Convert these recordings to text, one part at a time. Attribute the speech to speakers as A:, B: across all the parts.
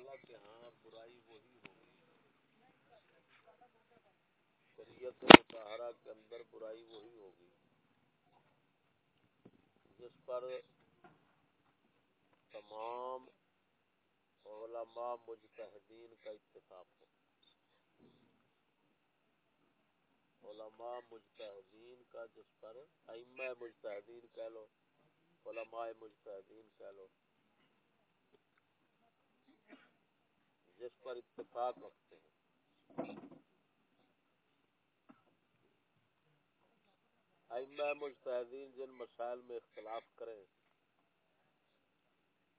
A: تعالیٰ کے ہاں برائی وہی ہوگی شریعت متحرہ کے اندر برائی وہی ہوگی جس پر تمام علماء مجتہدین کا اتفاق ہو۔ علماء مجتہدین کا جس پر ائمہ مجتہدین کہہ لو، علماء مجتہدین کہہ لو۔ جس پر اتفاق رکھتے ہیں۔ ائمہ مجتہدین جن مسائل میں اختلاف کریں،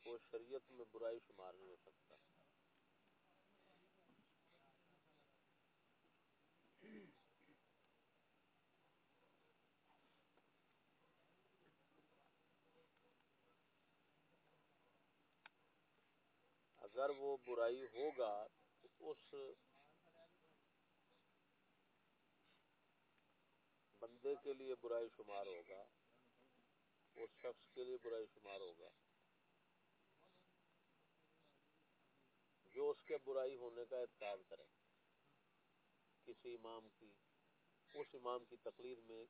A: وہ شریعت میں برائی شمار نہیں ہو سکتا اگر وہ برائی ہوگا تو اس بندے کے لیے برائی شمار ہوگا، اس شخص کے لیے برائی شمار ہوگا۔ جو اس کے برائی ہونے کا اعتقاد کرے، کسی امام کی، اس امام کی تقریر میں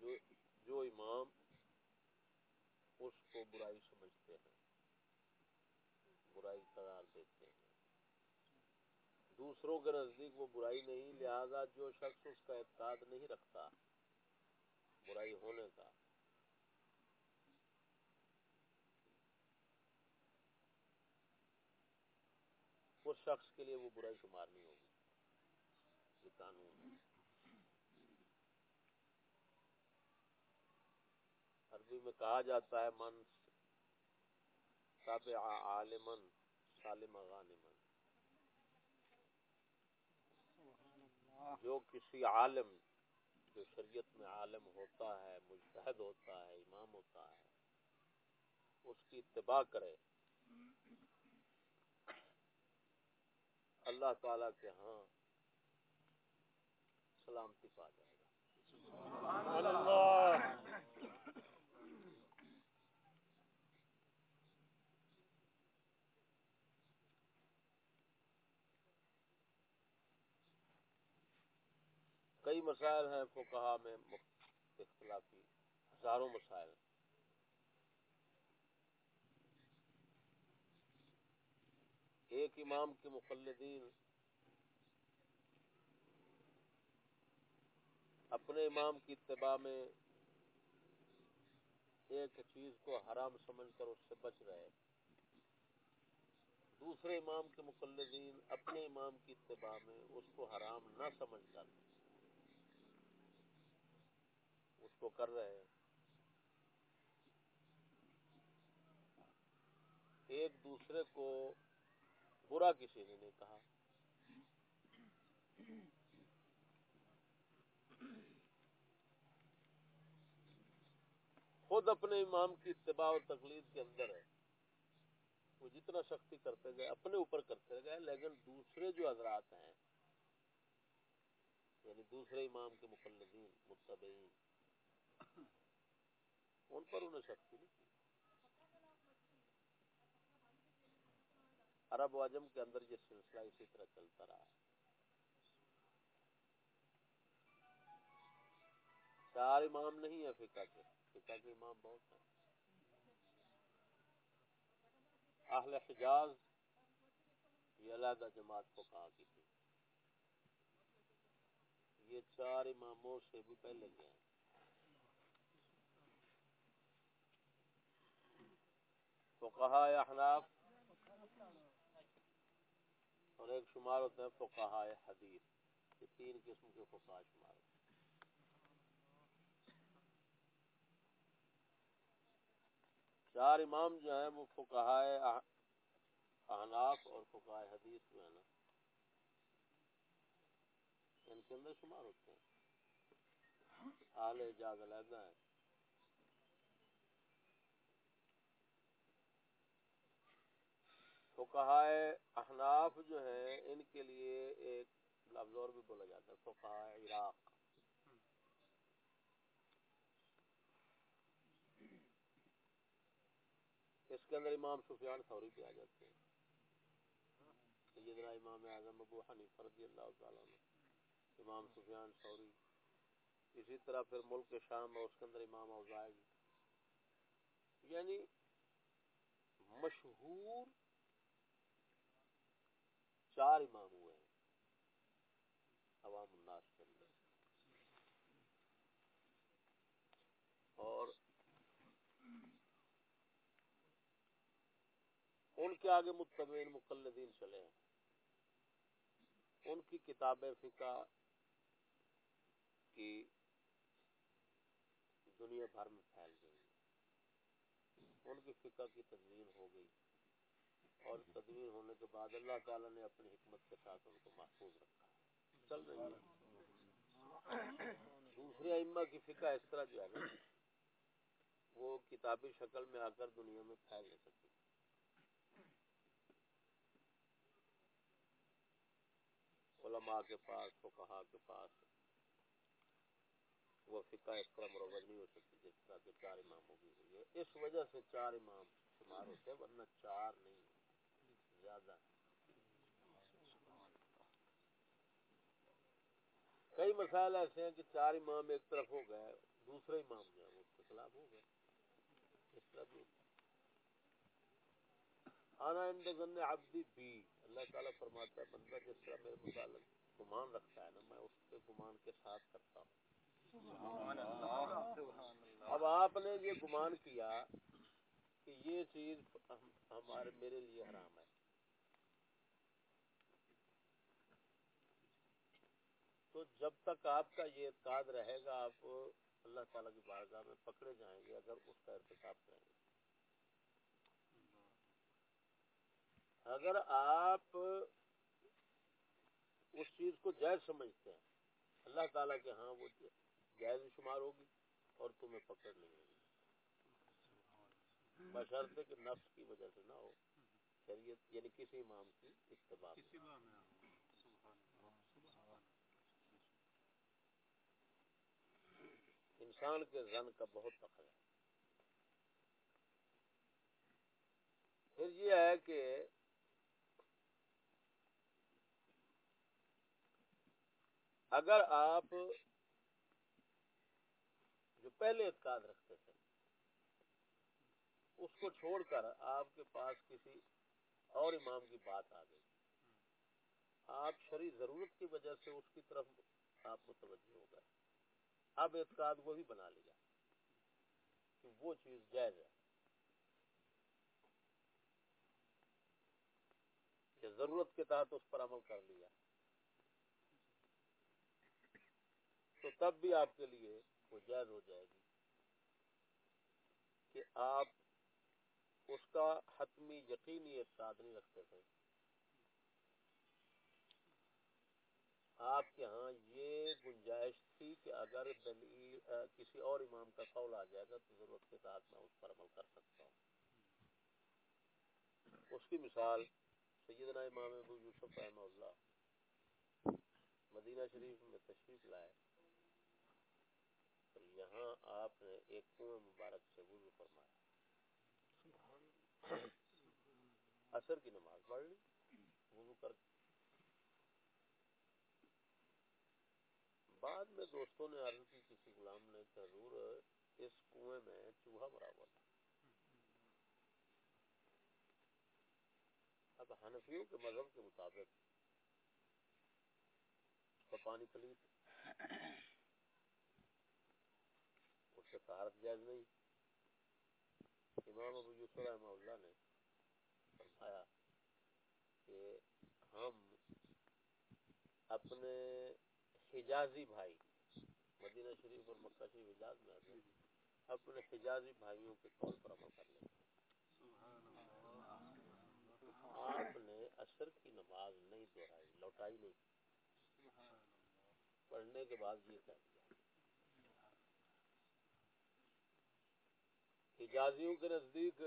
A: جو جو امام اس کو برائی سمجھتے برائی قرار دیتے ہیں۔ دوسروں کے نزدیک وہ برائی نہیں، لہذا جو شخص اس کا اعتقاد نہیں رکھتا، برائی ہونے کا۔ اس شخص کے لیے وہ برائی شمار نہیں ہوگی۔ یہ قانون ہے۔ عربی میں کہا جاتا ہے، من تابع عالمن سالم غانمن جو کسی عالم جو شریعت میں عالم ہوتا ہے، مجتہد ہوتا ہے، امام ہوتا ہے، اس کی اتباع کرے۔ اللہ تعالی کے ہاں سلامتی پا جائے گا۔ اللہ۔ کئی مسائل ہیں فقہا میں اختلافی ہزاروں مسائل ایک امام کے مقلدین اپنے امام کی اتباع میں ایک چیز کو حرام سمجھ کر اس سے بچ رہے دوسرے امام کے مقلدین اپنے امام کی اتباع میں اس کو حرام نہ سمجھ کر اس کو کر رہے ہیں۔ ایک دوسرے کو برا کسی نے نہیں کہا۔ خود اپنے امام کی اتباع و تقلید کے اندر ہے۔ وہ جتنا سختی کرتے گئے، اپنے اوپر کرتے گئے، لیکن دوسرے جو حضرات ہیں یعنی دوسرے امام کے مقلدین، متبعین ان پر انہیں سختی نہیں کی عرب واجم کے اندر یہ سلسلہ اسی طرح چلتا رہا ہے۔ چار امام نہیں ہے فقہ کے فقہ کے امام بہت ہیں۔ اہل حجاز یہ علیحدہ جماعت کو کہا کی تھی یہ چار اماموں سے بھی پہلے گئے ہیں۔ فقہا احناف اور ایک شمار ہوتے ہیں فقہا حدیث، یہ تین قسم کے فقہ شمار ہوتے ہیں۔ چار امام جو ہیں وہ فقہ احناف اور فقہ حدیث جو ہے نا، ان کے اندر شمار ہوتے ہیں۔ آل اجاز علیحدہ ہیں۔ احناف جو ہیں، ان کے لیے ایک لفظ اور بھی بولا جاتا ہے فقہ عراق۔ اس کے اندر امام سفیان ثوری بھی آ جاتے ہیں۔ سیدنا امام اعظم ابو حنیف رضی اللہ تعالیٰ عنہ۔ امام سفیان سوری۔ اسی طرح پھر ملک شام ہے اس کے اندر امام اوزائے یعنی مشہور چار امام ہوئے ہیں۔ عوام الناس کے اندر۔ اور ان کے آگے متبین مقلدین چلے ہیں۔ ان کی کتابیں، فقہ کی دنیا بھر میں پھیل گئی۔ ان کی فقہ کی تدوین ہو گئی۔ اور تدوین ہونے کے بعد اللہ تعالی نے اپنی حکمت کے ساتھ ان کو محفوظ رکھا چل رہی ہے۔ دوسری اما کی فقہ اس طرح جو ہے نا، وہ کتابی شکل میں آ کر دنیا میں پھیل نہیں سکتی۔ علماء کے پاس فقہا کے پاس وہ فقہ اس طرح مروج نہیں ہو سکتی جس طرح کے چار امام ہوگی ہوئی ہے۔ اس وجہ سے چار امام شمار ہوتے ہیں، ورنہ چار نہیں۔ زیادہ۔ کئی مسائل ایسے ہیں کہ چار امام ایک طرف ہو گئے دوسرے امام جو ہے وہ اس کے خلاف ہو گئے۔ اس طرح بھی۔ آنا اندن عبدی بھی۔ اللہ تعالیٰ فرماتا ہے بندہ جس طرح میرے متعلق گمان رکھتا ہے نا میں اس کے گمان کے ساتھ کرتا ہوں۔ اب آپ نے یہ گمان کیا کہ یہ چیز ہمارے میرے لیے حرام ہے۔ تو جب تک آپ کا یہ اعتقاد رہے گا، آپ اللہ تعالیٰ کی بارگاہ میں پکڑے جائیں گے، اگر اس کا ارتکاب کریں گے۔ اگر آپ اس چیز کو جائز سمجھتے ہیں، اللہ تعالیٰ کے ہاں وہ جائز شمار ہوگی اور تمہیں پکڑ نہیں ہوگی بشرطے کہ نفس کی وجہ سے نہ ہو، شریعت یعنی کسی امام کی اتباع انسان کے زن کا بہت فخر ہے۔ پھر یہ ہے کہ اگر آپ جو پہلے اعتقاد رکھتے تھے، اس کو چھوڑ کر آپ کے پاس کسی اور امام کی بات آ گئی، آپ شری ضرورت کی وجہ سے اس کی طرف آپ متوجہ ہو گئے۔ اب اعتقاد وہی بنا لیا کہ وہ چیز جائز ہے۔ کہ ضرورت کے تحت اس پر عمل کر لیا۔ تو تب بھی آپ کے لیے وہ جائز ہو جائے گی کہ آپ اس کا حتمی یقینی اعتقاد نہیں رکھتے تھے۔ آپ کے ہاں یہ گنجائش تھی کہ اگر کسی اور امام کا قول آ جائے گا تو ضرورت کے ساتھ میں اس پر عمل کر سکتا ہوں۔ اس کی مثال سیدنا امام ابو یوسف رحمہ اللہ مدینہ شریف میں تشریف لائے۔ یہاں آپ نے ایک کنویں مبارک سے وضو فرمایا۔ اثر کی نماز پڑھ لی وضو کر بعد میں دوستوں نے عرض کی کسی غلام نے، ضرور اس کنویں میں چوہا مرا ہوا تھا۔ اب حنفیوں کے مذہب کے مطابق پانی پلیت اس سے طہارت جائز نہیں۔ امام ابو یوسف رحمہ اللہ نے فرمایا کہ ہم اپنے حجازی بھائی، مدینہ شریف اور مکہ شریف حجاز میں آتے اپنے حجازی بھائیوں کے قول پر عمل کر لیتے آپ نے اثر کی نماز نہیں دہرائی لوٹائی نہیں۔ پڑھنے کے بعد یہ کہہ دیا۔ حجازیوں کے نزدیک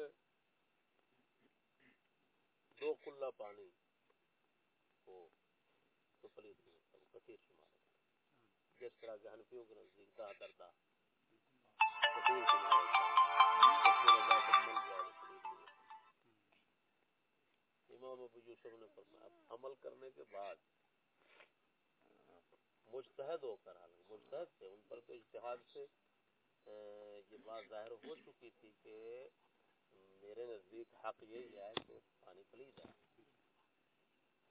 A: دو کلا پانی ہو تو پلیت نہیں ہوتا، وہ کثیر شمار ہوتا جس طرح کے ہنفیوں کے نزدیک دا دردا کثیر امام ابو یوسف نے فرمایا عمل کرنے کے بعد مجتہد ہو کر حال مجتہد تھے، ان پر تو اشتہاد سے یہ بات ظاہر ہو چکی تھی کہ میرے نزدیک حق یہی ہے کہ پانی پلی جائے۔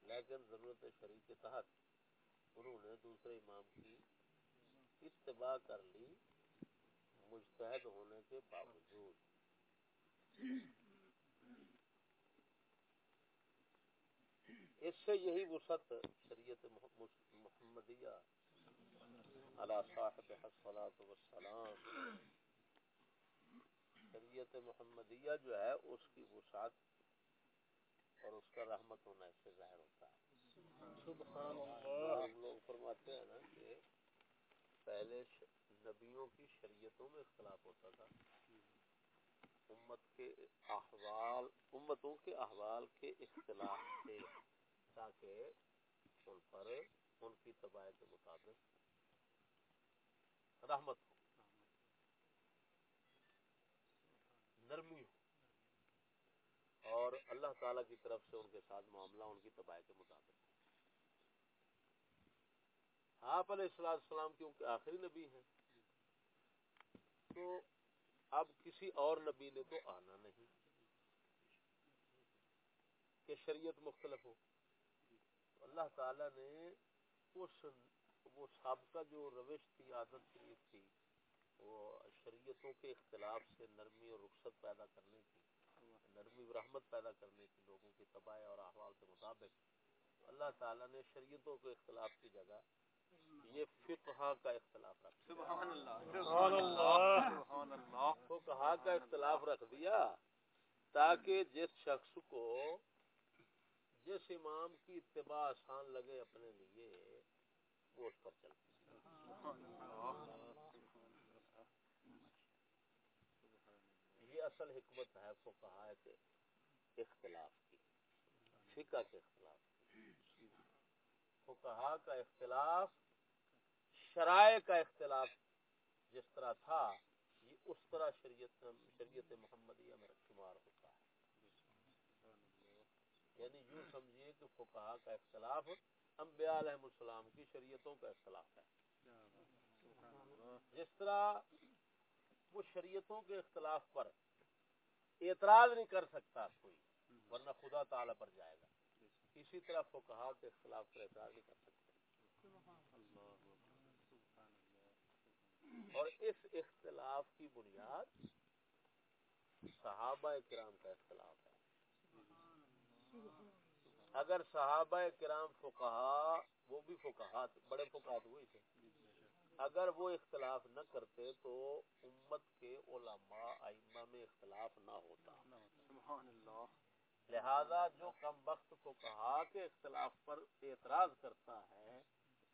A: لیکن ضرورت شریف کے تحت انہوں نے دوسرے امام کی اتباع کر لی مستحد ہونے کے باوجود۔ اس سے یہی وسعت شریعت محمدیہ علی صاحب والسلام۔ شریعت محمدیہ جو ہے اس کی وسعت اور اس کا رحمت ہونا اس سے ظاہر ہوتا ہے۔ سبحان اللہ۔ لوگ فرماتے ہیں نا کہ پہلے نبیوں کی شریعتوں میں اختلاف ہوتا تھا۔ امت کے احوال، امتوں کے احوال کے اختلاف سے تاکہ ان پر ان کی تباہ کے مطابق رحمت ہو۔ نرمی ہو۔ اور اللہ تعالی کی طرف سے ان کے ساتھ معاملہ ان کی تباہ کے مطابق۔ ہو آپ علیہ السلام السلام کیونکہ آخری نبی ہیں۔ تو اب کسی اور نبی نے تو آنا نہیں کہ شریعت مختلف ہو۔ اللہ تعالی نے اس وہ سابقہ جو روش تھی، عادت شریف تھی، وہ شریعتوں کے اختلاف سے نرمی اور رخصت پیدا کرنے کی، نرمی و رحمت پیدا کرنے کی، لوگوں کی تباہ اور احوال کے مطابق۔ اللہ تعالیٰ نے شریعتوں کے اختلاف کی جگہ یہ فقہ کا اختلاف رکھ سبحان اللہ فقہ کا اختلاف رکھ دیا تاکہ جس شخص کو جس امام کی اتباع آسان لگے اپنے لیے وہ اس پر چل یہ اصل حکمت ہے فقہ کے اختلاف کی فقہ کے اختلاف کی۔ فقہ کا اختلاف شرائع کا اختلاف جس طرح تھا، یہ اس طرح شریعت شریعت محمدیہ میں شمار ہوتا ہے۔ یعنی یوں سمجھیے کہ فقہ کا اختلاف انبیاء علیہ السلام کی شریعتوں کا اختلاف ہے۔ جس طرح وہ شریعتوں کے اختلاف پر اعتراض نہیں کر سکتا کوئی، ورنہ خدا تعالی پر جائے گا۔ اسی طرح فقہا کے اختلاف پر اعتراض نہیں کر سکتے اور اس اختلاف کی بنیاد صحابہ کرام کا اختلاف ہے۔ اگر صحابہ کرام فقہا وہ بھی فقہات بڑے فقہات ہوئے تھے۔ اگر وہ اختلاف نہ کرتے تو امت کے علماء ائمہ میں اختلاف نہ ہوتا۔ لہذا جو کم وقت کو کہا کہ اختلاف پر اعتراض کرتا ہے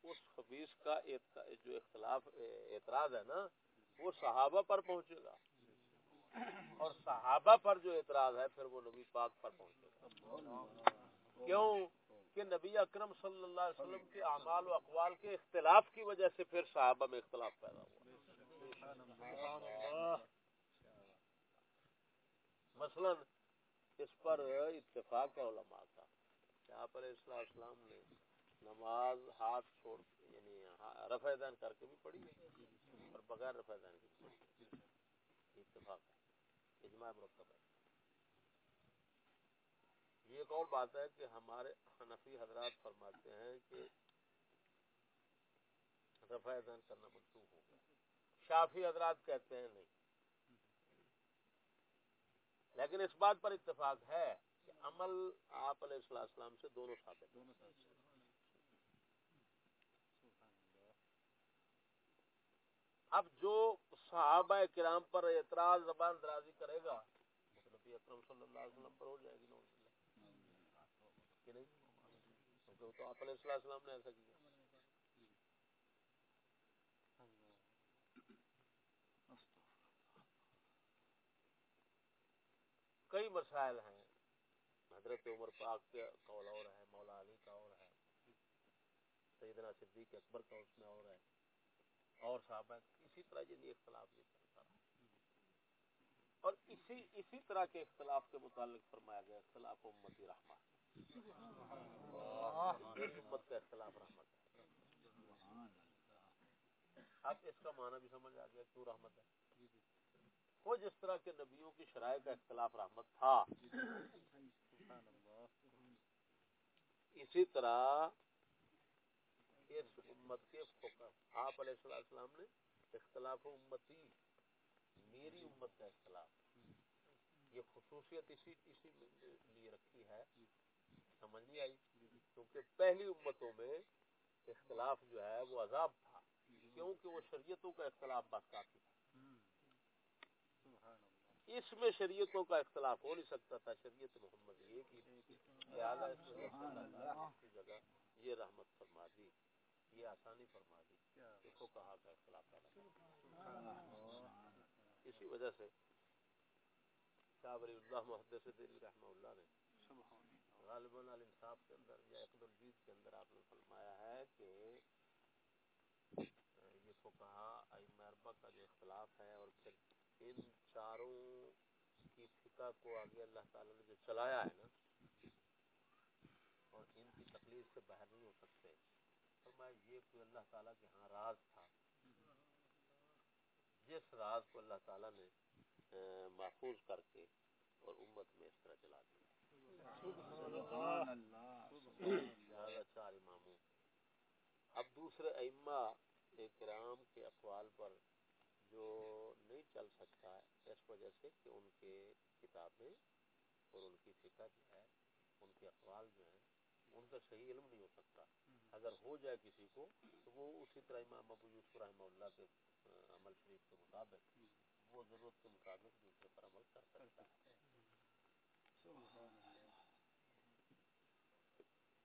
A: اس خبیص کا جو اختلاف، اعتراض ہے نا، وہ صحابہ پر پہنچے گا۔ اور صحابہ پر جو اعتراض ہے، پھر وہ نبی پاک پر پہنچے گا۔ کیوں؟ کہ نبی اکرم صلی اللہ علیہ وسلم کے اعمال و اقوال کے اختلاف کی وجہ سے پھر صحابہ میں اختلاف پیدا ہوا۔ مثلا اس پر اتفاق ہے علماء کا۔ یہاں پر اسلام نے نماز ہاتھ چھوڑ یعنی ہاں، رفع دین کر کے بھی پڑھی اور بغیر رفع دین کی پڑھی اتفاق ہے۔ اجماع مرتب ہے۔ یہ ایک اور بات ہے کہ ہمارے حنفی حضرات فرماتے ہیں کہ رفع دین کرنا منسوخ ہو گیا۔ شافی حضرات کہتے ہیں نہیں۔ لیکن اس بات پر اتفاق ہے کہ عمل آپ علیہ السلام سے دونوں ثابت دونوں اب جو صحابہ کرام پر اعتراض زبان درازی کرے گا نبی اکرم صلی اللہ علیہ وسلم پر ہو جائے گی نوز کہ نہیں؟ تو آپ علیہ السلام نے ایسا کیا۔ کئی مسائل ہیں۔ حضرت عمر پاک کا قول اور ہے، مولا علی کا اور ہے، سیدنا صدیق اکبر کا اس میں اور ہے۔ اور صاحب اسی طرح یہ اختلاف یہ چلتا رہا اور اسی اسی طرح کے اختلاف کے متعلق فرمایا گیا اختلاف امتی میری امت کا اختلاف رحمت ہے۔ اب اس کا معنی بھی سمجھ آ گیا کیوں رحمت ہے؟ وہ جس طرح کے نبیوں کی شرائع کا اختلاف رحمت تھا۔ اسی طرح اس امت کے آپ علیہ السلام نے اختلاف امتی، میری امت کا اختلاف۔ یہ خصوصیت اسی اسی لیے رکھی ہے۔ سمجھ نہیں آئی؟ کیونکہ پہلی امتوں میں اختلاف جو ہے وہ عذاب تھا، کیونکہ وہ شریعتوں کا اختلاف بس کافی تھا اس میں شریعتوں کا اختلاف ہو نہیں سکتا تھا۔ شریعت محمد ایک ہی۔ جگہ یہ رحمت فرما دی۔ یہ آسانی فرما دی۔ دیکھو کہا کا اختلاف پیدا اسی وجہ سے اللہ محدث دلی رحمہ اللہ نے غالباً الانصاف کے اندر یا اقد الجید کے اندر آپ نے فرمایا ہے کہ یہ فقہا ائمہ اربع کا جو اختلاف ہے اور پھر ان چاروں کی فقہ کو آگے اللہ تعالی نے جو چلایا ہے نا، اور ان کی تکلیف سے باہر نہیں ہو سکتے۔ فرمایا یہ کوئی اللہ تعالیٰ کے ہاں راز تھا۔ جس راز کو اللہ تعالیٰ نے محفوظ کر کے اور امت میں اس طرح چلا دیا۔ چار اماموں۔ اب دوسرے ائمہ کرام کے اقوال پر جو نہیں چل سکتا اس وجہ سے کہ ان کے کتابیں اور ان کی فکر جو ہے، ان کے اقوال جو ہیں ان کا صحیح علم نہیں ہو سکتا۔ اگر ہو جائے کسی کو تو وہ اسی طرح امام ابو یوسف رحمہ اللہ کے عمل شریف کے مطابق وہ ضرورت کے مطابق دوسرے پر عمل کر سکتا ہے۔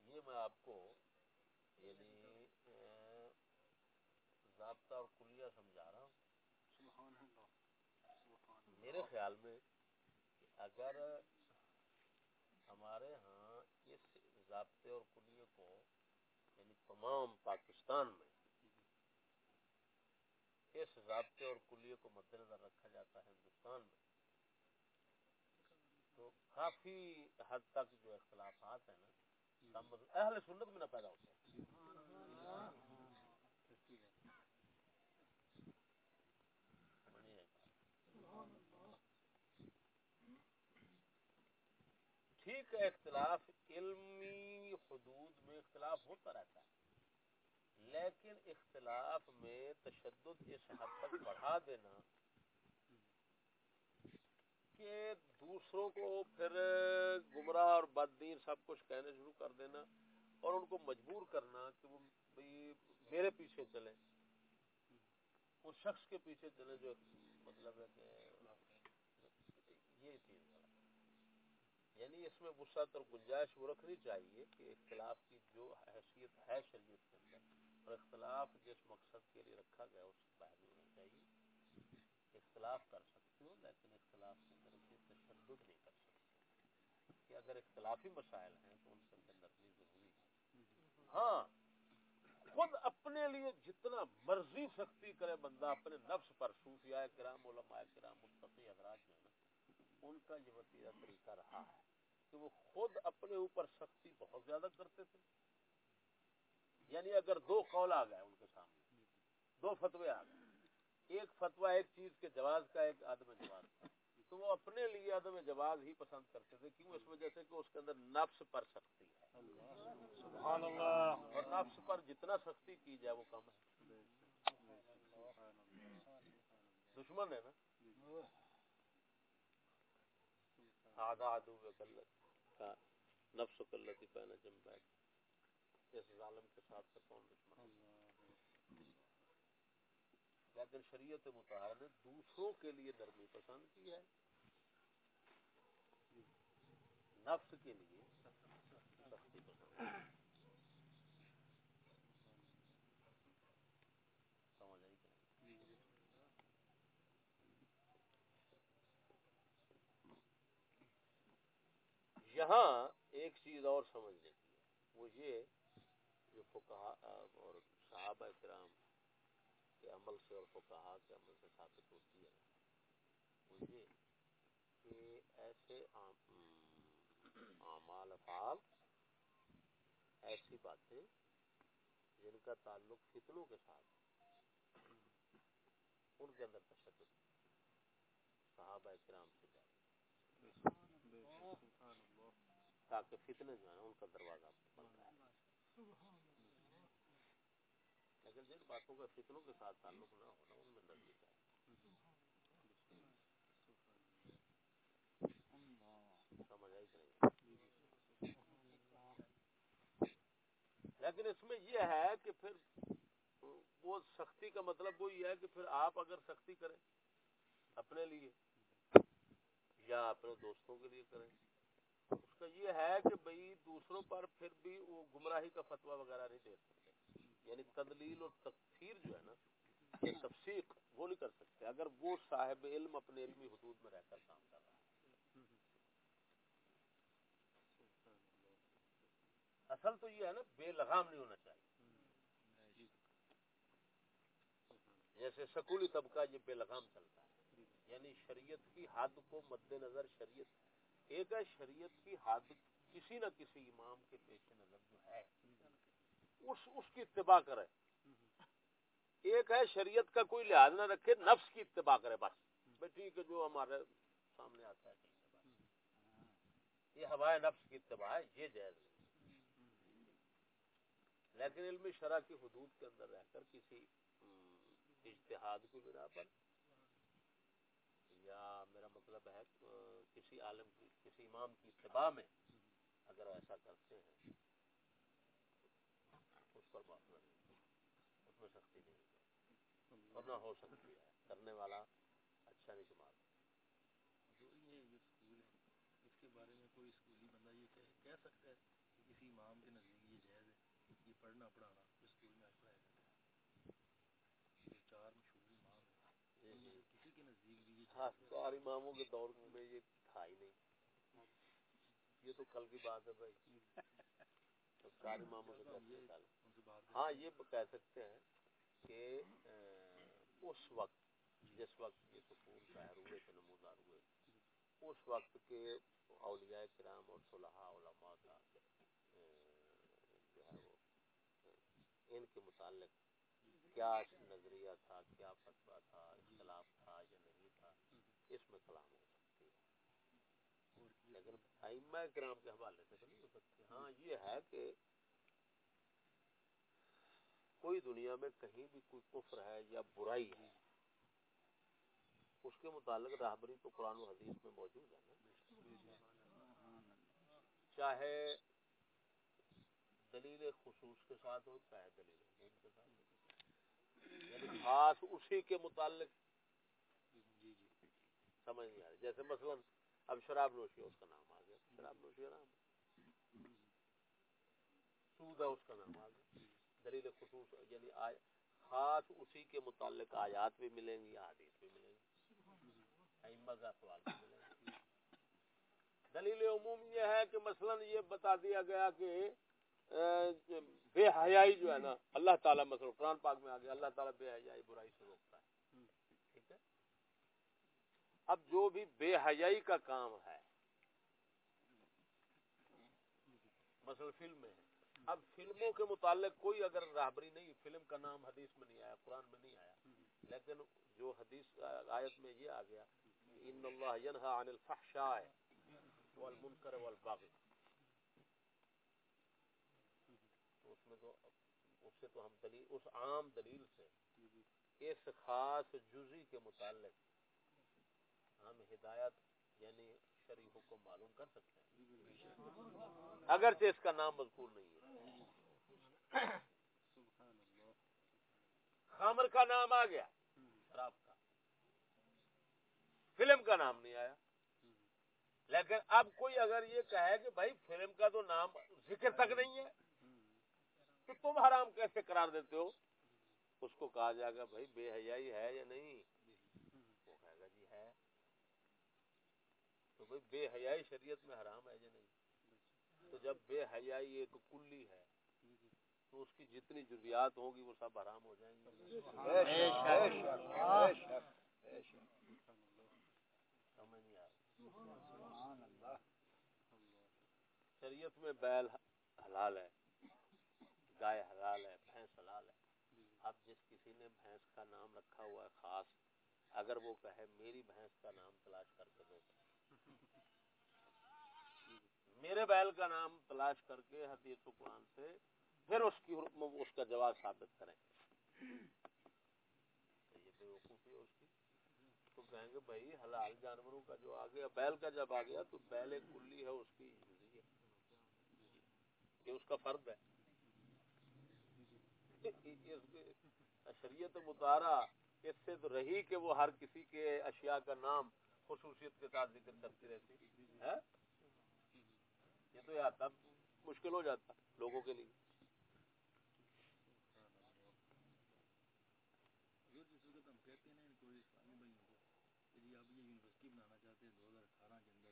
A: یہ میں آپ کو یعنی ضابطہ اور کلیہ سمجھا رہا ہوں۔ میرے خیال میں اگر ہمارے ہاں ضابطے اور کلیے کو یعنی تمام پاکستان میں، اس ضابطے اور کلیے کو مد نظر رکھا جاتا ہے ہندوستان میں۔ تو کافی حد تک جو اختلافات ہیں نا اہل سنت میں نہ پیدا ہوتے ٹھیک ہے، اختلاف علمی حدود میں اختلاف ہوتا رہتا ہے۔ لیکن اختلاف میں تشدد اس حد تک بڑھا دینا کہ دوسروں کو پھر گمراہ اور بددین سب کچھ کہنے شروع کر دینا اور ان کو مجبور کرنا کہ وہ میرے پیچھے چلے اس شخص کے پیچھے چلے جو مطلب ہے کہ یہ چیز یعنی اس میں وسعت اور گنجائش وہ رکھنی چاہیے کہ اختلاف کی جو حیثیت ہے شریعت کے اندر، اور اختلاف جس مقصد کے لیے رکھا گیا اس سے باہر ہونا چاہیے۔ اختلاف کر سکتے ہو، لیکن اختلاف کے اندر تشدد نہیں کر سکتے۔ کہ اگر اختلافی مسائل ہیں تو ان کے اندر نرمی ضروری ہے۔ ہاں خود اپنے لیے جتنا مرضی سختی کرے بندہ، اپنے نفس پر صوفیاء کرام، علماء کرام، متقی حضرات جو ہے نا ان کا یہ وسیلہ طریقہ رہا ہے کہ وہ خود اپنے اوپر سختی بہت زیادہ کرتے تھے۔ یعنی اگر دو قول آ گئے ان کے سامنے دو فتوے آ گئے۔ ایک فتوا ایک چیز کے جواز کا ایک عدم جواز کا۔ تو وہ اپنے لیے عدم جواز ہی پسند کرتے تھے کیوں؟ اس وجہ سے کہ اس کے اندر نفس پر سختی ہے۔ سبحان اللہ۔ اور نفس پر جتنا سختی کی جائے وہ کم ہے۔ دشمن ہے نا؟ آدھا آدھو کا ہاں، نفس و قلتی پہنا جم بیٹھ۔ اس ظالم کے ساتھ سے کون دشمن لیکن شریعت متحر نے دوسروں کے لیے نرمی پسند کی ہے۔ نفس کے لیے سختی پسند سمجھ آئی کہ یہاں ایک چیز اور سمجھنے کی ہے۔ وہ یہ جو فکہ اور صحابہ کرام کے عمل سے اور فکہ کے عمل سے ثابت ہوتی ہے۔ وہ یہ کہ ایسے اعمال افعال، ایسی باتیں جن کا تعلق فتنوں کے ساتھ ان کے اندر تشدد صحابہ کرام سے جائے تاکہ فتنے جو ہے نا، ان کا دروازہ بن رہا ہے۔ لیکن جن باتوں کا فتنوں کے ساتھ تعلق نہ ہونا ان میں نظر جائے سمجھ آئی کہ نہیں؟ لیکن اس میں یہ ہے کہ پھر وہ سختی کا مطلب وہی ہے کہ پھر آپ اگر سختی کریں اپنے لیے یا اپنے دوستوں کے لیے کریں۔ اس کا یہ ہے کہ بھئی دوسروں پر پھر بھی وہ گمراہی کا فتوا وغیرہ نہیں دے سکتے۔ یعنی تدلیل اور تکفیر جو ہے نا یہ تفسیق وہ نہیں کر سکتے۔ اگر وہ صاحب علم اپنے علمی حدود میں رہ کر کام کر رہا ہے۔ اصل تو یہ ہے نا، بے لگام نہیں ہونا چاہیے۔ جیسے سکولی طبقہ یہ بے لگام چلتا ہے۔ یعنی شریعت کی حد کو مد نظر شریعت ایک ہے شریعت کی حد کسی نہ کسی امام کے پیش نظر جو ہے، اس اس کی اتباع کرے۔ ایک ہے شریعت کا کوئی لحاظ نہ رکھے، نفس کی اتباع کرے بس۔ ٹھیک ہے، جو ہمارے سامنے آتا ہے۔ یہ ہوائے نفس کی اتباع ہے یہ جائز لیکن علمی شرح کی حدود کے اندر رہ کر کسی اجتہاد کی بنا پر یا میرا مطلب ہے کسی عالم کی، کسی امام کی اتباع میں اگر ایسا کرتے ہیں، اس پر معاف نہ اس میں سختی نہیں اور نہ ہو سکتی ہے۔ کرنے والا اچھا نہیں شمار
B: جو یہ اسکول ہے، اس کے بارے میں کوئی اسکولی بندہ یہ کہہ سکتا ہے کہ کسی امام کے نزدیک یہ جائز ہے، یہ پڑھنا، پڑھانا اسکول میں پڑھایا جاتا ہے جو چار مشہور امام ہیں جی، جی۔ کسی کے نزدیک بھی
A: اماموں کے دور میں یہ تھا ہی نہیں۔ یہ تو کل کی بات ہے بھائی۔ چار اماموں سے ہاں یہ کہہ سکتے ہیں کہ اس وقت جس وقت یہ سکون ظاہر ہوئے تھے نمودار ہوئے، اس وقت کے اولیاء کرام اور صلحاء علماء کا جو ہے وہ، ان کے متعلق کیا نظریہ تھا، کیا فتوا تھا، اختلاف تھا یا نہیں۔ اس میں کلام ہو سکتی ہے۔ لیکن ائمہ کرام کے حوالے سے نہیں ہو سکتی۔ ہاں یہ ہے کہ کوئی دنیا میں کہیں بھی کوئی کفر ہے یا برائی ہے، اس کے متعلق رہبری تو قرآن و حدیث میں موجود ہے نا۔ چاہے دلیل خصوص کے ساتھ ہوتا ہے دلیل کے ساتھ یعنی خاص اسی کے متعلق سمجھ نہیں آ رہی۔ جیسے مثلا اب شراب نوشی اس کا نام آ گیا۔ شراب نوشی نام۔ سود ہے، اس کا نام آ گیا۔ دلیل خصوص یعنی خاص اسی کے متعلق آیات بھی ملیں گی، حدیث بھی ملیں گی۔ کا سوال بھی ملیں گے دلیل عموم یہ ہے کہ مثلا یہ بتا دیا گیا کہ بے حیائی جو ہے نا، اللہ تعالیٰ مثلا قرآن پاک میں آ گیا اللہ تعالیٰ بے حیائی برائی سے روکتا اب جو بھی بے حیائی کا کام ہے، مثلا فلم میں اب فلموں کے متعلق کوئی اگر رابری نہیں، فلم کا نام حدیث میں نہیں آیا، قرآن میں نہیں آیا۔ لیکن جو حدیث آیت میں یہ آ گیا ان اللہ ینہا عن الفحشاء والمنکر والبغی۔ تو اس میں تو اس سے تو ہم دلیل اس عام دلیل سے اس خاص جزی کے متعلق ہم ہدایت یعنی شریح حکم معلوم کر سکتے ہیں۔ اگرچہ اس کا نام مذکور نہیں ہے۔ خامر کا نام آ گیا۔ شراب کا۔ فلم کا نام نہیں آیا۔ لیکن اب کوئی اگر یہ کہے کہ بھائی فلم کا تو نام ذکر تک نہیں ہے، تو تم حرام کیسے قرار دیتے ہو؟ اس کو کہا جائے گا بھائی بے حیائی ہے یا نہیں وہ کہے گا جی ہے تو بھائی بے حیائی شریعت میں حرام ہے یا نہیں؟ تو جب بے حیائی ایک کلی ہے تو اس کی جتنی جزیات ہوں گی وہ سب حرام ہو جائیں گی۔ شریعت میں بیل حلال ہے گائے حلال ہے بھینس حلال ہے۔ اب جس کسی نے بھینس کا نام رکھا ہوا ہے خاص اگر وہ کہے میری بھینس کا نام تلاش کر کے دو میرے بیل کا نام تلاش کر کے حدیث و قرآن سے پھر اس کی اس کا جواب ثابت کریں۔ یہ بے وقوفی ہے اس کی۔ تو کہیں گے بھائی، حلال جانوروں کا جو آ گیا بیل کا جب آ گیا تو بیل ایک کلی ہے، اس کی یہ اس کا فرد ہے۔ شریعت مطالعہ، اس سے تو رہی کہ وہ ہر کسی کے اشیاء کا نام خصوصیت کے ساتھ ذکر کرتی رہتی۔ ہے تو یار تب مشکل ہو جاتا لوگوں کے لیے۔
B: جی یونیورسٹی بنانا چاہتے ہیں، دو ہزار اٹھارہ کے اندر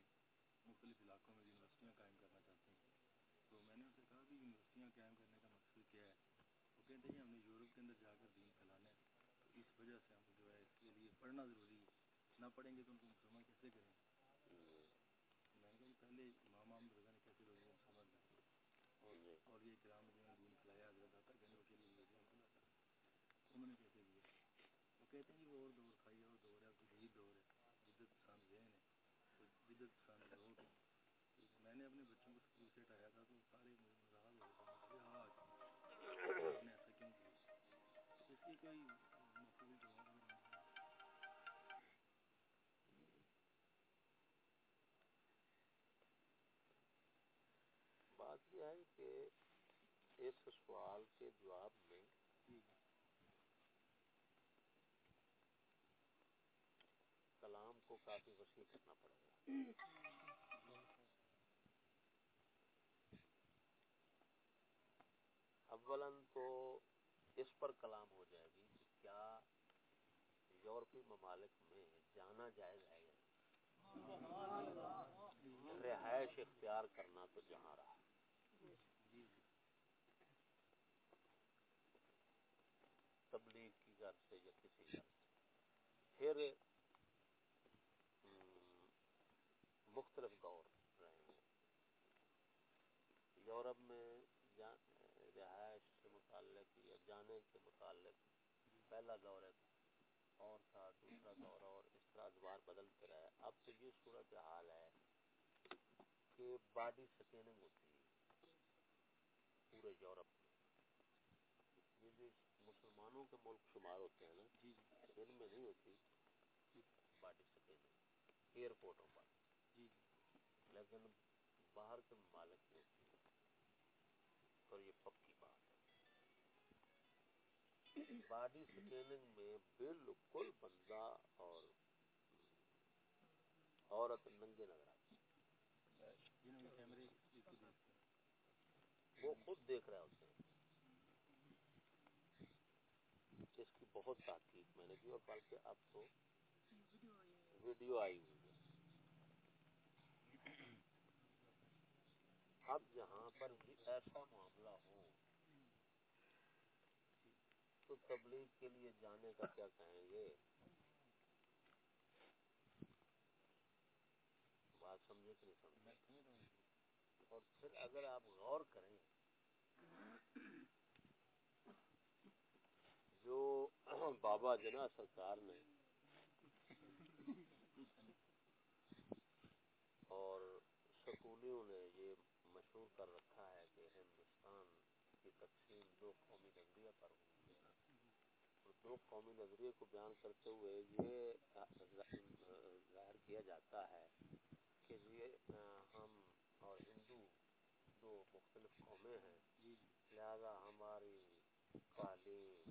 B: مختلف علاقوں میں یونیورسٹیاں قائم کرنا چاہتے ہیں۔ تو میں نے ان سے کہا کہ یونیورسٹیاں قائم کرنے کا مقصد کیا ہے؟ وہ کہتے ہیں ہم نے یورپ کے اندر جا کر دین پھیلانا ہے۔ تو اس وجہ سے ہم جو ہے اس کے لیے پڑھنا ضروری ہے۔ نہ پڑھیں گے تو ان کو مسلمان کیسے کریں؟ میں نے کہا پہلے امام محمد رضا نے کیسے لوگوں کو مسلمان کیا اور یہ کرام جو دین پھیلایا حضرت آتا گنج کے لیے انہوں نے کیسے کیا وہ کہتے ہیں جی وہ اور دور تھا یہ اور دور ہے، اب تو جدید دور ہے۔ جدت پسند ذہن ہے جدت پسند لوگ ہیں میں نے اپنے بچوں کو اسکول سے ہٹایا تھا، تو سارے ناراض ہو گئے ہاں آپ نے ایسا کیوں کیا؟ اس کی کوئی مقبول جواب اگر
A: بات یہ ہے کہ اس سوال کے جواب میں کلام کو کافی وسیع کرنا پڑے گا۔ اولا تو اس پر کلام ہو جائے گی کہ کیا یورپی ممالک میں جانا جائز ہے رہائش اختیار کرنا تو جہاں رہا۔ تبلیغ کی غرض سے یا کسی غرض سے۔ پھر مختلف دور رہے ہیں یورپ میں رہائش سے متعلق یا جانے کے متعلق پہلا دور ہے، اور تھا دوسرا دور، اور اس طرح ادوار بدلتے رہے۔ اب تو یہ صورت حال ہے کہ باڈی سکیننگ ہوتی ہے پورے یورپ میں۔ مسلمانوں کے ملک شمار ہوتے ہیں نا جی، ان میں نہیں ہوتی سکیننگ ایئرپورٹوں پر۔ جی لیکن باہر کے ممالک میں ہوتی ہے۔ اور یہ پکی بات ہے۔ باڈی سکیننگ میں بالکل بندہ اور عورت ننگے نظر آتی وہ خود دیکھ رہے ہوتے ہیں اس کی بہت تحقیق میں نے کی اور بلکہ اب تو ویڈیو آئی ہوئی ہے۔ اب جہاں پر ایسا معاملہ ہو تو تبلیغ کے لیے جانے کا کیا کہیں گے؟ بات سمجھے کہ نہیں سمجھے؟ اور پھر اگر آپ غور کریں جو بابا جنا سرکار نے اور سکولیوں نے یہ مشہور کر رکھا ہے کہ ہندوستان کی تقسیم دو قومی نظریہ پر ہوئی ہے اور دو قومی نظریے کو بیان کرتے ہوئے یہ ظاہر کیا جاتا ہے کہ یہ ہم اور ہندو دو مختلف قومیں ہیں جی،۔ لہذا ہماری تعلیم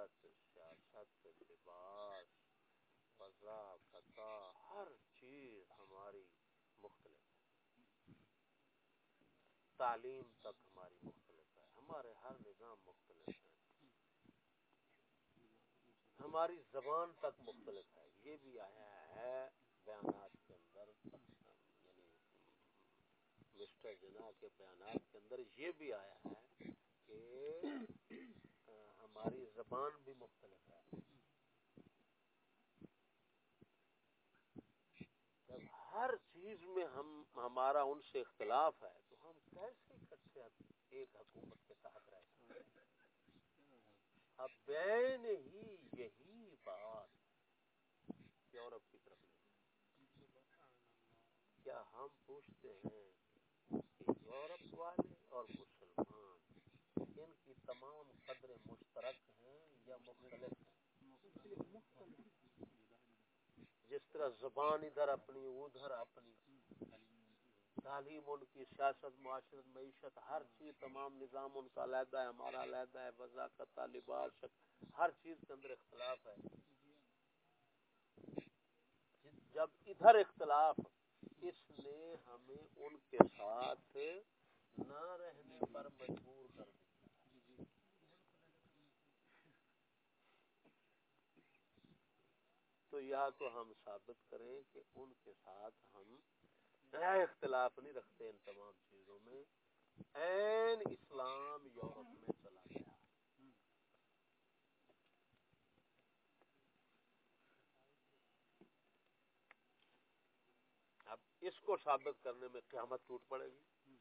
A: معاشرت سیاست، لباس فضا فضا ہر چیز ہماری مختلف ہے۔ تعلیم تک ہماری مختلف ہے۔ ہمارے ہر نظام مختلف ہے۔ ہماری زبان تک مختلف ہے۔ یہ بھی آیا ہے بیانات کے اندر یعنی مسٹر جنا کے بیانات کے اندر یہ بھی آیا ہے کہ ہماری زبان بھی مختلف ہے۔ جب ہر چیز میں ہم، ہمارا ان سے اختلاف ہے، تو ہم کیسے اکٹھے ایک حکومت کے تحت رہے اب بین ہی یہی بات یورپ کی طرف۔ کیا ہم پوچھتے ہیں کہ یورپ والے اور مسلمان ان کی تمام قدریں مشترک ہیں یا مختلف؟ ہیں جس طرح زبان ادھر اپنی ادھر اپنی۔ تعلیم ان کی، سیاست، معاشرت، معیشت، ہر چیز، تمام نظام ان کا علیحدہ ہے، ہمارا علیحدہ ہے وضاقت لباس ہر چیز کے اندر اختلاف ہے۔ جب ادھر اختلاف، اس نے ہمیں ان کے ساتھ نہ رہنے پر مجبور کر دیا تو یا تو ہم ثابت کریں کہ ان کے ساتھ ہم اختلاف نہیں رکھتے ان تمام چیزوں میں۔ این اسلام یورپ میں چلا گیا۔ اب اس کو ثابت کرنے میں قیامت ٹوٹ پڑے گی۔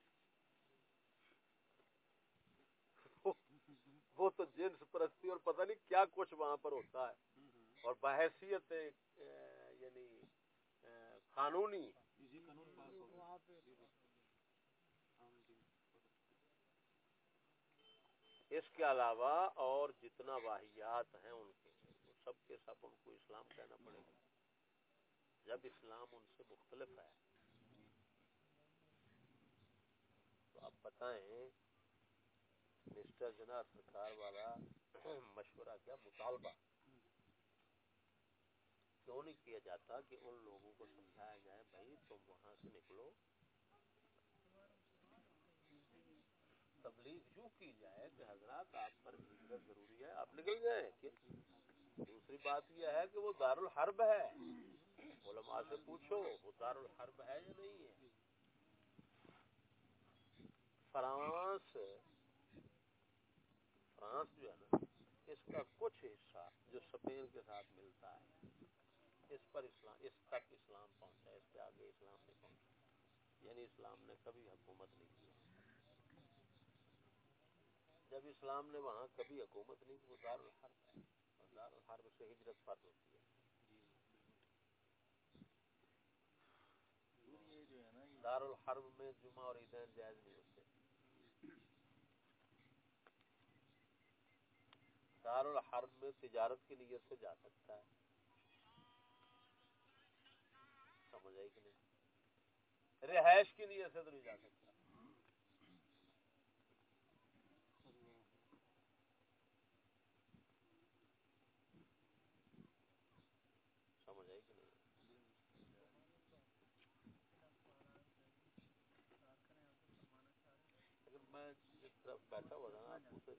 A: وہ تو جنس پرستی اور پتہ نہیں کیا کچھ وہاں پر ہوتا ہے۔ اور بحیثیت یعنی قانونی۔ اس کے علاوہ اور جتنا واحیات ہیں ان کے سب کے سب ان کو اسلام کہنا پڑے گا۔ جب اسلام ان سے مختلف ہے، تو اب بتائیں، مسٹر جنا سرکار والا مشورہ کیا؟ مطالبہ۔ کیوں نہیں کیا جاتا کہ ان لوگوں کو سمجھایا جائے، بھائی تم وہاں سے نکلو۔ تبلیغ یوں کی جائے کہ حضرات آپ پر ہجرت ضروری ہے، آپ نکل جائیں دوسری بات یہ ہے کہ وہ دار الحرب ہے۔ علماء سے پوچھو، وہ دار الحرب ہے یا نہیں ہے؟ فرانس فرانس جو ہے نا، اس کا کچھ حصہ جو سپین کے ساتھ ملتا ہے۔ اس پر اسلام اس تک اسلام پہنچا اس کے آگے اسلام نہیں پہنچا۔ یعنی اسلام نے کبھی حکومت نہیں کی۔ جب اسلام نے وہاں کبھی حکومت نہیں کی، وہ دار الحرب ہے۔ اور دار الحرب سے ہجرت فرض ہوتی ہے۔ دار الحرب میں جمعہ اور عیدین جائز نہیں ہوتے۔ دار الحرب میں تجارت کی نیت سے جا سکتا ہے۔ سمجھ آئی کہ نہیں رہائش کی نیت سے تو نہیں جا سکتا۔ میں جس طرف بیٹھا ہوا تھا نا، آپ پوچھتے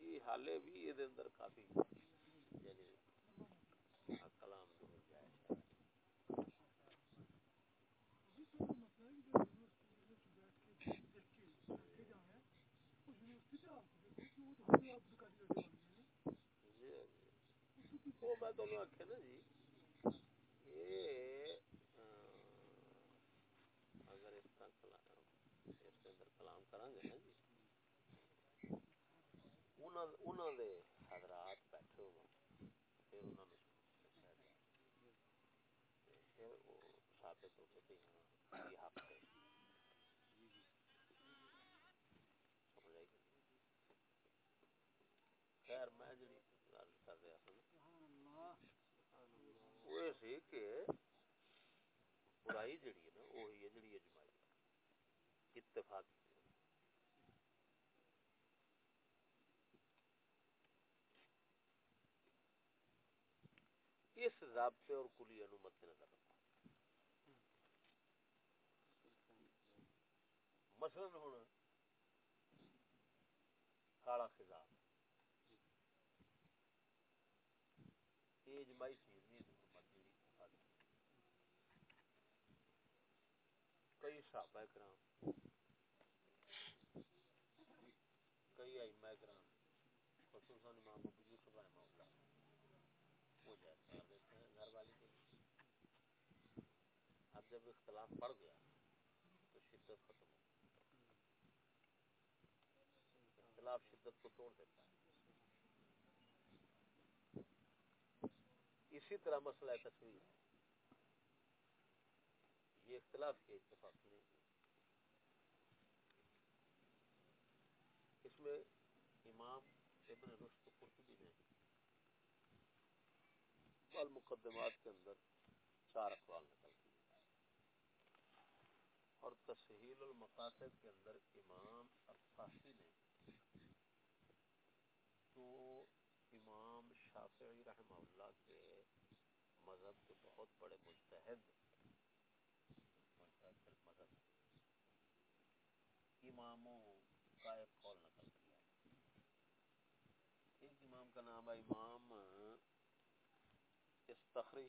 A: یہ حالے بھی یہ اندر کافی یعنی کلام جو ہو جائے وہ میں تمہیں آخیا نا جی یہ اگر اس طرح اس کے اندر کلام کریں گے نا جی انہوں نے حضرات بیٹھے ہو پھر انہوں نے جی، پھر وہ ثابت ہو کے ہاں یہ حق سی کہ برائی جڑی ہے نا، وہی ہے جڑی اجماعی۔ اتفاقی اس ضابطے اور کلی نو مد نظر رکھو۔ مثلا ہوں کالا خزاب یہ اجماعی چیز نہیں کئی صحابہ کرام کئی ائمہ کرام خصوصاً امام ابو یوسف رحمہ اللہ وہ جائز قرار دیتے ہیں گھر والی کے لیے اب جب اختلاف پڑ گیا تو شدت ختم ہو اختلاف شدت کو توڑ دیتا ہے اسی طرح مسئلہ تصویر ہے یہ اختلاف کے اتفاق نہیں اس میں امام ابن رشد قرطبی نے المقدمات کے اندر چار اقوال نکل دیے اور تسہیل المقاصد کے اندر امام افاسی نے تو امام شافعی رحمہ اللہ کے مذہب کے بہت بڑے مستحد مذہب اماموں کا ایک قول نقل کیا ایک امام کا نام ہے امام استخری۔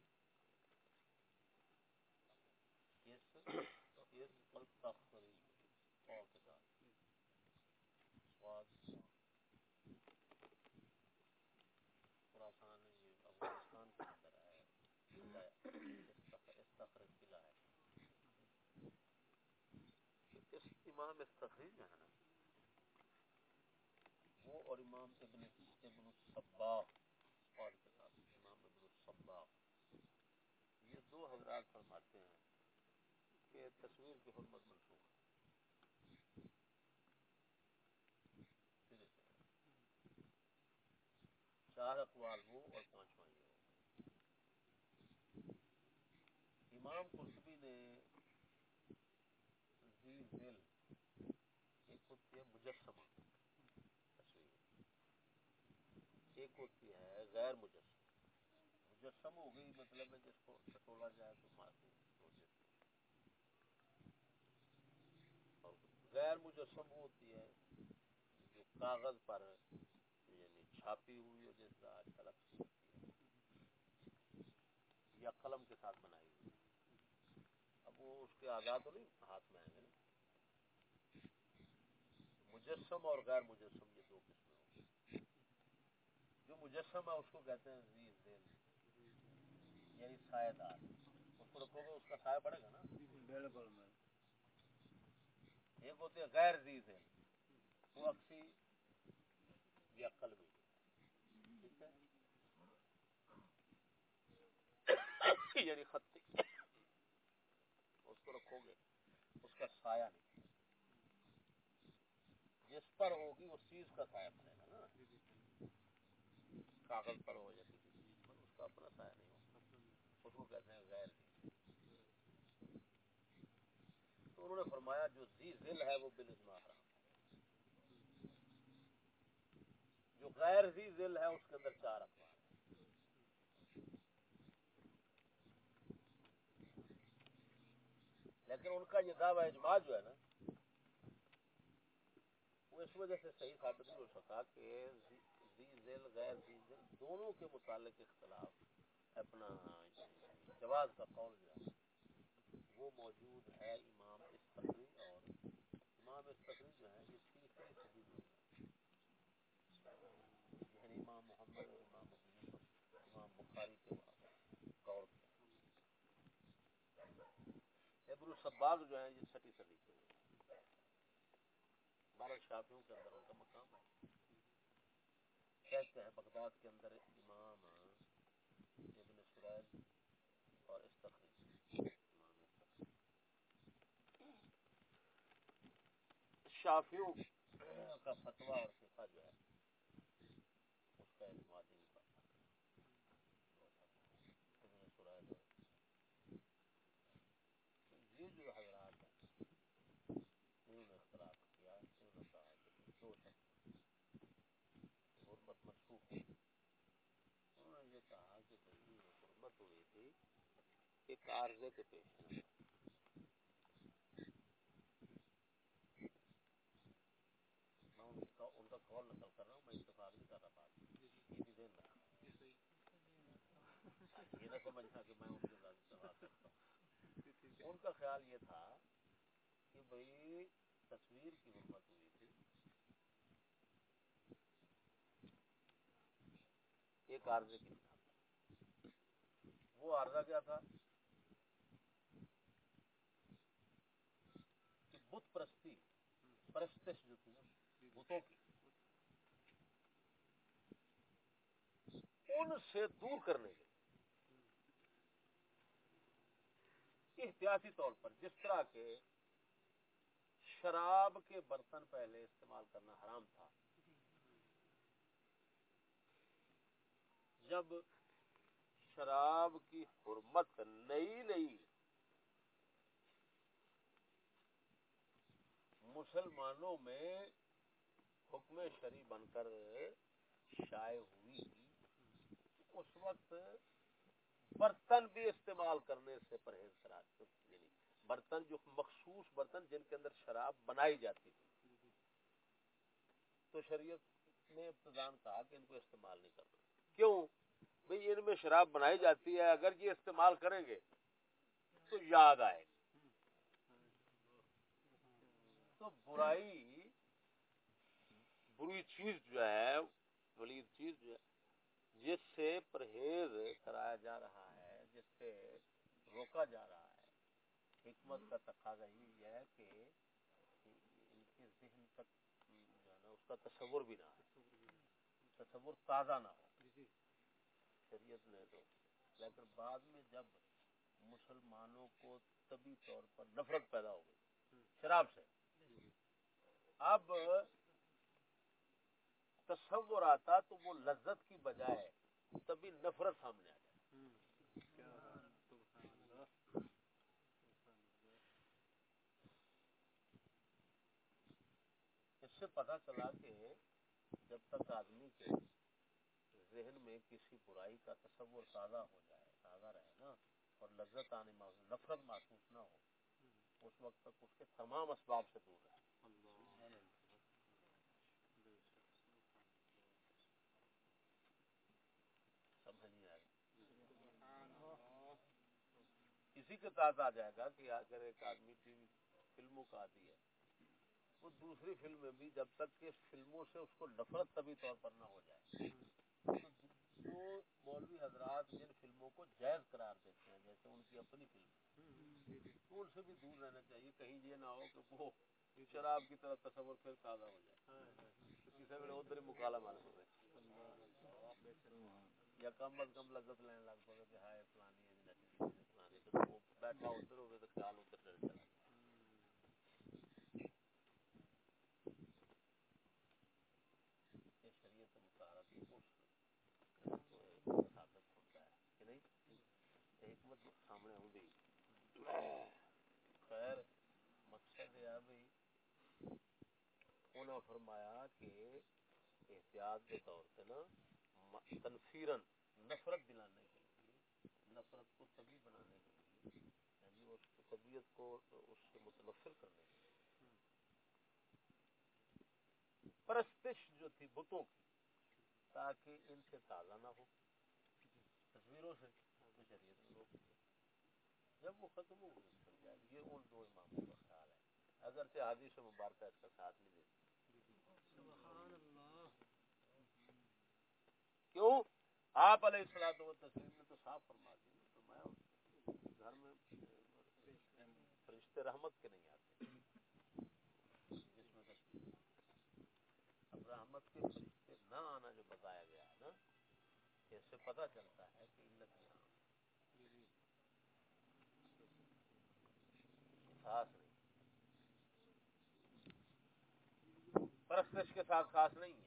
A: خراسان یہ افغانستان کے اندر ہے استخرج قلعہ ہے اس امام استخری جو ہے نا۔ وہ اور امام ابن ابن الصباح اور امام ابن الصباح۔ یہ دو حضرات فرماتے ہیں کہ تصویر کی حرمت منسوخ ہے۔ چار اقوال وہ اور پانچواں یہ ہو امام قرطبی نے دل ہوتی ہے مجسمہ۔ ایک ہوتی ہے غیر مجسم مجسم ہو گئی مطلب ہے جس کو ٹٹولا جائے تو مارتی اور غیر مجسم ہوتی ہے، جو کاغذ پر یعنی چھاپی ہوئی ہو جس کا آج کل یا قلم کے ساتھ بنائی ہوئی اب وہ اس کے آزاد تو نہیں، ہاتھ میں آئیں گے نا مجسم اور غیر مجسم یہ دو قسم جو مجسم ہے اس کو کہتے ہیں زی ذیل یعنی سائے دار۔ اس کو رکھو گے اس کا سایہ پڑے گا نا۔ بالکل ایک ہوتے ہیں غیر زی ذیل وہ اکسی یا قلبی۔ ٹھیک ہے؟ یعنی خطی۔ اس کو رکھو گے اس کا سایہ نہیں۔ جس پر ہوگی اس چیز کا سایہ پڑے گا نا۔ کاغذ پر ہو یا کسی چیز پر اس کا اپنا سایہ نہیں ہوتا اس کو کہتے ہیں غیر تو انہوں نے فرمایا جو زی ذل ہے وہ بل حرام۔ جو غیر زی ذل ہے اس کے اندر چار اخبار لیکن ان کا یہ دعوی اجماع جو ہے نا اس وجہ سے صحیح ثابت نہیں ہو سکا کہ زی ذیل، غیر زی ذیل دونوں کے متعلق اختلاف اپنا جواز کا قول جو ہے، وہ موجود ہے امام استقری اور امام استقری جو ہے، یہ تیسری صدی میں یعنی امام محمد اور امام یوسف امام بخاری کے قول ابن الصباغ جو ہے یہ چھٹی صدی کے بارہ شافیوں کے اندر ان کا مقام ہے۔ کہتے ہیں بغداد کے اندر امام ابن سرائل اور استخری شافیوں کا فتوا اور فقہ جو ہے، اس کا اعتماد نہیں کرتا ابن سرائل یہ جو حضرات ہیں انہوں نے اختلاف کیا انہوں نے کہا کہ دو شخص غربت مشکوک ہوئی انہوں نے یہ کہا کہ غربت ہوئی تھی ایک عارضے کے پیش نظر میں ان کا کال نقل کر رہا ہوں میں اتفاق نہیں کر رہا بات یہ بھی دین رہا یہ نہ سمجھنا کہ میں ان کے ساتھ اتفاق کرتا ہوں۔ ان کا خیال یہ تھا کہ بھائی تصویر کی حرمت ہوئی تھی۔ ایک عارضے کی۔ وہ عارضہ کیا تھا؟ کہ بت پرستی، پرستش جو تھی، بتوں کی، ان سے دور کرنے کے احتیاطی طور پر جس طرح کے شراب کے برتن پہلے استعمال کرنا حرام تھا، جب شراب کی حرمت نئی نئی مسلمانوں میں حکم شری بن کر شائع ہوئی۔ اس وقت برتن بھی استعمال کرنے سے پرہیز کرا یعنی برتن جو مخصوص برتن جن کے اندر شراب بنائی جاتی تھی۔ تو شریعت نے ابتدان کہا کہ ان کو استعمال نہیں کرنا۔ کیوں؟ بھئی ان میں شراب بنائی جاتی ہے، اگر یہ استعمال کریں گے تو یاد آئے۔ تو برائی، بری چیز جو ہے، ولید چیز جو ہے، جس سے پرہیز کرایا جا رہا ہے، جس سے روکا جا رہا ہے۔ حکمت کا تقاضا یہ ہے کہ ان کے ذہن تک، جو ہے نا، اس کا تصور بھی نہ ہو تصور تازہ نہ ہو۔ شریعت نے تو لیکن بعد میں جب مسلمانوں کو طبی طور پر نفرت پیدا ہو گئی، شراب سے۔ اب تصور آتا تو وہ لذت کی بجائے تبھی نفرت سامنے آ جائے۔ اس سے پتا چلا کہ جب تک آدمی کے ذہن میں کسی برائی کا تصور تازہ ہو جائے، تازہ رہے نا، اور لذت آنے محسوس نفرت محسوس نہ ہو، اس وقت تک اس کے تمام اسباب سے دور رہے۔ سمجھ نہیں آئے اسی کے تحت آ جائے گا کہ اگر ایک آدمی ٹی وی فلموں کا آدھی ہے، وہ دوسری فلم میں بھی جب تک کہ فلموں سے اس کو نفرت طبی طور پر نہ ہو جائے۔ تو مولوی حضرات جن فلموں کو جائز قرار دیتے ہیں، جیسے ان کی اپنی فلم۔ ان سے بھی دور رہنا چاہیے، کہیں یہ نہ ہو کہ وہ شراب کی طرف تصور پھر تازہ ہو جائے۔ کسی ویلے ادھر مکالا مال ہو یا کم از کم لذت لینے لگ پڑے کہ ہائے، فلانی بیٹھا ادھر ہوگی تو خیال ادھر چلا شریعت مطالعہ ثابت ہوتا ہے کہ نہیں حکمت سامنے آؤں خیر مقصد یہ بھائی انہوں فرمایا کہ احتیاط کے طور پہ نا تنفیرن نفرت دلانے کے لیے، نفرت کو طبی بنانے کے لیے یعنی اس طبیعت کو اس سے متنفر کرنے کے لیے۔ پرستش جو تھی بتوں کی، تاکہ ان سے تازہ نہ ہو۔ تصویروں سے شریعت لوگ جب وہ ختم ہو گئی یہ ان دو اماموں کا خیال ہے۔ اگر سے حادث مبارکہ اس کا ساتھ نہیں دیتی کیوں؟ آپ علیہ السلام و تسلیم نے تو صاف فرما دی تو میں گھر میں فرشتے رحمت کے نہیں آتے۔ جس میں اب رحمت کے فرشتے نہ آنا جو بتایا گیا ہے نا، اس سے پتہ چلتا ہے کہ علت یہاں خاص نہیں۔ پرستش کے ساتھ خاص نہیں ہے۔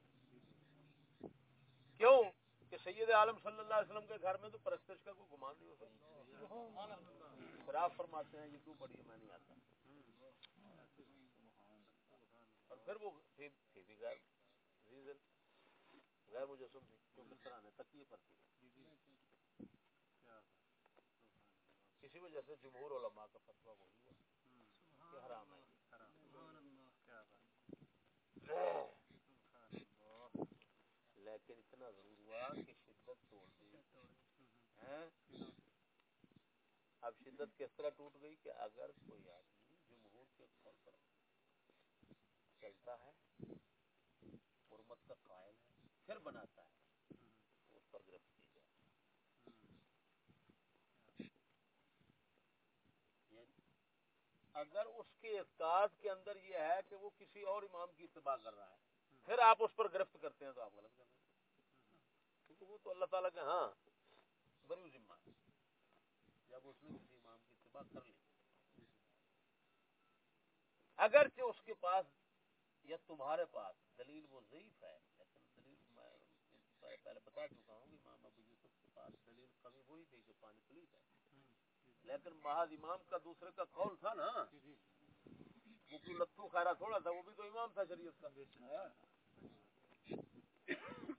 A: کیوں کہ سید عالم صلی اللہ علیہ وسلم کے گھر میں تو پرستش کا کوئی گمان نہیں ہو سکتا۔ خراب فرماتے ہیں، یہ کیوں پڑھی ہے؟ میں نہیں آتا۔ اور پھر وہ تھی بھی غیر ریزن، غیر مجسم تھی کیوں کس طرح نے تکیے پر تھی۔ اسی وجہ سے جمہور علماء کا فتویٰ وہی ہوا کہ حرام ہے۔ لیکن اتنا ضرور ہوا کہ شدت توڑ دی۔ اب شدت کس طرح ٹوٹ گئی کہ اگر کوئی آدمی جمہور کے طور پر چلتا ہے، حرمت کا قائل ہے، پھر بناتا ہے تو اس پر گرفت کی جائے یعنی اگر اس کے اعتقاد کے اندر یہ ہے کہ وہ کسی اور امام کی اتباع کر رہا ہے پھر آپ اس پر گرفت کرتے ہیں تو آپ غلط کر رہے ہیں. تو وہ تو اللہ تعالیٰ کے ہاں بری ذمہ جب اس نے کسی امام کی اتباع کر لی اگرچہ اس کے پاس یا تمہارے پاس دلیل وہ ضعیف ہے لیکن دلیل میں پہلے بتا چکا ہوں امام ابو یوسف کے پاس دلیل کمی وہی تھی کہ پانی پلیت ہے. لیکن محاذ امام کا دوسرے کا قول تھا نا وہ کوئی لتو خیرا تھوڑا تھا وہ بھی تو امام تھا شریعت کا۔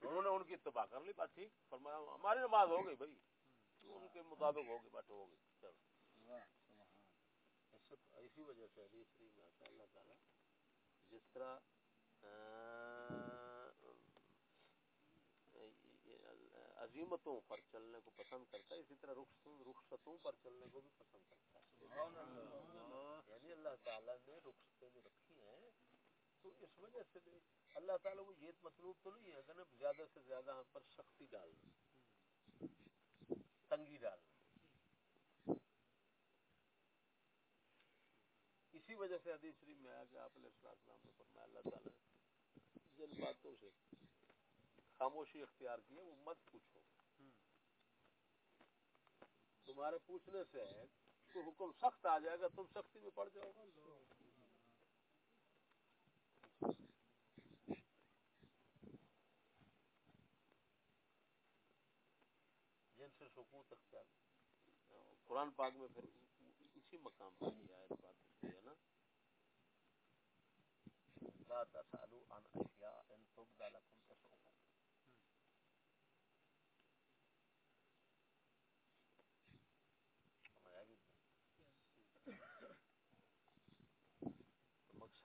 A: انہوں نے ان کی اتباع کر لی بات ٹھیک۔ فرمایا ہماری نماز ہو گئی بھائی۔ ان کے مطابق ہوگی بٹ ہوگی چلو۔ اسی وجہ سے حدیث میں آتا اللہ تعالیٰ جس طرح عظیمتوں پر چلنے کو پسند کرتا ہے اسی طرح رخصتوں پر چلنے کو بھی پسند کرتا ہے۔ یعنی اللہ تعالیٰ نے رخصتیں جو رکھی ہیں تو اس وجہ سے اللہ تعالیٰ کو یہ مطلوب تو نہیں ہے کہ زیادہ سے زیادہ ہم پر سختی ڈالنا تنگی ڈالنا اسی وجہ سے حدیث شریف میں آیا کہ آپ علیہ السلام نے فرمایا اللہ تعالیٰ جن باتوں سے خاموشی اختیار کی ہے، وہ مت پوچھو۔ تمہارے پوچھنے سے تو حکم سخت آ جائے گا، تم سختی میں پڑ جاؤ گا جن سے سکوت اختیار۔ قرآن پاک میں پھر اسی مقام پر یہ آیت بات ہے نا۔ لا تسالو عن اشیاء ان تبدا لكم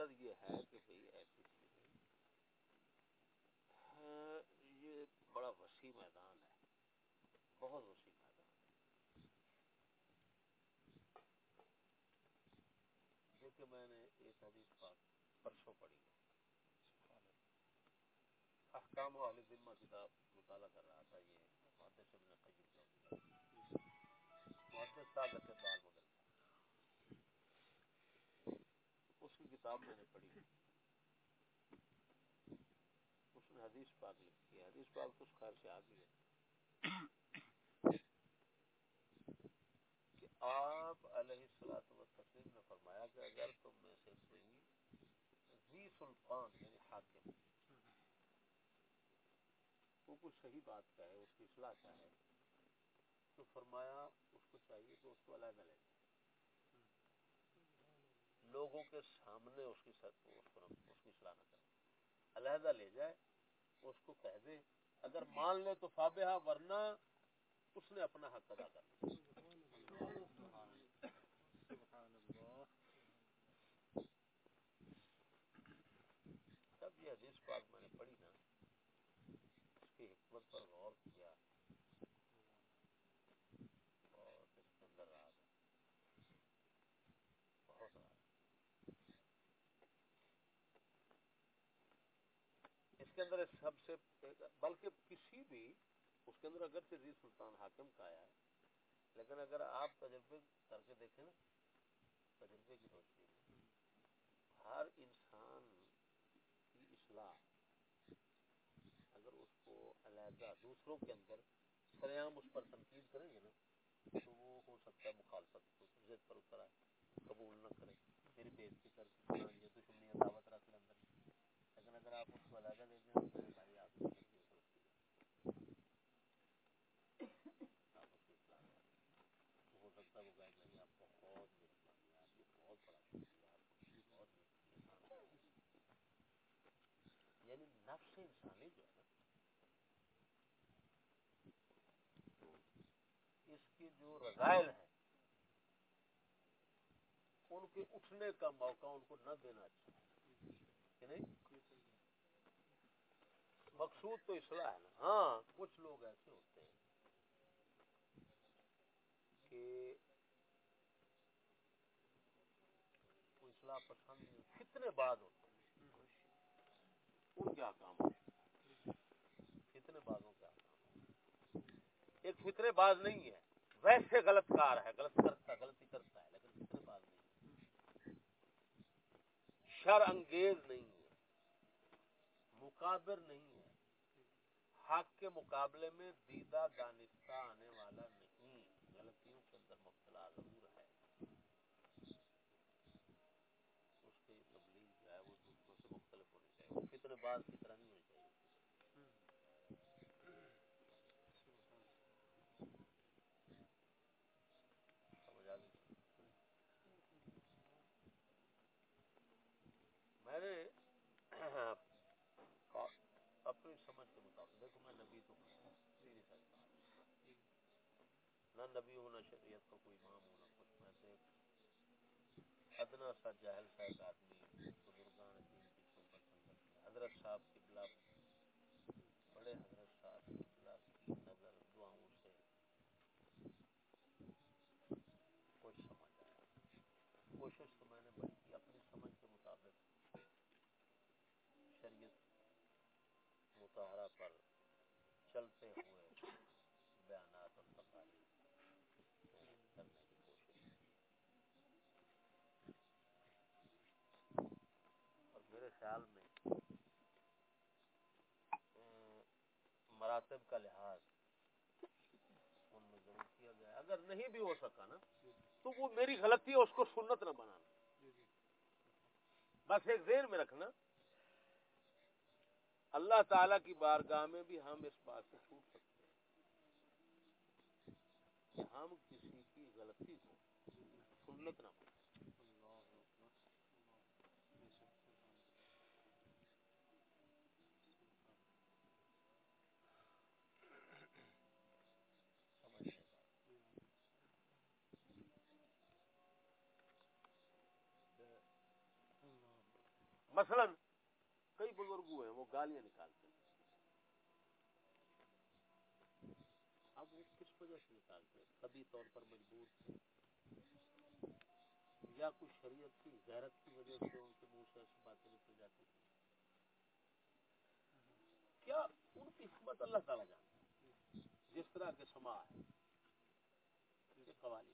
A: مقصد یہ ہے کہ بھئی ایسی چیزیں، یہ بڑا وسیع میدان ہے، بہت وسیع میدان دیکھیں میں نے ایک حدیث پاک پرسوں پڑھی ہے۔ احکام و اہل ذمہ کتاب مطالعہ کر رہا تھا، یہ محدث ابن قیم جو محدث طاقت بال مدر اس کی کتاب میں نے پڑھی اس نے حدیث پاک لکھی ہے۔ حدیث پاک تو اس خیر سے آ گئی ہے۔ کہ آپ علیہ السلام و تسلیم نے فرمایا کہ اگر تم میں سے کوئی ذی سلطان یعنی حاکم وہ کوئی صحیح بات کا ہے اس کی اصلاح کا ہے تو فرمایا اس کو چاہیے تو اس کو علیحدہ لے جائے لوگوں کے سامنے اس کی اس کو اس کی سلانا کرے علیحدہ لے جائے اس کو کہہ دے اگر مان لے تو فابحہ ورنہ اس نے اپنا حق ادا کر تب یہ حدیث پاک میں نے پڑھی نا کی حکمت پر غور کیا بہت اس کے اندر راز بہت راز اس کے اندر سب سے بلکہ کسی بھی اس کے اندر اگر سے سلطان حاکم کا آیا ہے، لیکن اگر آپ تجربے کر کے دیکھیں نا تجربے کی روشنی میں ہر انسان کی اصلاح، اگر اس کو علیحدہ دوسروں کے اندر سریام اس پر تنقید کریں گے نا، تو وہ ہو سکتا ہے مخالفت ضد پر اتر آئے، قبول نہ کرے پھر بےزتی کر کے۔ یعنی نفس انسانی جو ہے اس کی جو رضائل ہیں، ان کے اٹھنے کا موقع ان کو نہ دینا اچھا کہ نہیں؟ مقصود تو اصلاح ہے نا۔ ہاں کچھ لوگ ایسے ہوتے ہیں کہ اصلاح پسند کتنے بعد ہوتے ہیں۔ ان کیا کام ہے کتنے بازوں کیا کام ایک فطرے باز نہیں ہے، ویسے غلط کار ہے، غلط کرتا، غلطی کرتا ہے، لیکن فطرے باز نہیں شر انگیز نہیں ہے، مقابر نہیں ہے۔ حق کے مقابلے میں دیدہ دانستہ آنے والا نہیں، غلطیوں کے اندر مبتلا ضرور ہے۔ اس کی تبلیغ جو ہے وہ دوسروں سے مختلف ہونی چاہیے، وہ فطر باز کی طرح نہیں ہونی چاہیے۔ میں نے اپنی سمجھ کے مطابق دیکھو میں نبی تو نہیں سکتا نہ نبی ہونا شریعت کا کوئی امام ہونا کچھ۔ میں سے ادنا سا جہل سا ایک آدمی بزرگان دین کی صحبت حضرت صاحب کی بلا بڑے حضرت صاحب کی بلا کی نظر دعاؤں سے کچھ سمجھ آیا کوشش تو میں نے بڑی کی، اپنی سمجھ کے مطابق شریعت مطالعہ پر چلتے ہوئے بیانات اور تقاریر کرنے کی کوشش اور میرے خیال میں۔ مراتب کا لحاظ۔ ان میں ضرور کیا گیا۔ اگر نہیں بھی ہو سکا نا، تو وہ میری غلطی ہے، اس کو سنت نہ بنانا۔ بس ایک ذہن میں رکھنا، اللہ تعالی کی بارگاہ میں بھی ہم اس بات سے چھوٹ سکتے ہیں۔ کہ ہم کسی کی غلطی کو سنت نہ مثلاً کئی بزرگ ہوئے وہ گالیاں نکالتے ہیں اب وہ کس وجہ سے نکالتے ہیں طبی طور پر مجبور تھے یا کچھ شریعت کی غیرت کی وجہ سے ان کے منہ سے ایسی باتیں نکل جاتی تھی کیا ان کی حکمت اللہ تعالیٰ جانتا ہے جس طرح کے سما ہے قوالی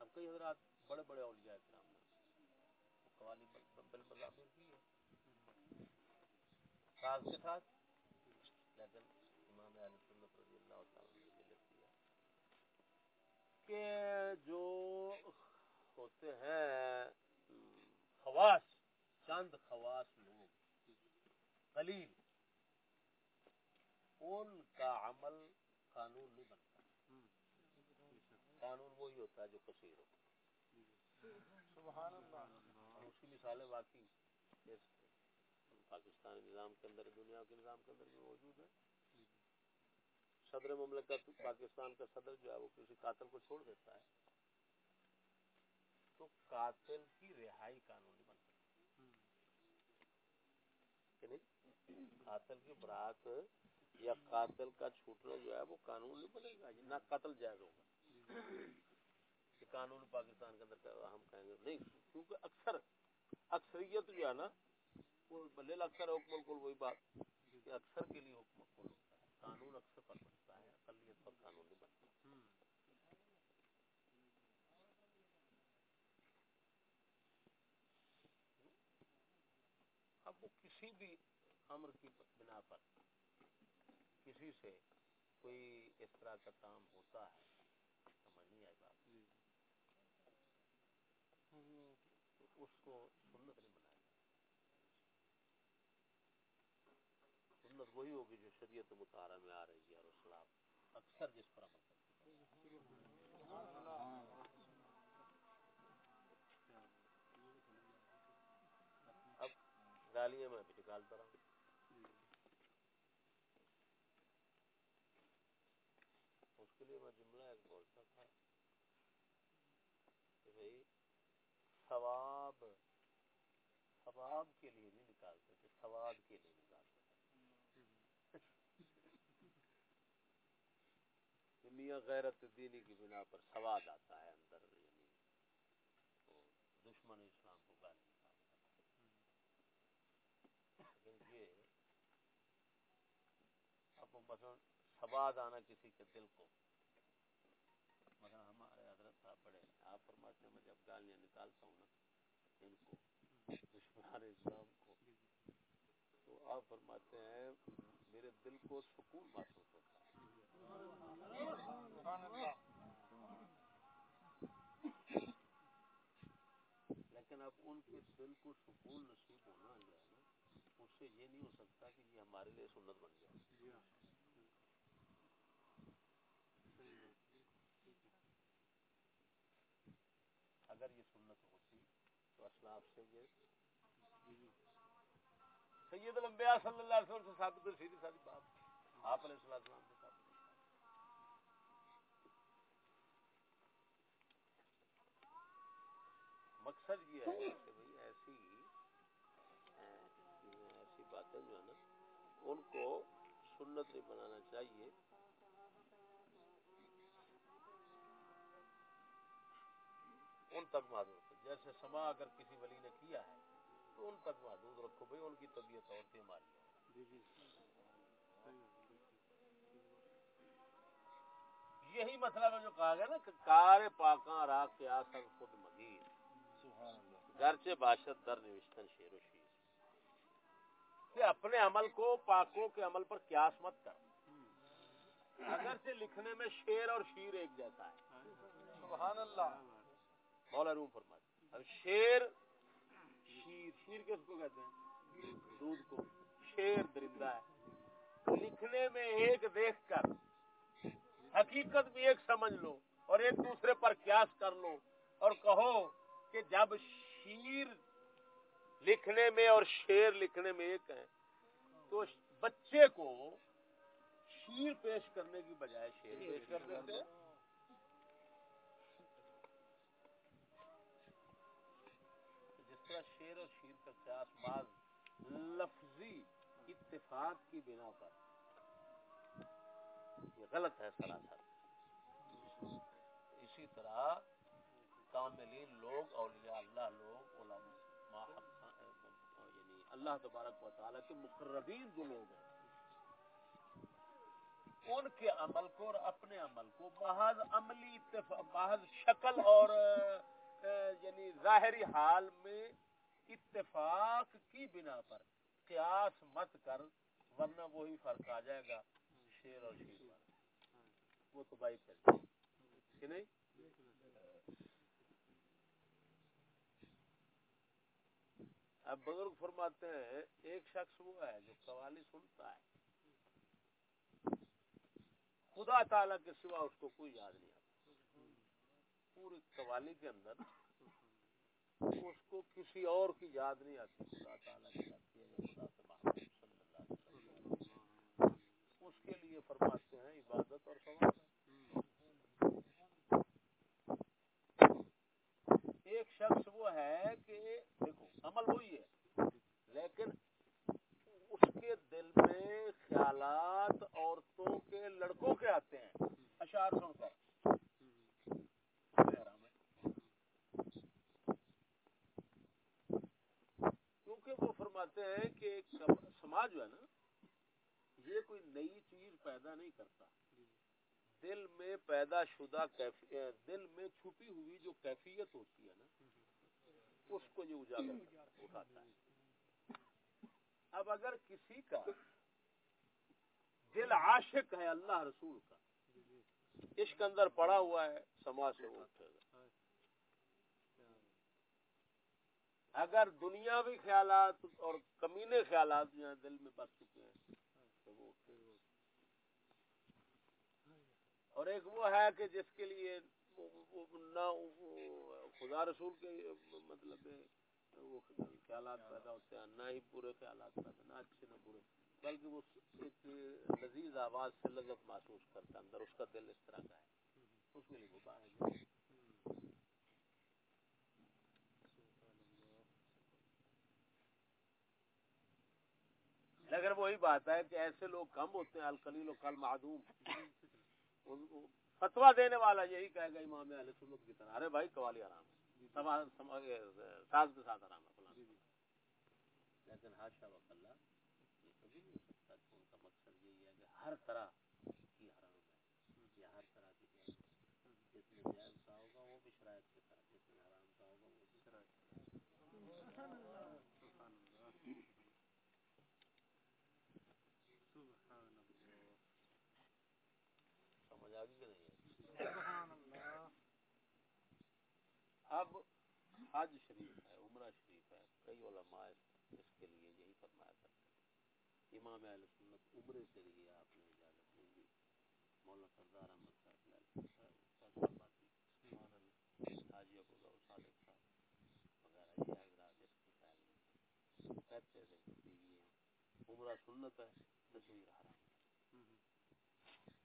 A: اب کئی حضرات بڑے بڑے اولیاء کرام قوالی بل بل کی ہے کے ساتھ؟ لیکن امام علیہ سنت رضی اللہ تعالیٰ نے لکھ دیا کہ جو ہوتے ہیں، خواص، چند خواص لوگ، قلیل، ان کا عمل قانون نہیں بنتا۔ قانون وہی ہوتا ہے جو کثیر ہو سبحان اللہ اس کی مثالیں واقعی پاکستانی نظام کے اندر، دنیا کے نظام کے اندر بھی موجود ہے۔ صدر مملکت، پاکستان کا صدر جو ہے وہ کسی قاتل کو چھوڑ دیتا ہے۔ تو قاتل کی رہائی قانونی بن سکتی۔ قاتل کی برات یا قاتل کا چھوٹنا جو ہے وہ قانون نہیں بنے گا، نہ قتل جائز ہوگا۔ قانون پاکستان کے اندر ہم کہیں گے نہیں، کیونکہ اکثر، اکثریت جو ہے نا بلے اکثر حکم الکل وہی بات کہ اکثر کے لیے حکم الکل ہوتا ہے، قانون اکثر پر بنتا ہے، اقلیت پر قانون نہیں بنتا۔ اب وہ کسی بھی امر کی بنا پر کسی سے کوئی اس طرح کا کام ہوتا ہے، سمجھ نہیں آئی بات۔ اس کو سنت نہیں بنایا سنت وہی ہوگی جو شریعت مطالعہ میں آ رہی ہے اور اسلام اکثر جس پر عمل کرتی اب گالیاں میں بھی نکالتا رہا اس کے لیے میں جملہ ایک بولتا تھا کہ بھائی، ثواب ثواب کے لیے نہیں نکالتے تھے ثواب کے لیے نکالتے میاں غیرت دینی کی بنا پر سواد آتا ہے اندر یعنی دشمن اسلام کو گالی لیکن یہ، اب مثلا سواد آنا کسی کے دل کو۔ مثلا ہمارے حضرت صاحب بڑے آپ فرماتے ہیں، میں جب گالیاں نکالتا ہوں نا ان کو، دشمنان اسلام کو، تو آپ فرماتے ہیں، میرے دل کو سکون محسوس ہوتا ہے۔ لیکن اب ان کے دل کو سکون نصیب ہونا جو ہے اس سے یہ نہیں ہو سکتا کہ یہ ہمارے لیے سنت بن جائے۔ اگر یہ سنت ہوتی تو اسلاف سے یہ سید الانبیاء صلی اللہ علیہ وسلم سے ثابت سیدھی ساری بات۔ آپ علیہ السلام مقصد یہ ہے کہ بھئی ایسی ایسی باتیں جو ہے نا ان کو سنت نہیں بنانا چاہیے۔ ان تک محدود جیسے سما اگر کسی ولی نے کیا ہے تو ان تک محدود رکھو بھائی ان کی طبیعت اور تھی ہماری جی، جی۔ یہی مطلب ہے جو کہا گیا نا کہ کار پاکاں را کے آسن خود مگیر گرچہ باشد در نوشتن شیر و شیر۔ کہ اپنے عمل کو پاکوں کے عمل پر قیاس مت کر۔ اگرچہ لکھنے میں شیر اور شیر ایک جیسا ہے۔ سبحان اللہ۔ مولا روم فرماتے اب شیر شیر شیر کس کو کہتے ہیں؟ دودھ کو۔ شیر درندہ ہے۔ لکھنے میں ایک دیکھ کر حقیقت بھی ایک سمجھ لو اور ایک دوسرے پر قیاس کر لو اور کہو کہ جب شیر لکھنے میں اور شیر لکھنے میں ایک ہے تو بچے کو شیر پیش کرنے کی بجائے شیر پیش کر دیتے جس طرح شیر اور شیر کا قیاس بعض لفظی اتفاق کی بنا پر۔ یہ غلط ہے سراسر۔ اسی طرح کاملین لوگ، اولیاء اللہ لوگ، علماء یعنی اللہ تبارک و تعالیٰ کے مقربین جو لوگ ہیں، ان کے عمل کو اور اپنے عمل کو محض عملی محض شکل اور یعنی ظاہری حال میں اتفاق کی بنا پر قیاس مت کر، ورنہ وہی فرق آ جائے گا شیر اور شیر وہ تو بھائی کر کہ نہیں؟ اب بزرگ فرماتے ہیں، ایک شخص وہ ہے جو قوالی سنتا ہے۔ خدا تعالی کے سوا اس کو کوئی یاد نہیں آتا۔ پوری قوالی کے اندر اس کو کسی اور کی یاد نہیں آتی۔ خدا تعالیٰ کی آتی ہے۔ خدا سے محمد صلی اللہ علیہ وسلم۔ اس کے لیے فرماتے ہیں عبادت اور ثواب ایک شخص وہ ہے کہ دیکھو، عمل وہی ہے، لیکن اس کے دل میں خیالات عورتوں کے لڑکوں کے آتے ہیں اشار سن کر کیونکہ وہ فرماتے ہیں کہ سماج جو ہے نا، یہ کوئی نئی چیز پیدا نہیں کرتا۔ دل میں پیدا شدہ دل میں چھپی ہوئی جو کیفیت ہوتی ہے نا اس کو یہ اجاگر اٹھاتا ہے۔ اب اگر کسی کا دل عاشق ہے اللہ رسول کا، عشق اندر پڑا ہوا ہے، سماج سے وہ اٹھے گا۔ اگر دنیاوی خیالات اور کمینے خیالات جو ہیں دل میں بس چکے ہیں، تو وہ اٹھے اور ایک وہ ہے کہ جس کے لیے نہ خدا رسول کے مطلب وہ خیالات پیدا ہوتے ہیں، نہ ہی برے خیالات پیدا، نہ اچھے نہ برے، بلکہ وہ ایک لذیذ آواز سے لذت محسوس کرتا ہے اندر، اس کا دل اس طرح کا ہے۔ اس کے لیے وہ باہر لیکن وہی بات ہے کہ ایسے لوگ کم ہوتے ہیں الکلیل و کل معدوم فتوا دینے والا یہی کہے گا امام اہل سنت کی طرح، ارے بھائی قوالی آرام ہے۔ جی، ساز کے ساتھ آرام ہے جی، جی۔ لیکن حادثہ اللہ یہ کبھی نہیں ہو سکتا کہ ان کا مقصد یہی ہے کہ ہر طرح کی حرام ہے۔ یا ہر طرح کی جائز جس میں جائز کا ہوگا، وہ بھی شرائط کے ساتھ جس میں حرام کا ہوگا، وہ بھی شرائط کے ساتھ سمجھ آ گئی کہ نہیں؟ اب حج شریف ہے، عمرہ شریف ہے، کئی علماء اس کے لیے یہی فرمایا کرتے ہیں۔ امام اہل سنت عمرے کے لیے آپ نے اجازت دیں گی مولا سردار احمد صاحب حاجی ابو صادق صاحب وغیرہ یہ حضرات اس کی تعلیم کہتے تھے کہ یہ عمرہ سنت ہے تصویر حرام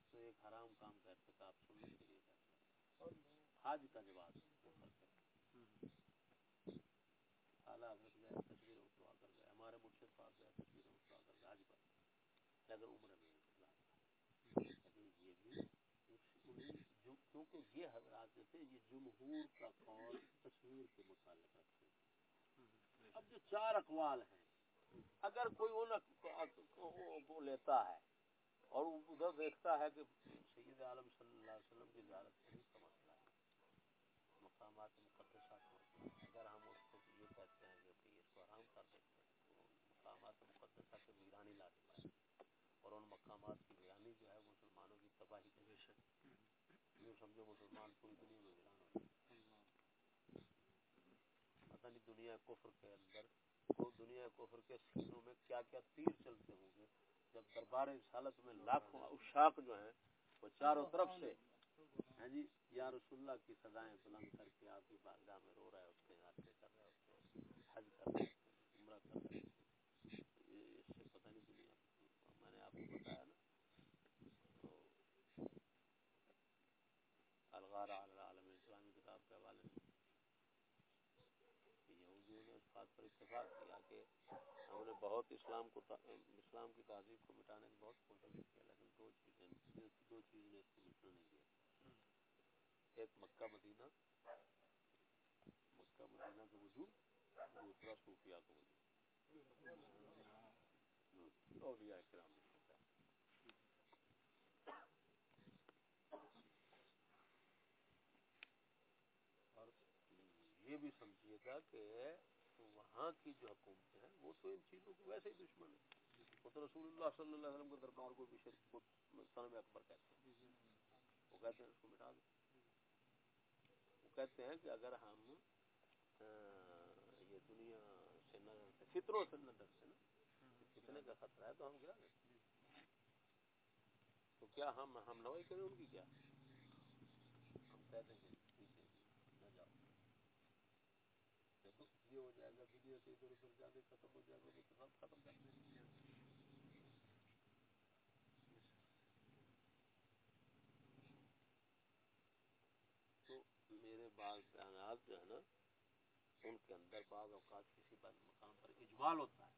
A: تو ایک حرام کام کا ارتکاب سنت کے لیے کرتے ہیں۔ اور حج کا جواب وہ کرتے اعلیٰ حضرت گئے تصویر اٹھوا کر گئے ہمارے مرشد پاس گئے تصویر اٹھوا کر گئے حج پر لیکن عمر میں لیکن یہ بھی کیونکہ یہ حضرات جو تھے، یہ جمہور کا قول تصویر کے متعلق رکھتے ہیں اب جو چار اقوال ہیں، اگر کوئی ان کو لیتا ہے اور ادھر دیکھتا ہے کہ سید عالم صلی اللہ علیہ وسلم کی زیارت شریف کا مسئلہ ہے، مقامات مقدسات اگر ہم اس کو یہ کہتے ہیں کہ اس کو آرام کر دیتے ہیں، تو مقامات مقدسہ کے ویرانی لازم ہے اور مقامات کی ویرانی جو ہے مسلمانوں کی تباہی کے شک یوں سمجھو مسلمان پوری دنیا میں ویران ہو پتہ نہیں دنیا کفر کے اندر دنیا کفر کے سینوں میں کیا کیا تیر چلتے ہوں گے۔ جب دربار رسالت میں لاکھوں اشاق جو ہیں وہ چاروں طرف سے ہیں جی یا رسول اللہ کی سزائیں بلند کر کے آپ کی بارگاہ میں رو رہے ہوتے ہیں حج کر رہے ہوتے ہیں، حج کر رہے ہوتے ہیں، عمرہ کر رہے ہوتے ہیں اس سے پتہ نہیں دنیا میں نے آپ کو بتایا نا تو الغار عالم اسلامی کتاب کے حوالے سے یہودیوں نے اس بات پر اتفاق کیا کہ ہم نے بہت اسلام کو اسلام کی تہذیب کو مٹانے کی بہت کوشش کی لیکن دو چیزیں، دو چیز نے اس کو مٹنا نہیں دیا ایک مکہ، مدینہ۔ مکہ، مدینہ کا وجود دوسرا صوفیہ کا وجود اولیاء کرام۔ اور یہ بھی سمجھیے گا کہ وہاں کی جو حکومتیں ہیں، وہ تو ان چیزوں کو ویسے ہی دشمن ہے وہ تو رسول اللہ صلی اللہ علیہ وسلم کے دربار کو بھی شرک صنم اکبر کہتے ہیں۔ وہ کہتے ہیں اس کو مٹا دو۔ وہ کہتے ہیں کہ اگر ہم یہ دنیا سے نہ ڈرتے فطروں سے نہ ڈرتے نا کتنے کا خطرہ ہے تو ہم گرا دیتے تو کیا ہم ہم نوائی کریں ان کی کیا؟ ہم کہہ دیں گے نہ جاؤ دیکھو یہ ہو جائے گا دنیا سے ادھر ادھر جا کے ختم ہو جائے گا، وہ تو سب ختم کر دیں تو میرے بعض بیانات جو ہے نا، ان کے اندر بعض اوقات کسی مقام پر اجمال ہوتا ہے۔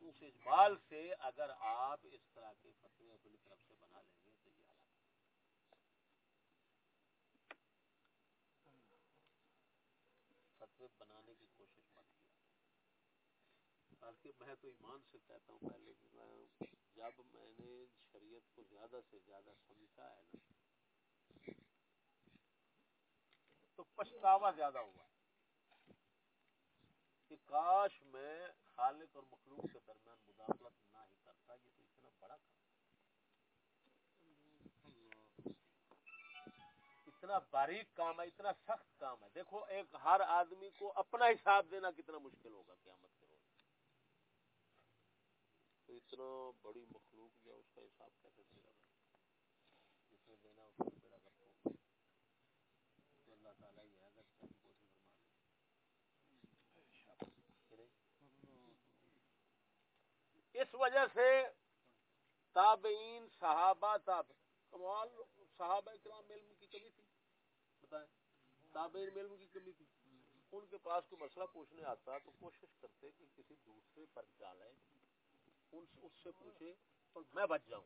A: اس اجمال سے اگر آپ اس طرح کے فتوے اپنی طرف سے بنا لیں گے تو یہ حالات فتوے بنانے کی کوشش مت کیا بلکہ میں تو ایمان سے کہتا ہوں پہلے میں جب میں نے شریعت کو زیادہ سے زیادہ سمجھا ہے نا، تو پچھتاوا زیادہ ہوا کہ کاش میں خالق اور مخلوق کے درمیان مداخلت اتنا باریک کام ہے، اتنا سخت کام ہے۔ دیکھو، ایک ہر آدمی کو اپنا حساب دینا کتنا مشکل ہوگا قیامت کے روز۔ تو اتنا بڑی مخلوق جو اس کا حساب کیسے دے گا؟ جس میں دینا، اس کو بیڑا کر اللہ تعالیٰ یہ اگر چند کو فرما اس وجہ سے تابعین، صحابہ تاب کمال، صحابہ کرام، علم کی کمی تھی۔ تابعین علم کی کمی تھی۔ ان کے پاس کوئی مسئلہ پوچھنے آتا تو کوشش کرتے کہ کسی دوسرے پر ڈالے اس سے پوچھے اور میں بچ جاؤں۔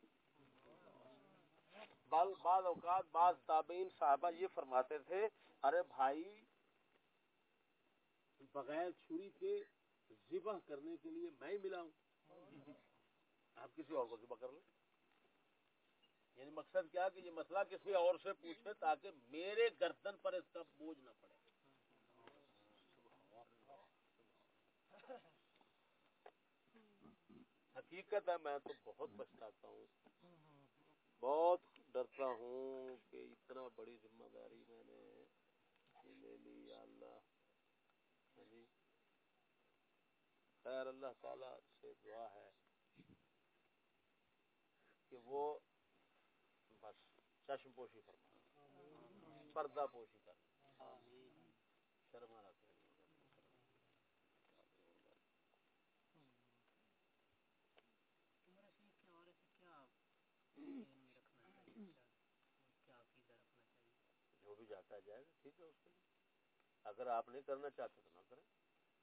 A: بعض اوقات بعض تابعین صحابہ یہ فرماتے تھے، ارے بھائی، بغیر چھری کے ذبح کرنے کے لیے میں ہی ملا ہوں۔ آپ کسی اور کو ذبح کر لیں۔ یعنی مقصد کیا کہ یہ مسئلہ کسی اور سے پوچھے تاکہ میرے گردن پر اس کا بوجھ نہ پڑے۔ حقیقت ہے، میں تو بہت پچھتاتا ہوں۔ بہت ڈرتا ہوں کہ اتنا بڑی ذمہ داری میں نے لے لی اللہ۔ جی خیر اللہ تعالی سے دعا ہے کہ وہ چشم پوشی فرما پردہ پوشی کر۔ شرما جو بھی جاتا جائے گا، ٹھیک ہے، اس کے لیے۔ اگر آپ نہیں کرنا چاہتے تو نہ کریں۔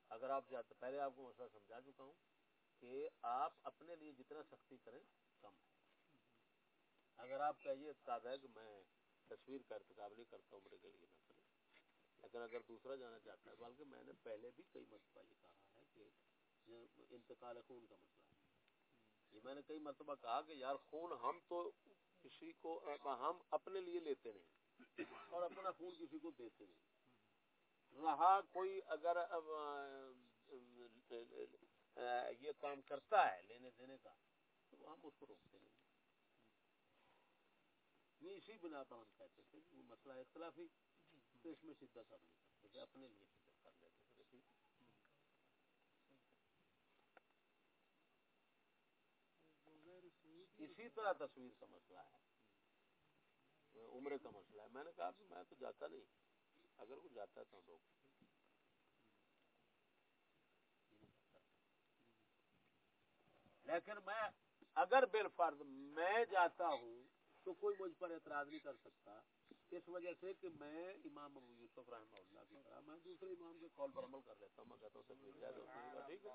A: اگر آپ جاتے، پہلے آپ کو مسئلہ سمجھا چکا ہوں کہ آپ اپنے لیے جتنا سختی کریں، کم ہے۔ اگر آپ کا یہ اعتقاد ہے کہ میں تصویر کا ارتقاب نہیں کرتا عمرے کے لیے نہ کریں لیکن اگر دوسرا جانا چاہتا ہے، بلکہ میں نے پہلے بھی کئی مرتبہ یہ کہا ہے کہ انتقال خون کا مسئلہ ہے۔ یہ میں نے کئی مرتبہ کہا کہ یار خون ہم تو کسی کو، ہم اپنے لیے لیتے نہیں اور اپنا خون کسی کو دیتے نہیں۔ رہا کوئی اگر یہ کام کرتا ہے لینے دینے کا، تو ہم اس کو روکتے نہیں۔ یہ اسی بنا پر ہم کہتے تھے وہ مسئلہ اختلافی تو اس میں شدت اب نہیں کرتے تھے، اپنے لیے شدت کر لیتے تھے۔ اسی طرح تصویر کا مسئلہ ہے، عمرے کا مسئلہ ہے۔ میں نے کہا میں تو جاتا نہیں، اگر وہ جاتا ہے تو لوگ لیکن میں اگر بال فرض میں جاتا ہوں تو کوئی مجھ پر اعتراض نہیں کر سکتا۔ اس وجہ سے کہ میں امام ابو یوسف رحمہ اللہ کی طرح میں دوسرے امام کے کال پر عمل کر لیتا ہوں، میں کہتا ہوں ٹھیک ہے؟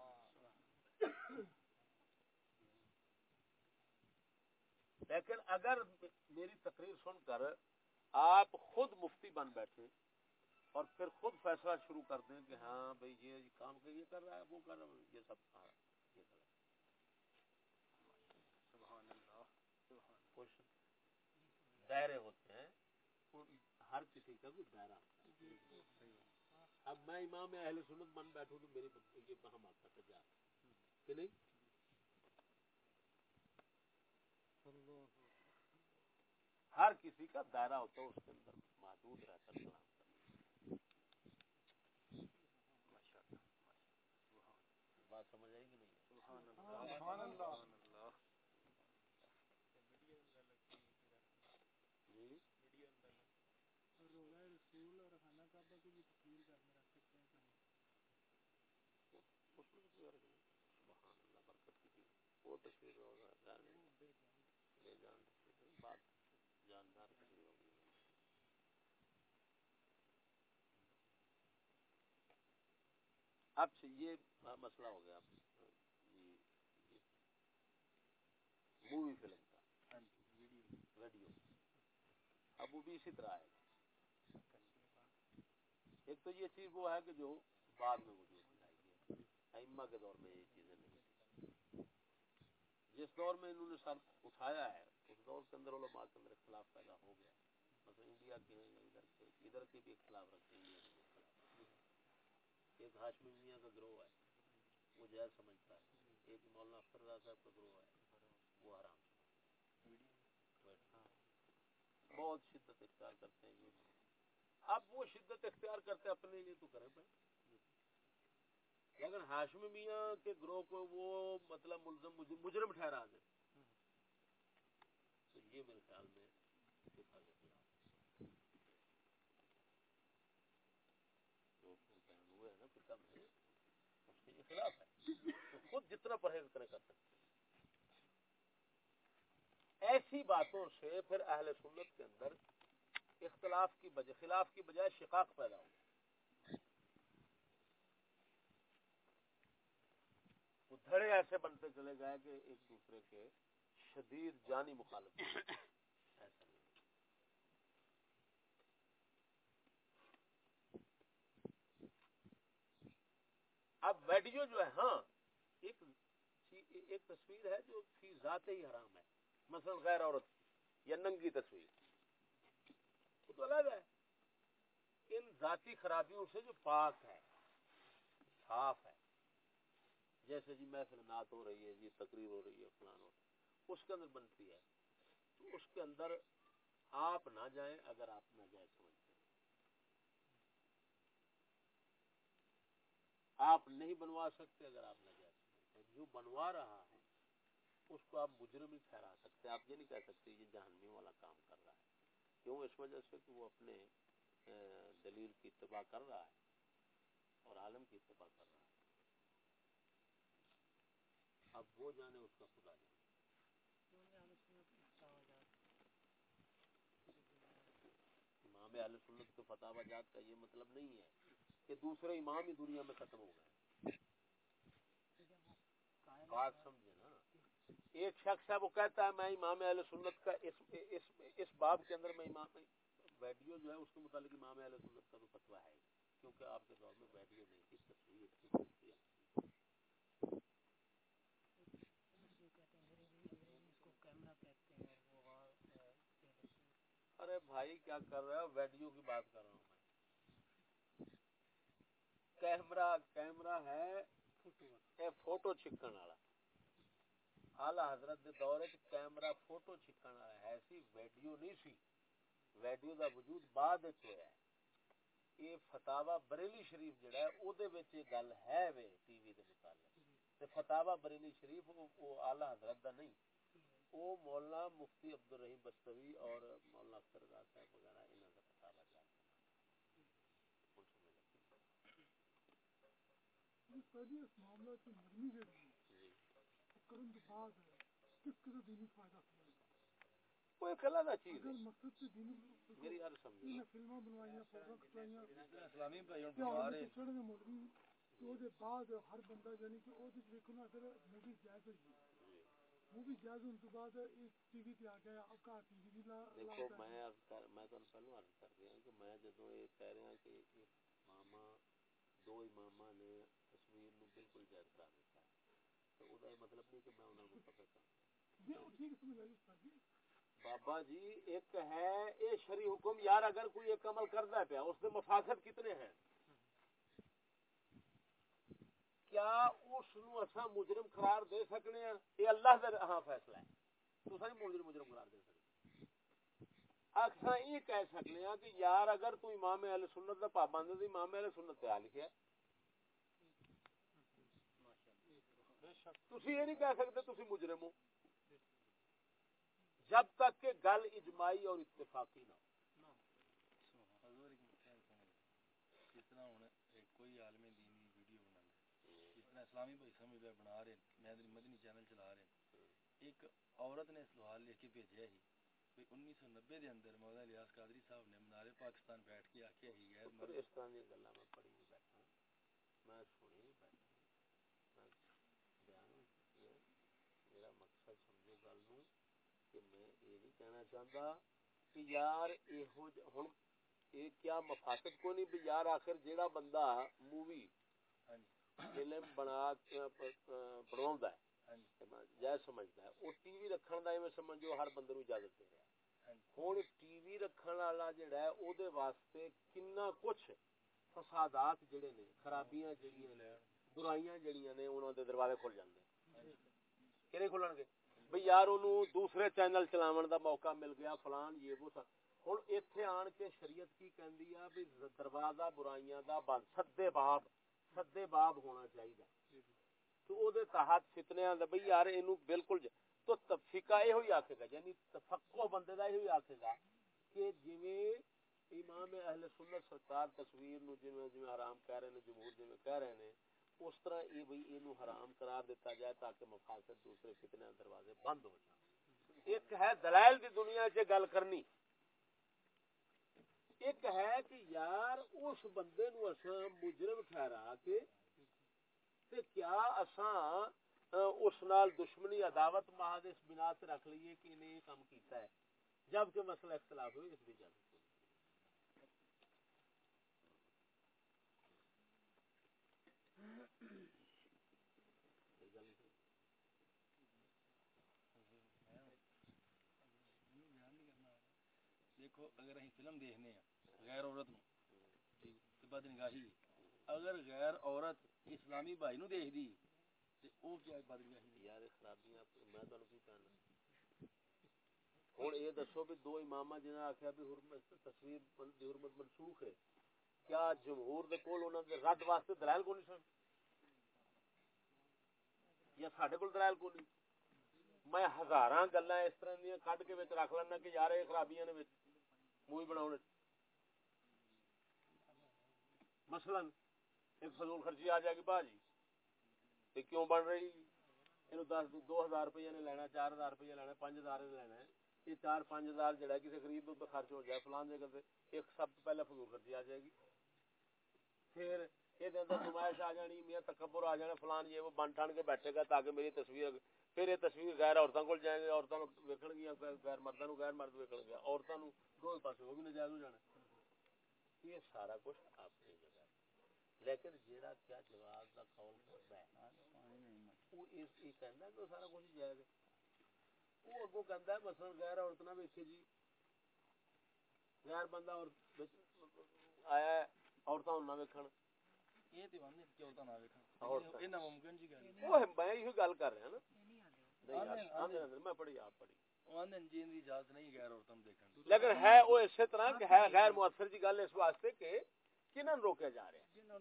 A: لیکن اگر میری تقریر سن کر آپ خود مفتی بن بیٹھے اور پھر خود فیصلہ شروع کر دیں کہ ہاں بھائی یہ کام یہ کر رہا ہے، وہ کر رہا ہے، یہ سب کر دائرے ہوتے ہیں ہر کسی کا کوئی دائرہ اب میں امام اہل سنت بن بیٹھوں تو میری یہ ہم آپ کا جا۔ کہ نہیں؟ ہر کسی کا دائرہ ہوتا ہے اس کے اندر محدود رہتا کلام بات سمجھ آئے گی نہیں؟ وہ ہوگا جان بات جاندار ہوگی اب یہ مسئلہ ہو گیا مووی فلم کا۔ ویڈیو اب وہ بھی اسی طرح آئے گا۔ ایک تو یہ چیز وہ ہے کہ جو بعد میں وجود میں آئی ہے ائمہ کے دور میں یہ چیزیں نہیں جس دور میں انہوں نے سر اٹھایا ہے، اس دور کے اندر علماء کے اندر اختلاف پیدا ہو گیا۔ مثلا انڈیا کے ہیں ادھر کے ادھر کے بھی اختلاف رکھتے ہیں۔ ایک ہاشمی میاں کا گروہ ہے، وہ جائز سمجھتا ہے۔ ایک مولانا اختر صاحب کا گروہ ہے، وہ حرام بہت شدت اختیار کرتے ہیں۔ اب وہ شدت اختیار کرتے اپنے لیے تو کریں بھائی لیکن ہاشمی میاں کے گروہ کو وہ مطلب ملزم مجرم ٹھہرا دیں تو یہ میرے خیال میں ہوئے نا فکر میں اس کے خلاف ہے۔ تو خود جتنا پرہیز کرے کر سکتے ایسی باتوں سے پھر اہل سنت کے اندر اختلاف کی بجائے خلاف کی بجائے شقاق پیدا ہو دھڑے ایسے بنتے چلے گئے کہ ایک دوسرے کے شدید جانی مخالف ایسا نہیں اب ویڈیو جو ہے ہاں ایک ایک تصویر ہے جو فی ذات ہی حرام ہے۔ مثلا غیر عورت یا ننگی تصویر۔ وہ تو الگ ہے۔ ان ذاتی خرابیوں سے جو پاک ہے، صاف ہے۔ جیسے جی محفل نعت ہو رہی ہے جی تقریر ہو رہی ہے، فلان ہو رہی ہے، اس کے اندر بنتی ہے۔ تو اس کے اندر آپ نہ جائیں اگر آپ ناجائز سمجھتے ہیں۔ آپ نہیں بنوا سکتے اگر آپ ناجائز سمجھتے ہیں۔ جو بنوا رہا ہے، اس کو آپ مجرم ہی ٹھہرا سکتے ہیں۔ آپ یہ نہیں کہہ سکتے یہ جہنمی والا کام کر رہا ہے۔ کیوں؟ اس وجہ سے کہ وہ اپنے دلیل کی اتباع کر رہا ہے اور عالم کی اتباع کر رہا ہے۔ اب وہ جانے اس کا خدا جانے۔ امام اہل سنت کے فتح جات کا یہ مطلب نہیں ہے کہ دوسرے امام ہی دنیا میں ختم ہو گئے۔ بات سمجھے نا۔ ایک شخص ہے وہ کہتا ہے میں امام اہل سنت کا اس, اس, اس باب کے اندر میں امام ویڈیو جو ہے اس کے متعلق امام اہل سنت کا تو فتوا ہے۔ کیونکہ آپ کے دور میں ویڈیو نہیں تھی تصویر تھی ارے بھائی کیا کر رہے ہو ویڈیو کی بات کر رہا ہوں میں۔ کیمرہ کیمرہ ہے اے فوٹو چھکن والا۔ آلہ حضرت دے دور وچ کیمرہ فوٹو چھکن والا ہے سی ویڈیو نہیں سی۔ ویڈیو دا وجود بعد وچ ہویا ہے۔ یہ فتاوا بریلی شریف جڑا ہے او دے وچ یہ گل ہے وے ٹی وی دے متعلق۔ تے فتاوا بریلی شریف او اعلی حضرت دا نہیں۔ او مولانا مفتی عبد الرحیم بستوی اور مولانا اختر رضا صاحب وغیرہ انہاں دا فتاوا جا پہلی اس معاملہ کی نرمی جڑی ہے کرن دے بعد کس قسم دینی فائدہ کوئی کلا دا چیز اگر مقصد سے دینی میری ہر سمجھ فلماں بنوائیاں فوٹو کھچوائیاں اسلامی بھائیوں بنا رہے چڑھنے مولوی تو دے بعد ہر بندہ یعنی کہ او دے ویکھو نا اگر مووی جائز ہوئی مووی جائز ہونے تو بعد ٹی وی تے آ گیا اب کا ٹی وی لا دیکھو میں عرض کر میں تو پہلو عرض کر دیا کہ میں جدوں یہ کہہ رہا کہ ماما دو امامہ نے تصویر نو بالکل جائز قرار دیتا ہے۔ تو دا مطلب نہیں کہ میں انہاں کو بابا جی ایک ہے یہ شری حکم یار اگر کوئی ایک عمل کرتا پیا اس کے مفاصد کتنے ہیں؟ کیا اس اسا مجرم قرار دے سکنے ہیں؟ یہ اللہ دے ہاں فیصلہ ہے۔ تو ساری مجرم مجرم قرار دے سکتے۔ اکثر یہ کہہ سکنے ہیں کہ یار اگر تو امام اہل سنت کا پابند ہے امام اہل سنت پہ آ لکھا تھی یہ نہیں کہہ سکتے تھی مجرم ہو۔ جب تک کہ گل اجماعی اور اتفاقی نہ کوئی عالم دینی ویڈیو بنا جتنا اسلامی بھائی سمجھ بنا رہے میں مدنی چینل چلا رہے ایک عورت نے سوال لکھ کے بھیجا ہی کہ انیس سو نبے دے اندر مولانا الیاس قادری صاحب نے منارے پاکستان بیٹھ کے آکھیا ہی غیر مرد اس طرح دی گلاں میں پڑھی بیٹھا میں سنی نہیں بیٹھا میں بیان میرا مقصد سمجھو گل نو کہ میں یہ نہیں کہنا چاہتا کہ یار یہ ہن یہ کیا مفاسد کو نہیں بھی یار آخر جیڑا بندہ مووی فلم بنا بنا ہے جائز سمجھتا ہے وہ ٹی وی رکھن کا سمجھو ہر بندے نو اجازت دے رہا ہے۔ ہوں ٹی وی رکھن والا جڑا ہے او دے واسطے کنا کچھ فسادات جڑے نے خرابیاں جڑیاں نے برائیاں جڑیاں نے انہاں دے دروازے کھل جاندے۔ کہڑے کھلن گے؟ بھئی یار اونوں دوسرے چینل چلاون دا موقع مل گیا، فلان یہ وہ ہن ایتھے آن کے شریعت کی کہندی ہے بھی دروازہ برائیاں دا بند، سدے باب سدے باب ہونا چاہیے تو او دے تحت فتنے آندا بھئی یار اینو بالکل تو تفقہ یہ ہوئی آکھے گا یعنی تفقہ بندے دا یہ ہوئی آکھے گا کہ جویں امام اہل سنت سرکار تصویر نو جویں جویں حرام کہہ رہے نے، جمہور جویں کہہ رہے نے اس طرح یہ بھئی اینو حرام قرار دیتا جائے تاکہ مفاسد دوسرے فتنے دروازے بند ہو جائیں۔ ایک ہے دلائل دی دنیا سے گل کرنی۔ ایک ہے کہ یار اس بندے نو اساں مجرم ٹھہرا کے تے کیا اساں اس نال دشمنی عداوت محض اس بنا سے رکھ لیے کہ انہیں یہ کام کیتا ہے۔ جبکہ مسئلہ اختلاف ہوئی اس بھی جانب۔
B: دیکھو، اگر اہی فلم دیکھنے ہیں، غیر عورت نو بد نگاہی اگر غیر عورت اسلامی بھائی نو دیکھ دی تے او کیا بد نگاہی
A: یار خرابیاں میں تانوں کی کہنا؟ ہوں، یہ دسو بھی دو امام جنہیں آخیا بھی حرمت، تصویر دی حرمت منسوخ ہے۔ کیا جمہور دے کول انہاں دے رد واسطے دلائل کو نہیں سن؟ یا ساڈے کول دلائل کو نہیں میں ہزاراں گلاں اس طرح دیاں کڈ کے وچ رکھ لینا کہ یار یہ خرابیاں نے وچ مووی بناون مثلا ایک فضول خرچی آ جائے گی باجی تے کیوں بن رہی؟ اینو دس دو ہزار روپیہ نے لینا چار ہزار روپیہ لینا پانچ ہزار نے لینا ہے۔ یہ چار پانچ ہزار جڑا کسی خرید تو خرچ ہو جائے فلان جگہ سے ایک سب تو پہلے فضول خرچی آ جائے گی۔ پھر یہ اندر نمائش آ جانی، میاں تکبر آ جانا فلان یہ جی وہ بن ٹھن کے بیٹھے گا تاکہ میری تصویر پھر یہ تصویر غیر عورتوں کو جائیں گے عورتوں ویکن گیا غیر مردوں غیر مرد ویکن گیا عورتوں دو پاس وہ بھی نجائز ہو جانا۔ یہ سارا کچھ اپنی جگہ لیکن جیڑا کیا جواز کا قول کرتا ہے وہ اس یہ کہنا کہ سارا کچھ جائز ہے۔ وہ اگوں کہندا ہے مثلا غیر عورت نہ ویکھے جی غیر بندہ اور آیا ہے عورتاں نہ ویکھن۔
B: یہ تے وندے کہ عورتاں نہ ویکھن؟
A: عورتاں۔
B: یہ ناممکن جی گل
A: وہ میں یہ گل کر رہا نا۔ نہیں یار میں پڑھی آپ پڑھی
B: وندے جی دی اجازت نہیں غیر عورتاں نوں دیکھن
A: لیکن ہے وہ اسی طرح کہ ہے غیر مؤثر جی گل اس واسطے کہ نوں روکیا جا رہا ہے؟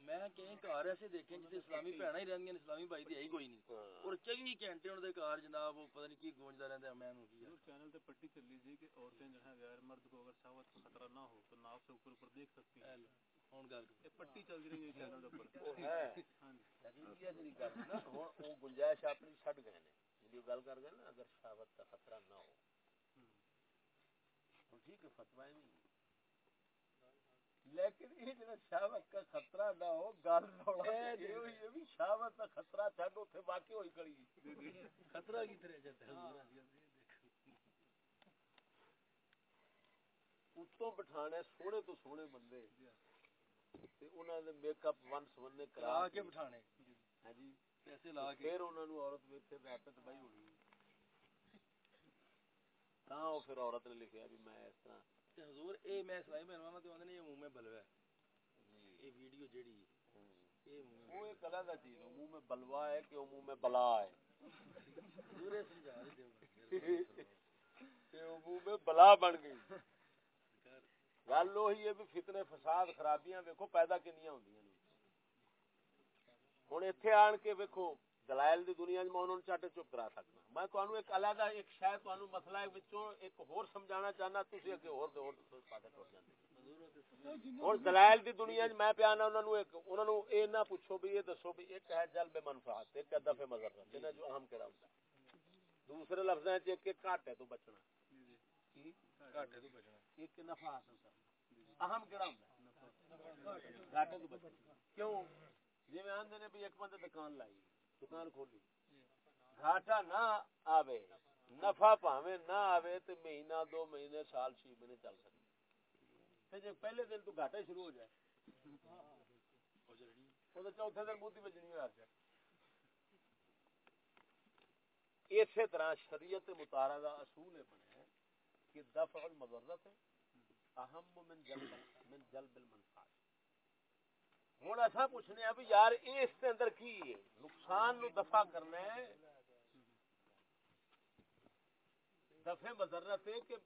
B: میں کہیں گھر ایسے دیکھیں جتے اسلامی بہنا ہی رہندیاں اسلامی بھائی دی ہے ہی کوئی نہیں۔ اور چوبی گھنٹے انہاں دے گھر جناب وہ پتہ نہیں کی گونجدا رہندا میں نوں کی
C: چینل تے پٹی چلی جی کہ عورتیں جو ہیں غیر مرد کو اگر شہوت کا خطرہ نہ ہو تو ناف سے اوپر اوپر دیکھ سکتی ہیں۔
B: ہن گل
C: یہ پٹی چل رہی ہے چینل دے اوپر
A: وہ ہے
C: ہاں جی
A: لیکن یہ جڑی گل نا ہن وہ گنجائش اپنی چھڈ گئے نے گل کر گئے نا اگر شہوت کا خطرہ نہ ہو ٹھیک ہے فتوا نہیں لیکن یہ جڑا شہوت کا خطرہ نہ ہو گل روڑا یہ بھی شہوت کا خطرہ چھڈ اوتھے واقع ہوئی کھڑی
B: خطرہ کی طرح جاتا ہے
A: اتوں بٹھانے سونے تو سونے بندے تے انہاں دے میک اپ ون سونے کرا
B: کرا کے بٹھانے
A: ہاں جی
B: پیسے لا کے
A: پھر انہاں نو عورت ویکھے تے اپت بھائی ہونی تاں او پھر عورت نے لکھیا بھی میں اس طرح
B: تے حضور اے میں اسلامی بہنوانا تے اوندے نے یہ منہ میں بلوا ہے یہ ویڈیو جیڑی یہ منہ میں
A: وہ ایک علیحدہ چیز ہے منہ میں بلوا ہے کہ وہ منہ میں بلا ہے
B: حضور یہ سمجھا دے دیو
A: کہ وہ منہ میں بلا بن گئی گل وہی ہے بھی فتنے فساد خرابیاں ویکھو، پیدا کنیاں ہوندیاں نے۔ ہن ایتھے آن کے ویکھو، دلائل دی دنیا میں انہوں چاٹے چپ کرا سکنا۔ میں تانوں ایک علیحدہ ایک شاید تانوں مسئلہ وچوں ایک ہور سمجھانا چاہنا، تسی اگے ہور تے ہور پاسے ٹر جاندے۔ ہن دلائل دی دنیا میں میں پیانا انہاں نوں ایک، انہاں نوں اے نہ پوچھو بھی یہ دسو بھی، ایک ہے جلب منفعت، ایک دفع مضرت انہاں جو اہم کیڑا ہوندا۔ دوسرے لفظاں وچ ایک گھاٹے تو بچنا۔ جی جی، کی
B: گھاٹے تو بچنا۔
A: ایک نفع حاصل کرنا اہم کیڑا ہوندا ہے۔ گھاٹے تو بچنا کیوں؟ جی میں آندے نے بھی ایک بندے دکان لائی، دکان کھولی۔ گھاٹا نہ آوے، نفع پاوے، نہ آوے تے مہینہ، دو مہینے، سال، چھ مہینے چل سکتے تے جے پہلے دن تو گھاٹا شروع ہو جائے۔ وہ تو چوتھے دن بوتی بجنی ہو جائے اسی طرح شریعت متارا کا اصول ہے بنے، کہ دفع المضرت اہم من جلب من جلب المنفعت ہوں ایسا پوچھنے بھی یار یہ اس کے اندر کی ہے؟ نقصان نو دفع کرنا ہے۔ دفع مضرت ہے کہ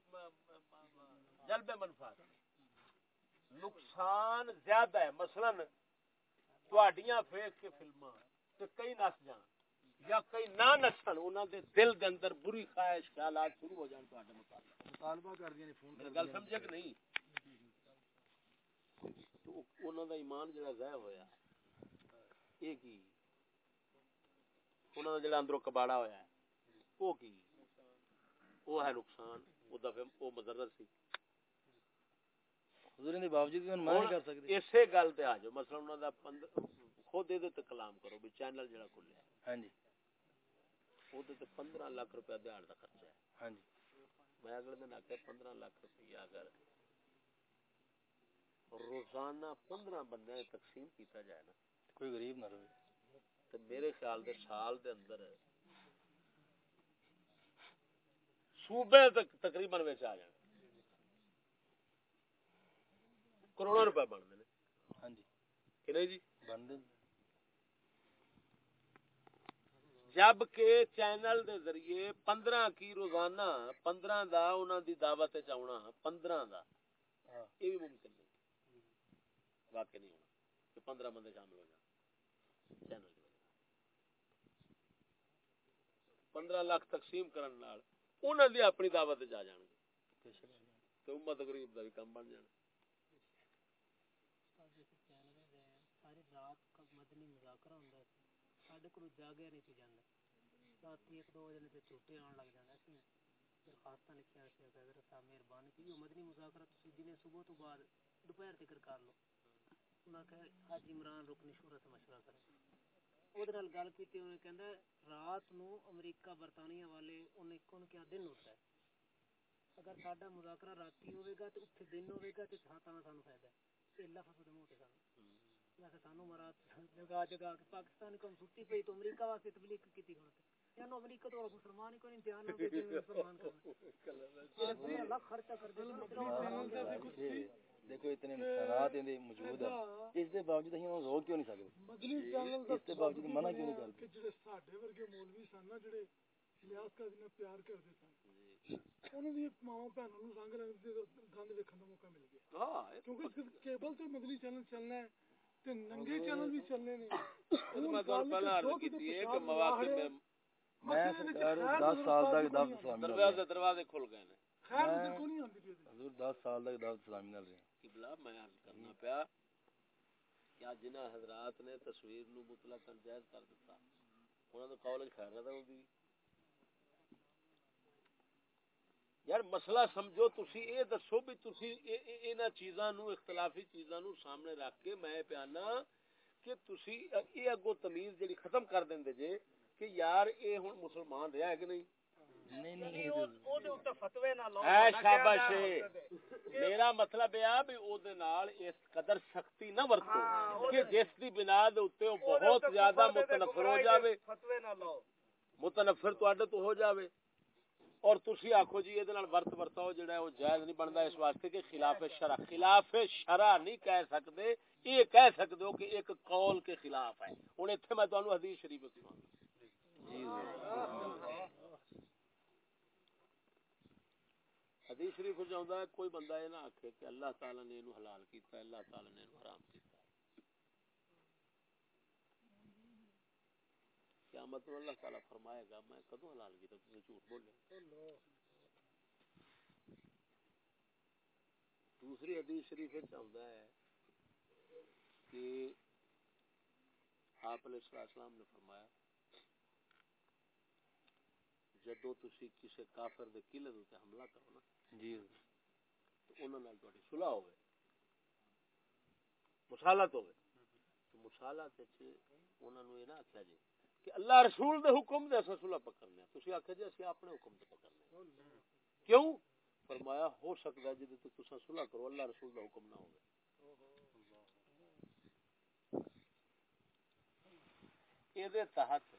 A: جلب منفعت نقصان زیادہ ہے۔ مثلا تواڈیاں فیک کے فلماں تے کئی نس جان۔ یا کئی نہ نسن انہاں دے دل دے اندر بری خواہش خیالات شروع ہو جان تواڈے متعلق
B: مطالبہ کر دیا نے فون
A: میری گل سمجھے کہ نہیں؟ تو انہوں دا ایمان جڑا ضائع ہویا یہ کی؟ انہوں دا جڑا اندروں کباڑا ہویا ہے وہ کی؟ وہ ہے نقصان وہ دفعہ وہ مضرت سی۔
B: حضور نے باوجود بھی منع نہیں کر سکتے۔
A: اسی گل تے آ جاؤ مثلا انہوں دا پندر خود یہ تے کلام کرو بھی چینل جڑا کھلیا
B: ہاں جی۔
A: روپیہ دیہڑ دا خرچہ ہے
B: ہاں جی
A: میں اگلے دن آخیا پندرہ لاکھ روپیہ اگر روزانہ پندرہ بندے تقسیم کیتا جائے نا
B: کوئی غریب نہ رہے
A: تو میرے خیال دے سال دے اندر صوبے تک تقریباً وچ آ جان کروڑوں روپے بنتے
B: ہاں جی
A: کہ نہیں جی
B: بن دے
A: جبکہ چینل دے ذریعے پندرہ کی روزانہ پندرہ دا انہاں دی دعوت چاہنا پندرہ دا۔
B: ہاں۔
A: یہ بھی ممکن نہیں واقع نہیں ہونا کہ پندرہ بندے شامل ہو جائیں۔ چینل وجہ پندرہ لاکھ تقسیم کرن نال انہاں دی اپنی دعوت جا جان گے۔ تو امت غریب دا بھی کم بن جانا
D: ساری رات کا مدنی مذاکرہ ہوندا سی ساڈے کول جاگیا نہیں سی جاندا رات ایک دو بجے تے چھوٹے آن لگ جانا سی درخواستاں لکھیا سی کہ حضرت صاحب مہربانی کی مدنی مذاکرہ تسی دنے صبح تو بعد دوپہر تک کر لو۔ انہاں کہ حاج عمران رکن شورا سے مشورہ کرے اودے نال گل کیتی انہوں نے کہندا رات نو امریکہ برطانیہ والے انہیں کون کیا دن ہوتا ہے؟ اگر ساڈا مذاکرہ راتی ہوے گا تے اوتھے دن ہوے گا تے تھا ہاں، تاں سانو فائدہ ہے۔ تے لفظ دے منہ تے سانو مراد جگہ جگہ پاکستان کو ستی پئی تو امریکہ واسطے تبلیغ کیتی ہن یا نو امریکہ تو مسلمان نہیں دھیان نہ دے مسلمان یہ اللہ خرچہ کر دے
B: دیکھو اتنے نقصانات اندے موجود ہیں اس دے باوجود ہی انہوں روک کیوں نہیں سکتے اس دے باوجود منع کیوں نہیں کرتے
E: جڑے ساڈے ورگے مولوی سن نا جڑے لیاس کا جنہیں پیار کرتے سن انہوں دی ماواں بہنوں نوں رنگ رنگ دے گند ویکھن دا موقع مل گیا
A: ہاں
E: کیونکہ کیبل تے مدنی چینل چلنا ہے ننگے چینل بھی چلنے نے۔
A: میں تو پہلا عرض کیتی ہے کہ مواقع میں
B: میں سرکار دس سال تک دعوت اسلامی نال
A: دروازے
B: رہا
A: دروازے کھل گئے نے۔
E: خیر ادھر کو نہیں آندی پئی
B: حضور دس سال تک دعوت اسلامی نال رہا
A: قبلہ میں عرض کرنا پیا کیا جنہ حضرات نے تصویر نو مطلق جائز کر دیتا۔ انہاں دے قول وچ خیر نہ ہوندی یار مسئلہ سمجھو تسی اے دسو بھی تسی انہاں چیزاں نو اختلافی چیزاں نو سامنے رکھ کے میں پیانا کہ تسی اے اگو تمیز جڑی ختم کر دیندے جے کہ یار اے ہن مسلمان رہیا ہے کہ نہیں؟
B: نہیں نہیں
A: اے شاباش میرا مطلب قدر سختی نہ ورتو کہ جس دی بنا بہت زیادہ متنفر ہو جاوے۔ متنفر تو ہو جاوے۔ اور تسی آکھو جی یہ نال ورت ورتاؤ جڑا ہے وہ جائز نہیں بندا اس واسطے کہ خلاف شرع خلاف شرع نہیں کہہ سکتے یہ کہہ سکتے ہو کہ ایک قول کے خلاف ہے۔ ہن ایتھے میں تانوں حدیث شریف سناؤں
B: جی
A: حدیث شریف ہے کوئی بندہ یہ نہ آکھے کہ اللہ تعالی نے اینو حلال کیتا ہے اللہ تعالی نے اینو حرام کیتا۔ قیامت اللہ تعالی فرمائے گا میں کدو حلال کیتا تم جھوٹ بولے؟ دوسری حدیث شریف چاہتا ہے کہ آپ علیہ السلام نے فرمایا جدو تسی کسی کافر دے قلعے دے تے حملہ کرو نا
B: جی۔
A: تو انہاں نال تہاڈی صلح ہوے مصالحت ہوے تو مصالحت وچ انہاں نو یہ نہ آکھیا جی کہ اللہ رسول دے حکم دے اساں صلح پکڑنے تسی آکھیا جی اسی اپنے حکم تے پکڑنے کیوں؟ فرمایا ہو سکدا جے تے تساں صلح کرو، اللہ رسول دا حکم نہ ہوے اے دے تحت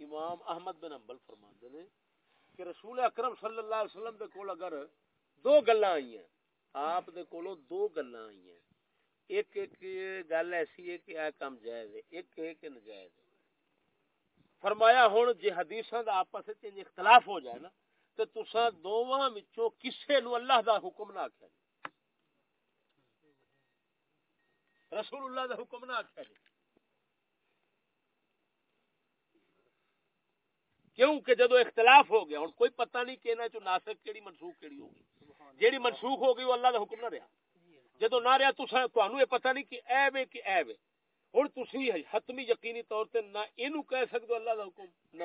A: امام احمد بن حنبل فرماندے نے کہ رسول اکرم صلی اللہ علیہ وسلم دے کول اگر دو گلاں آئی ہیں، آپ دے کولوں دو گلاں آئی ہیں۔ ایک ایک گل ایسی ہے کہ اے کام جائز ہے، ایک ہے کہ ناجائز ہے۔ فرمایا ہن جے حدیثاں دا آپس وچ اختلاف ہو جائے نا، تے تساں دوواں وچوں کسے نو اللہ دا حکم نہ آکھیا جی رسول اللہ دا حکم نہ آکھیا جی کیوں کہ جدو اختلاف ہو گیا ہوں کوئی پتہ نہیں کہ انہاں چوں ناسخ کیڑی، منسوخ کیڑی ہوگی جیڑی منسوخ ہو گئی، وہ اللہ دا حکم نہ رہا جدو نہ رہا تساں تانوں یہ پتہ نہیں کہ اے وے کہ اے وے۔ ہن تسی حتمی یقینی طور تے نہ اینو کہہ سکدو اللہ دا حکم، نہ۔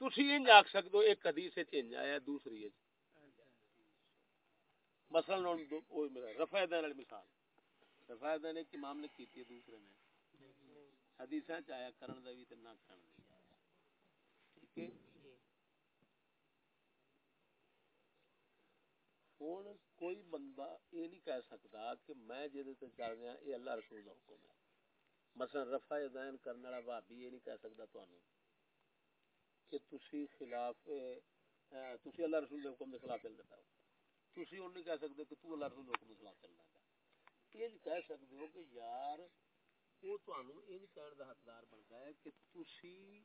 A: تسی انج آکھ سکدو ایک حدیث وچ انج آیا، دوسری وچ مثلا ہن میرا رفع دین والی مثال۔ رفع دین ایک امام نے کیتی دوسرے نے حدیثاں چ آیا، کرن دا وی تے نہ کرن دا ٹھیک ہے؟ ہوں، کوئی بندہ یہ نہیں کہہ سکتا کہ میں جی چل رہا یہ اللہ رسول کا حکم ہے۔ مثلا رفا دین کرنے والا بھابی یہ نہیں کہہ سکتا تو آنے. کہ تسی خلاف تسی اللہ رسول کے حکم کے خلاف چل رہا ہو۔ تھی ہوں نہیں کہہ سکتے کہ تو اللہ رسول حکم کے خلاف چل رہا ہے۔ یہ نہیں کہہ سکتے ہو کہ یار، وہ تمہیں یہ نہیں کہنے کا حقدار بنتا ہے کہ تھی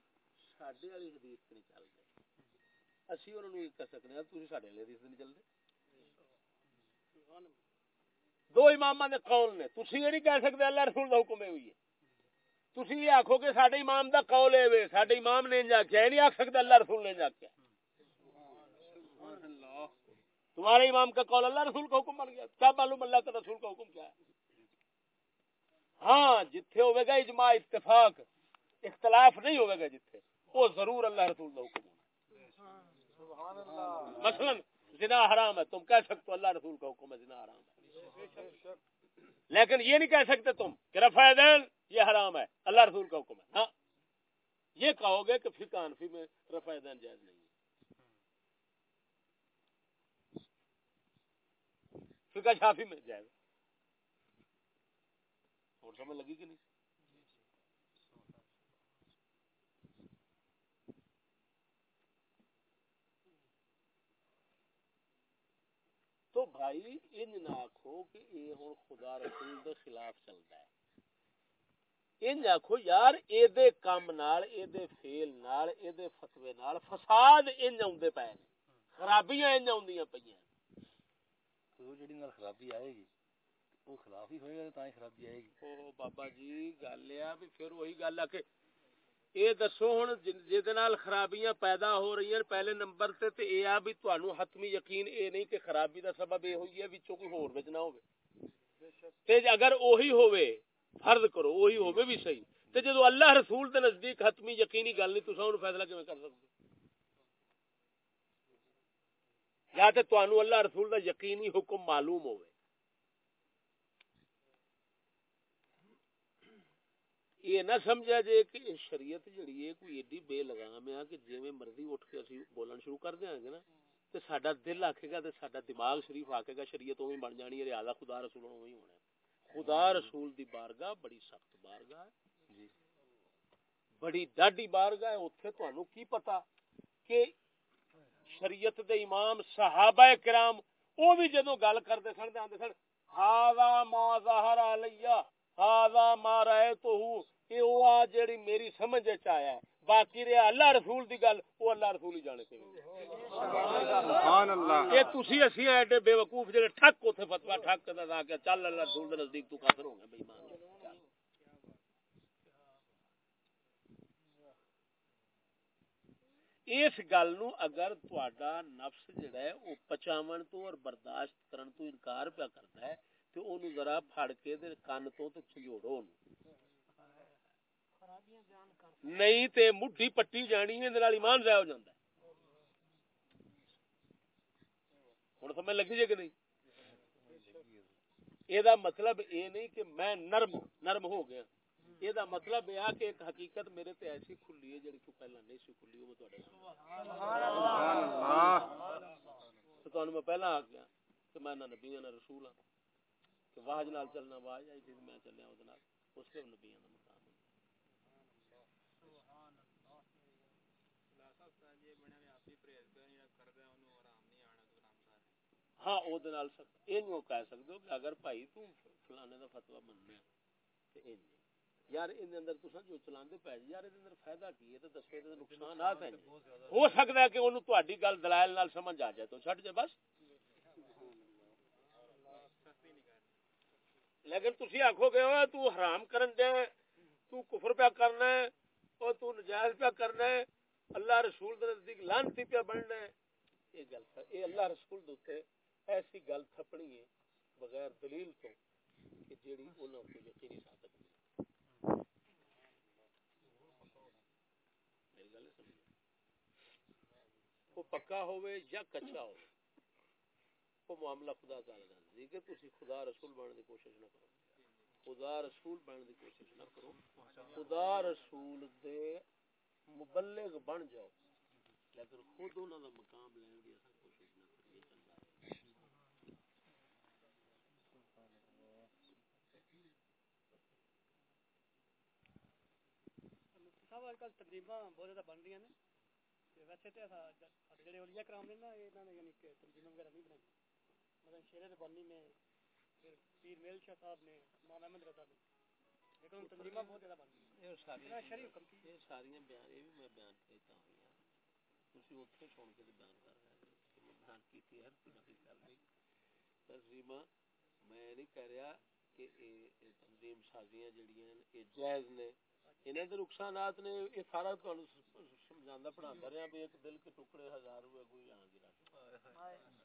A: سڈے والی حدیث نہیں چل رہے۔ اسی انہوں نے کہہ سکتے ہیں تھی سارے والے حدیث نہیں چل رہے۔ دو امام دے قول نے۔ تسی یہ نہیں کہہ سکتے اللہ رسول دا حکم ہوئی ہے۔ تسی یہ آکھو کہ ساڈے امام دا قول ہے۔ وے امام نے انجا کیا نہیں آکھ سکتے اللہ رسول نے انجا کیا تمہارے امام کا قول اللہ رسول کا حکم بن گیا۔ کیا معلوم اللہ کا رسول کا حکم کیا ہے؟ ہاں جتھے ہوئے گا اجماع اتفاق اختلاف نہیں ہوئے گا جتھے۔ وہ ضرور اللہ رسول کا حکم ہونا۔ مثلا زنا حرام ہے تم کہہ سکتے ہو اللہ رسول کا حکم ہے زنا حرام ہے۔ لیکن یہ نہیں کہہ سکتے تم کہ رفع دین یہ حرام ہے اللہ رسول کا حکم ہے۔ ہاں یہ کہو گے کہ فقہ حنفی میں رفع دین جائز نہیں ہے۔ فقہ شافی میں جائز اور سمجھ لگی کہ نہیں؟ تو بھائی انج نہ آخو کہ یہ ہوں خدا رسول دے خلاف چلتا ہے۔ انج آخو یار اے دے کام نال اے دے فیل نال اے دے فتوے نال فساد انج آندے پئے نے۔ خرابیاں انج آندیاں پئیاں
B: تو جڑی نال خرابی آئے گی وہ خلاف ہی ہوئے گا تو خرابی آئے گی۔
A: او بابا جی گل بھی پھر وہی گل آ کہ یہ دسو ہوں جہد خرابیاں پیدا ہو رہی ہیں، پہلے نمبر تے تے اے آ بھی تانوں حتمی یقین اے نہیں کہ خرابی دا سبب اے ہوئی ہے، وچوں کوئی ہور وچ نہ ہوے تے اگر اوہی ہوے فرض کرو اوہی ہوے بھی صحیح۔ تے جدو اللہ رسول دے نزدیک حتمی یقینی گل نہیں، تساں اونوں فیصلہ کیویں کر سکدے؟ یا تے تانوں اللہ رسول دا یقینی حکم معلوم ہوے یہ نہ سمجھا جائے کہ شریعت جڑی ہے کوئی ایڈی بے لگام ہے کہ جویں مرضی اٹھ کے اسی بولن شروع کر دیاں گے نا تے ساڈا دل آکھے گا تے ساڈا دماغ شریف آکھے گا شریعت اوویں بن جانی ہے لہذا خدا رسول اوویں ہونا ہے۔ خدا رسول دی بارگاہ بڑی سخت بارگاہ ہے۔ جی۔ بڑی ڈاڈی بارگاہ ہے اوتھے تانوں کی پتہ کہ شریعت دے امام صحابہ کرام او بھی جدوں گل کردے سن تے آندے سن ہاذا ما ظہر علیہ ہاذا ما رأیتہ یہ وہ آ جیڑی میری سمجھ وچ آیا ہے۔ باقی رہا اللہ رسول دی گل وہ اللہ رسول ہی جانے
C: سبحان اللہ۔
A: یہ تسی اسی ایڈے بے وقوف جڑے ٹھک اوتھے ٹھک دا چل اللہ رسول دے نزدیک تو کافر ہو گیا بے ایمان۔ اس گل نو اگر تہاڈا نفس جڑا ہے او پچاون تو اور برداشت کرن تو انکار پیا کردا ہے۔ تے اونوں ذرا پھڑ کے تے تو تے اونوں۔ نہیں تے مٹھی پٹی جانی ہے نال ایمان ضائع ہو جاندا ہے۔ ہن سمجھ لگی جے کہ نہیں؟ اے دا مطلب اے نہیں کہ میں نرم نرم ہو گیا۔ اے دا مطلب اے کہ ایک حقیقت میرے تے ایسی کھلی ہے جڑی کو پہلا نہیں سی کھلی وہ تواڈے سبحان اللہ۔ تو میں پہلا آ گیا کہ میں نہ نبی نہ رسول ہاں کہ واج نال چلنا، واج آئی تھی میں چلیا اودے نال۔ اس کے نبی ہاں دا مقام ہاں او کہہ سکدے ہو کہ اگر بھائی تو فلانے دا فتوی مننے تے انج یار، ان اندر تساں جو چلاندے پے جی، یار، ان اندر فائدہ کی ہے؟ تے دسو تے نقصانات ہیں جی۔ ہو سکدا ہے کہ اونوں تہاڈی گل دلائل نال سمجھ آ جائے تو چھڈ جے بس۔ لیکن تسی آکھو گے اوے تو حرام کرن دے تو کفر پیا کرنا ہے او تو نجائز پیا کرنا ہے اللہ رسول دے نزدیک لعنتی پیا بننا ہے یہ گل اے اللہ رسول دے اوتے ایسی گل تھپنی ہے بغیر دلیل تو کہ جیڑی انہاں کو یقینی ثابت نہیں وہ پکا ہوئے یا کچا ہوئے وہ معاملہ خدا تعالی دا نزدیک ہے، تسی خدا رسول بننے دی کوشش نہ کرو۔ خدا رسول بننے دی کوشش نہ کرو۔ خدا رسول دے مبلغ بن جاؤ۔ لیکن خود انہاں دا مقام لین دی اساں کوشش نہ کریے چنگا
D: صاحب اج کل تقریباں بہت زیادہ بن رہی ہیں۔ ویسے تے اسا ساڈے جڑے اولیاء کرام نے نا، انہاں نے یعنی کہ تنظیمیں وغیرہ نہیں بنائی۔ مثلا شیر ربانی میں پھر پیر میل شاہ صاحب نے امام احمد رضا نے لیکن تنظیمہ بہت زیادہ بن
A: یہ ساری
D: شریع حکم کی
A: یہ ساری بیان یہ بھی میں بیان کیتا ہوں یار۔ تسی اوتھے سن کے تے بیان کر رہے ہیں کہ میں بیان کیتی ہے کوئی نہ کوئی گل نہیں تنظیمہ میں نہیں کہہ رہا کہ اے اے تنظیم سازیاں جڑیاں اے جائز نے۔ انہیں دے نقصانات نے یہ سارا تھانوں سمجھاندا پڑھاندا رہا بھی ایک دل کے ٹکڑے ہزار ہوئے کوئی یہاں گرا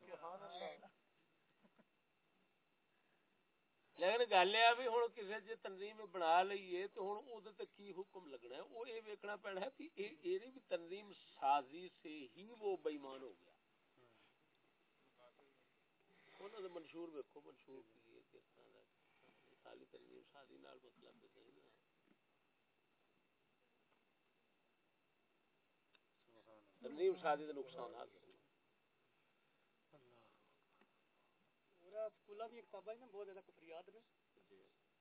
D: سبحان اللہ۔
A: لیکن گل یہ بھی ہوں کسی جی تنظیم بنا لیے تو ہوں وہ کی حکم لگنا ہے وہ یہ ویکنا پینا ہے کہ یہ بھی تنظیم سازی سے ہی وہ بےمان ہو گیا انہوں نے منشور ویکو منشور کی کس طرح کا خالی تنظیم سازی نال مطلب نہیں نا تنظیم سازی کے نقصانات
D: پورا سکولاں دی کتاباں نا بہت زیادہ کفریات نے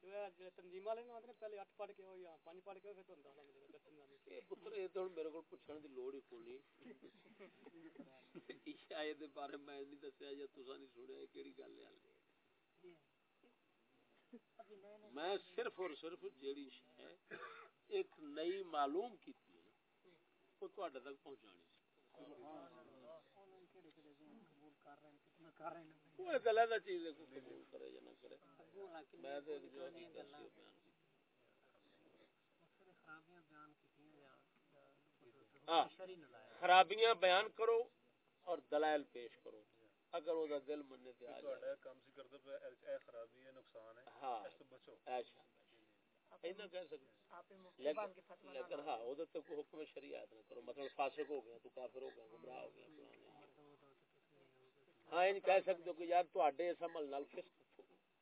D: جو ہے جڑے تنظیم والے نے پہلے 8 پڑھ کے ہو یا 5 پڑھ کے ہو پھر تو ہوندا لگدا دسن دا
A: یہ پتر یہ تو ہن میرے کول پوچھن دی لوڑ ہی کوئی نہیں شاید دے بارے میں نہیں دسیا یا تساں نہیں سنیا یہ کیڑی گل ہے میں صرف اور صرف جیڑی شے ایک نئی معلوم کیتی ہے وہ تواڈے تک پہنچانی خرابیاں بیان کرو اور دلائل پیش کرو۔ اگر وہ دل مننے تے جائے
C: سی کر اے خرابی ہے نقصان ہے۔
A: ہاں۔
C: بچو۔
A: ایسا اینا کہہ سکتے لیکن ہاں وہ تے حکم شریعت نہ کرو۔ مثلا فاسق ہو گیا تو کافر ہو گیا گمراہ ہو گیا ہاں ان کہہ سکتے ہو کہ یار تواڈے اس عمل نال کس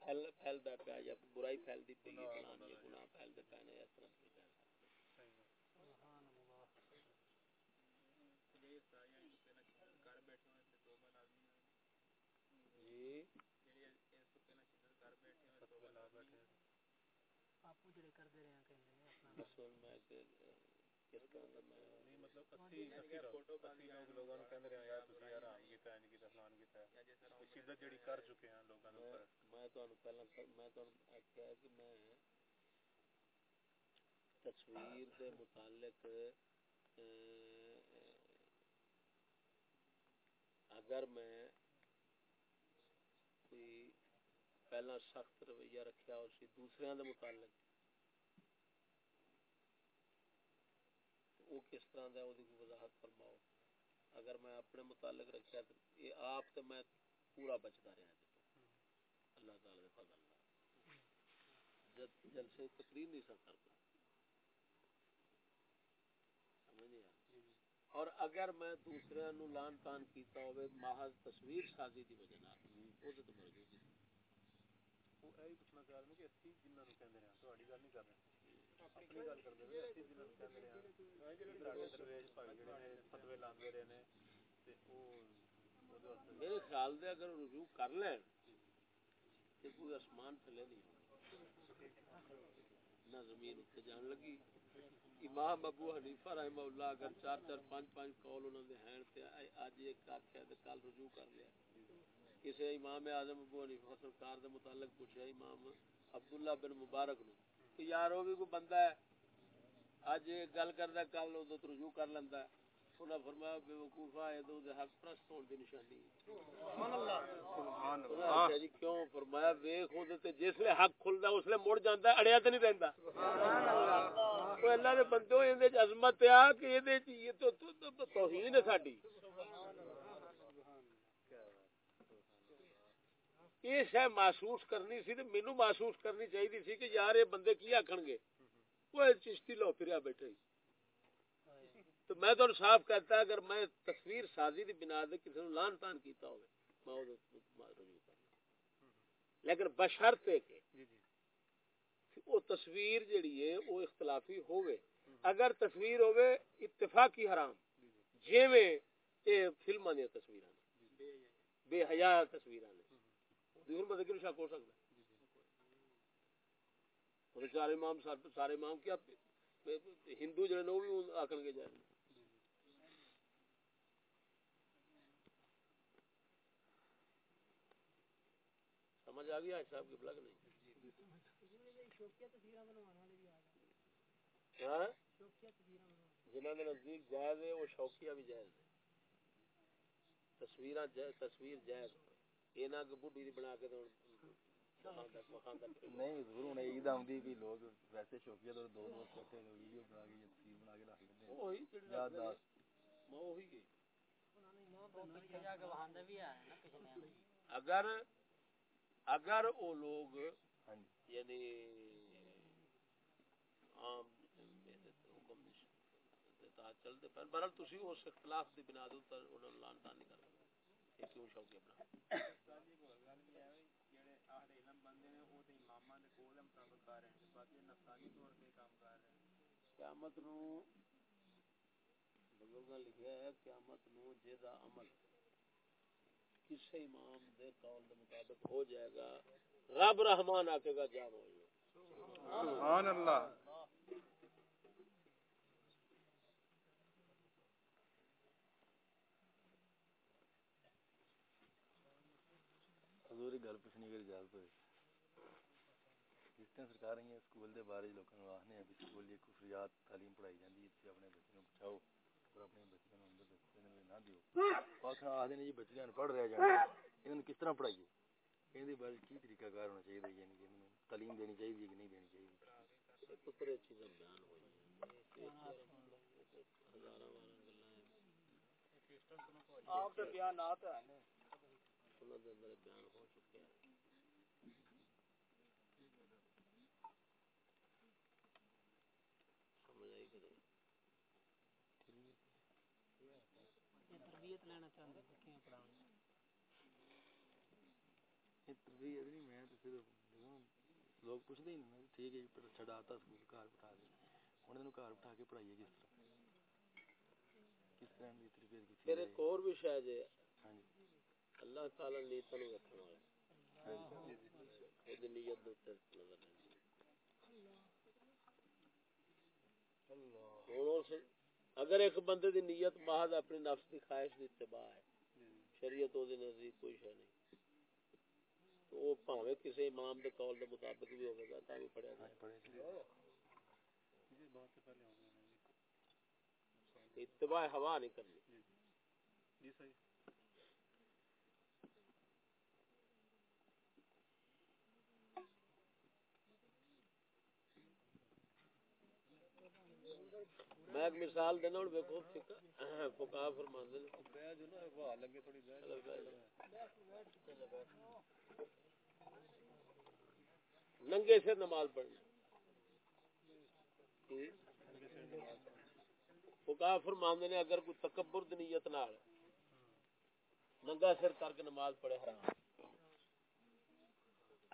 A: پھیل پھیلدا پیا یا برائی پھیلدی پئی ہے فلانا یا گناہ پھیلدے پے نے اس طرح جی
D: آپ جڑے کردے رہے ہیں کہیں نے اپنا
A: تصویر دے متعلق اگر میں کوئی پہلا سخت رویہ رکھیا ہو سی دوسرے دے متعلق۔ وہ کس طرح دا ہے وہ وضاحت فرماؤ۔ اگر میں اپنے متعلق رکھا تو یہ آپ تو میں پورا بچتا رہا جی اللہ تعالی دے فضل اللہ جلسے تقریر نہیں سر کرتا۔ سمجھے جی، جی۔ اور اگر میں دوسرے نو لان تان کیتا ہوئے محض تصویر سازی دی وجہ نال او تے تو
C: مرجو جی او اے پوچھنا چاہ رہا ہوں کہ اسی جنہاں نو کہندے ہیں تو اڑی گل نہیں کر رہے۔
A: میرے خیال دے اگر رجوع کر لین تو کوئی آسمان تھلے نہیں نہ زمین اتنے جان لگی امام ابو حنیفہ رحمہ اللہ اگر چار چار پانچ پانچ کال انہوں نے ہیں تے اج ایک آکھیا تے کل رجوع کر لیا کسی امام اعظم ابو حنیفہ سرکار دے متعلق پوچھا امام عبداللہ بن مبارک نو کہ یار وہ بھی کوئی بندہ ہے اج گل کردا کل ادو تو رجوع کر لیندا ہے۔ فرمایا بے وقوفا اے دو دے حق پرست ہون دی نشانی جی کیوں؟ فرمایا ویکھ او تے جس لے حق کھلدا اس لے مڑ جاندا اڑیا تے نہیں رہندا۔ او اللہ۔ دے بندو ایندے وچ عظمت آ کہ تو تو- تو توہین ہے ساڈی۔ یہ شے محسوس کرنی سی تے مینوں محسوس کرنی چاہیے سی کہ یار یہ بندے کی آکھن گے؟ وہ چشتی لو پھریا بیٹھے تو میں تو صاف کہتا اگر میں تصویر سازی دی بنا دے کسی نے لان تان کیتا میں کرنا۔ لیکن بشرط ہے کہ وہ تصویر جڑی ہے وہ اختلافی ہوئے اگر تصویر ہوئے اتفاقی حرام۔ جیویں اے فلماں دی تصویراں بے حیا تصویراں نے دور کی شک ہو سکتا ہے۔ اور سارے امام سارے امام کیا؟ ہندو جڑے نے وہ بھی آکھن گے جائے سمجھ آ گیا صاحب کی بلگ نہیں؟ ہاں؟ جنہوں نے نزدیک جائز ہے، وہ شوقیہ بھی جائز ہے۔ تصویر تصویر جائز یہ نہ کہ بڈھی بنا کے تو
B: نہیں ضرور ہونا عید آمدی بھی لوگ ویسے شوقیہ تو دو دوست ہوئے ویڈیو بنا کے تصویر بنا کے رکھ لیتے ہیں
A: وہی
B: یادداشت
A: وہی گئی اگر اگر وہ لوگ یعنی عام حکم چلتے پر برل تسی اس اختلاف دی بنا دے تے انہاں نوں لان تان نہیں کر کیوں شوقی اپنا
C: ਜਿਹੜੇ ਆਹਲੇ ਇਲਮ ਬੰਦੇ ਨੇ ਉਹ ਤੇ ਇਮਾਮਾਂ ਦੇ ਕੋਲ ਮੁਤਾਬਕ ਕਰ ਰਹੇ ਨੇ ਬਾਕੀ ਨਫਸਾਨੀ ਤੌਰ ਤੇ ਕੰਮ ਕਰ ਰਹੇ ਨੇ
A: قیامت نو بزرگاں لکھیا ہے قیامت نو جیدا عمل کسے امام دے قول دے مطابق ہو جائے گا رب رحمان آکے گا جان ہو جائے
B: سبحان اللہ حضور گل پوچھنی اگر اجازت ہوئے جس طرح سرکار رہی ہیں سکول دے بارے لوگوں کو آخنے ہیں بھی سکول یہ کفریات تعلیم پڑھائی جاندی ہے اپنے بچوں کو بچاؤ اور اپنے بچوں کو اندر دیکھو انہوں نہ دیو آخر آخر نے جی بچے ان پڑھ رہے جانے انہوں نے کس طرح پڑھائیے یہ بارے کی طریقہ کار ہونا چاہیے یعنی کہ انہوں تعلیم دینی چاہیے کہ نہیں دینی چاہیے
C: آپ کے بیانات ہیں
A: دے اندر بیان ہو چکے ہیں۔ سمجھ آئی کہ نہیں؟
D: تربیت لینا چاہتے بچیاں پڑھاؤں۔
B: یہ تربیت نہیں میں تو صرف لوگ پوچھتے ہی نہیں ٹھیک ہے آتا سکول گھر بٹھا کے ہوں انہوں گھر بٹھا کے پڑھائیے کس طرح؟ کس طرح کی تربیت کی
A: ایک اور بھی شاید ہے۔
B: ہاں جی۔
A: اللہ تعالی نیت نو رکھن والا خود نیت دے تے نظر رہندی ہن اگر ایک بندے دی نیت محض اپنی نفس دی خواہش دی اتباع ہے، شریعت او دے نزدیک کوئی شے نہیں۔ تو وہ بھاوے کسی امام دے قول دے مطابق بھی ہوے گا تا بھی پڑھیا جائے۔
B: پڑھے جی
A: اتباع ہوا نہیں کرنی۔
C: جی, جی، صحیح۔
A: میں ایک مثال دینا، ہوں ویکو فقہ فرماندے نے۔
C: بہ جو
A: ننگے سے نماز پڑھنا فقہ فرماندے نے، اگر کوئی تکبر نیت نال ننگا سر کر کے نماز پڑھے حرام۔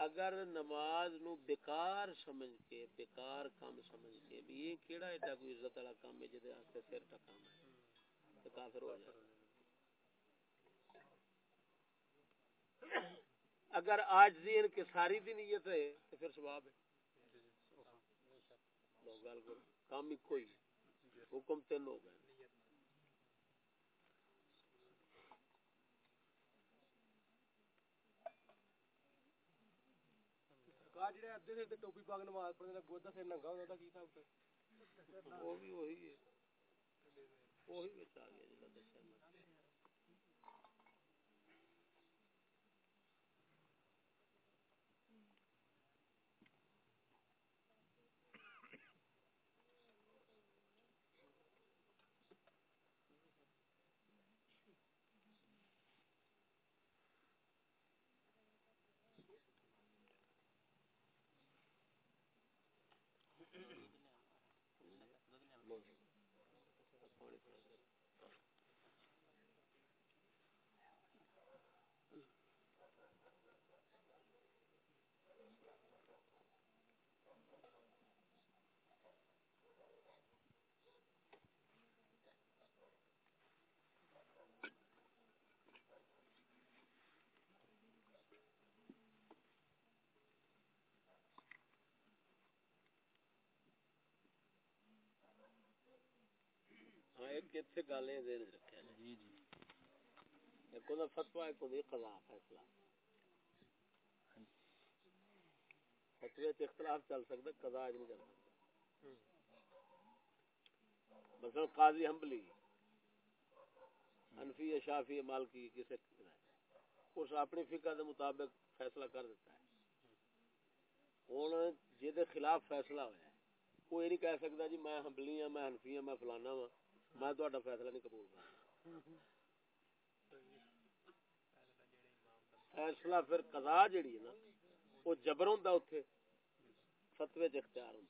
A: اگر نماز نو بیکار سمجھ کے، بیکار کام سمجھ کے بھی، یہ کیڑا ایڈا کوئی عزت والا کام ہے جہدے واسطے سر ٹکانا ہے تو کافر ہو جائے۔ اگر آج زین کے ساری دی نیت ہے، تو پھر ثواب ہے۔ لو گل کرو، کام ایک ہی حکم تین ہو گئے
C: سرکار جڑے
A: وہ بھی وہی ہے وہی بچ گیا جڑا دسیا پانی ہاں ایک اتنے گل یہ ذہن چ رکھا جائے
B: جی جی۔
A: ایک ہوں فتوا ایک ہوں قضا فیصلہ فتوے چ اختلاف چل سکتا قضا اج نہیں چل سکتا مثلا قاضی حنبلی حنفی یا شافی مالکی کسی اس اپنی فقہ دے مطابق فیصلہ کر دیتا ہے۔ ہوں جہد خلاف فیصلہ ہوا ہے وہ یہ نہیں کہہ سکتا جی میں حنبلی ہوں میں حنفی ہوں میں فلانا ہوں میں تا فیصلہ نہیں قبول کرنا۔ فیصلہ پھر قضا جیڑی ہے نا، وہ جبر ہوں اتنے فتوی اختیار ہوں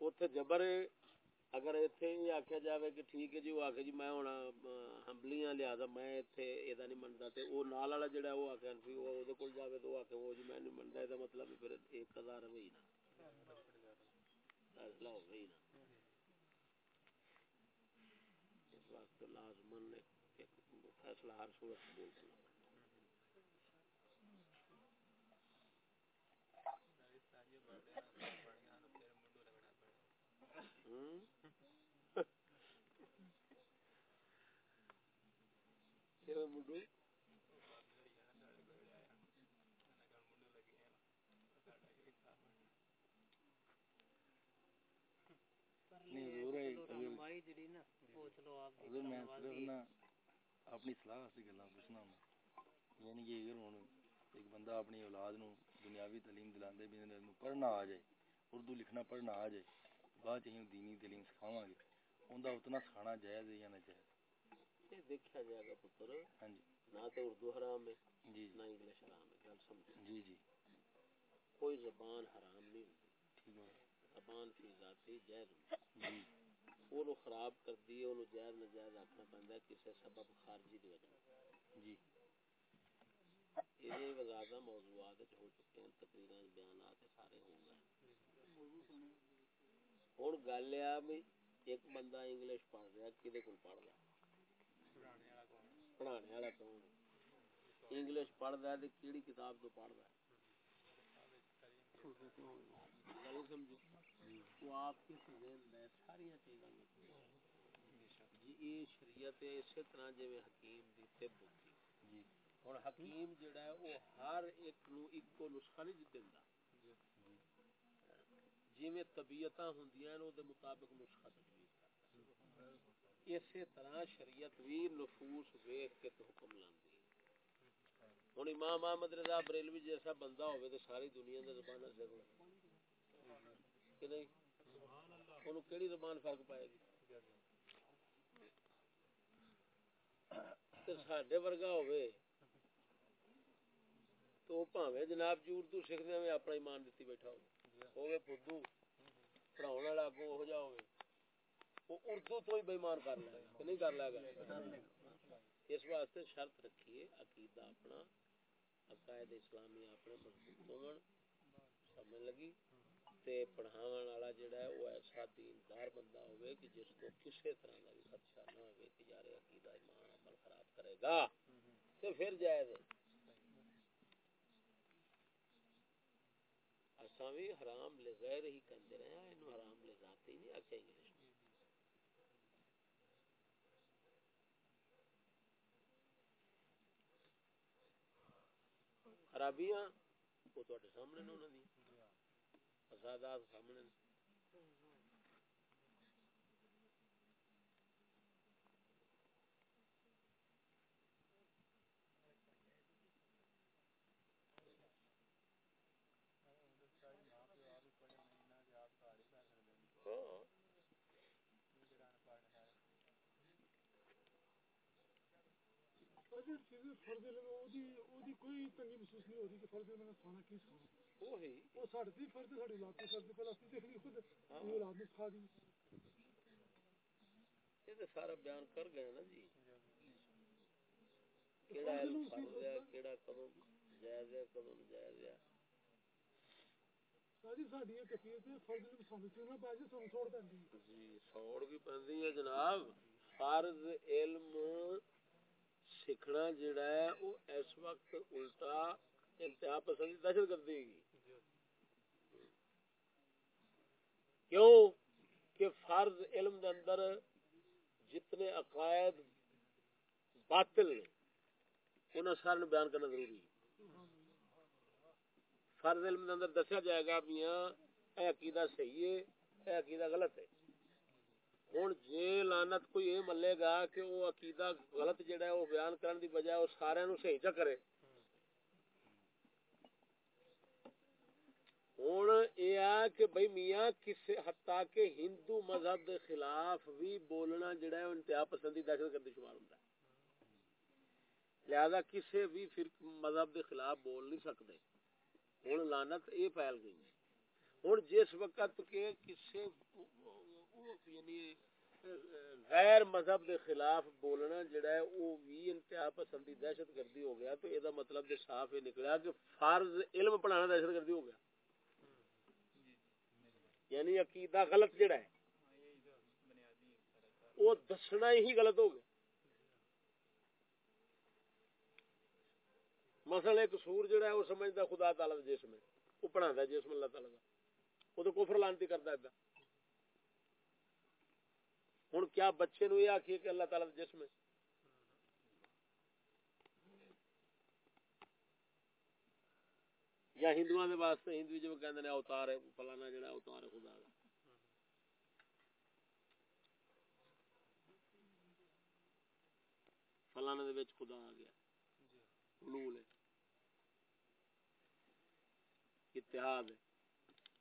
A: اتنے جبر اگر اتنے یہ آخیا جائے کہ ٹھیک ہے جی وہ آخ جی میں ہونا ہمبلی ہاں لہٰذا میں اتنے یہ نہیں منتا تو وہ نال والا جڑا وہ آخ انفی وہ کول جائے تو وہ آخ وہ جی میں نہیں منتا یہ مطلب پھر ایک ہزار ہوئی نا۔ فیصلہ ہو گئی نا اس واسطے لازمن فیصلہ ہر صورت بول کرنا منڈو
B: اپنی سلاح گلا پوچھنا یعنی کہ اگر ہوں ایک بندہ اپنی اولاد نو دنیاوی تعلیم دلاندے بھی پڑھنا آ جائے اردو لکھنا پڑھنا آ جائے بعد چ دینی تعلیم سکھاواں گے اوندا اتنا سکھانا جائز ہے یا نہ جائز
A: یہ دیکھا جائے گا پتر ہاں جی نہ تو اردو حرام ہے جی نہ انگلش حرام ہے گل سمجھ جی جی کوئی زبان حرام نہیں ہوتی زبان فی ذاتی جائز جی وہ خراب کر دی وہ جائز نجائز آخنا پہنتا ہے کسی سبب خارجی دی وجہ جی۔ یہ وزادہ موضوعات ہو چکے ہیں تقریر بیانات سارے ہو گئے ہوں گل ہے بھی ایک بندہ انگلش پڑھ رہا کدے کو پڑھ رہا پڑھانے والا کون انگلش پڑھتا ہے کیڑی کتاب تو پڑھتا ہے؟ وہ آپ کس ذہن ہے ساری چیزاں جی یہ شریعت اسی طرح جی حکیم دی طب ہوتی جی۔ ہوں حکیم جڑا ہے وہ ہر ایک نو ایکو نسخہ نہیں دینا جی۔ میں طبیعت ہوں مطابق نسخہ تجویز کرتا اسی طرح شریعت بھی نفوس ویخ کے تو حکم لاندی ہوں۔ امام احمد رضا بریلوی جیسا بندہ ہوئے تو ساری دنیا کے زبان سے کہ نہیں؟ انہوں کیڑی زبان فرق پائے گی سڈے ورگا ہوئے تو پاوے جناب جی اردو سیکھنے میں اپنا ایمان دیتی بیٹھا ہو فدو پڑھاؤ والا اگو ہو جا ہوئے وہ اردو تو ہی بےمان کر لے کہ نہیں کر لے گا اس واسطے شرط رکھیے عقیدہ اپنا عقائد اسلامی اپنے مضبوط ہون سمجھ لگی تے پڑھاون والا جڑا ہے، وہ ایسا دیندار بندہ ہوئے کہ جس کو کسی طرح کا بھی خدشہ نہ ہوئے کہ یار عقیدہ، ایمان، عمل خراب کرے گا۔ تے پھر جائے دے اساں بھی حرام لے غیر ہی کہندے رہے ہیں، اینو حرام لے ذاتی نہیں آکھیا انگلش خرابیاں وہ تے سامنے نے دی۔ فسادات سامنے
E: فرض علم کوئی تنگی محسوس نہیں ہو رہی کہ فرض علم نے کھانا کی سکھانا وہ پہلے اسی دیکھ لی خود۔ دی
A: یہ تو سارا بیان کر گئے نا جی۔ کیڑا علم فرض ہے کیڑا کدوں جائز ہے کدوں نجائز ہے۔
E: جی فرض نہ جی پیندی
A: جی سوڑ بھی پیندی ہے جناب۔ فرض علم سیکھنا جڑا ہے وہ اس وقت الٹا انتہا پسندی دہشت گردی گی کیوں کہ فرض علم دے اندر جتنے عقائد باطل نے انہیں سارے بیان کرنا ضروری ہے۔ فرض علم دے اندر دسیا جائے گا میاں اے عقیدہ صحیح ہے، اے عقیدہ غلط ہے۔ ہوں جی لانت کوئی یہ ملے گا کہ وہ عقیدہ غلط جڑا ہے وہ بیان کرنے دی بجائے وہ سارے نو صحیح چا کرے۔ ہوں یہ کہ بھائی میاں کسے حتیٰ کہ ہندو مذہب دے خلاف بھی بولنا جڑا ہے، انتہا پسندی دہشت گردی شمار ہوتا ہے۔ لہذا کسے بھی فرق مذہب دے خلاف بول نہیں سکتے ہوں لانت یہ پھیل گئی ہے۔ ہوں جس وقت کے کسے یعنی غیر مذہب دے خلاف بولنا جڑا ہے وہ بھی انتہا پسندی دہشت گردی ہو گیا تو یہ مطلب دے صاف یہ نکلا کہ فرض علم پڑھانا دہشت گردی ہو گیا۔ یعنی عقیدہ غلط جڑا ہے، وہ دسنا ہی غلط ہو گیا۔ مثلا ایک سور جڑا ہے، وہ سمجھتا خدا تعالی جسم ہے، وہ پڑھا جسم اللہ تعالی کا وہ تو کفر لانتی کرتا ہے ہوں کیا بچے نو یہ آخیے کہ اللہ تعالی جسم ہے؟ یا ہندو واسطے ہندو جو کہ اوتار ہے، فلانا جڑا اوتار ہے، خدا کا فلانے دے خدا آ گیا۔ حلول ہے۔ اتحاد ہے۔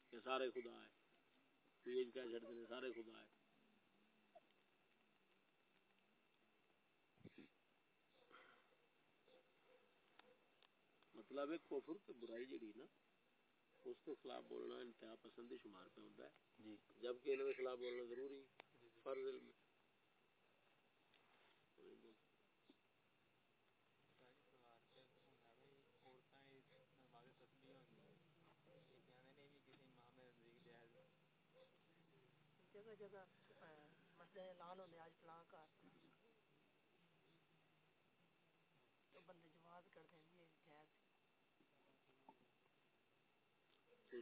A: کہ سارے خدا ہے۔ کہہ چڑھتے سارے خدا ہے۔ مطلب ہے کفر تے برائی جڑی نا اس کے خلاف بولنا انتہا پسندی شمار پہ ہوتا ہے۔ جی۔ جبکہ انہوں کے خلاف بولنا ضروری فرض علم
D: جگہ جگہ مسئلے اعلان ہونے آج فلاں کا تو بندے جواز کرتے ہیں یہ جائز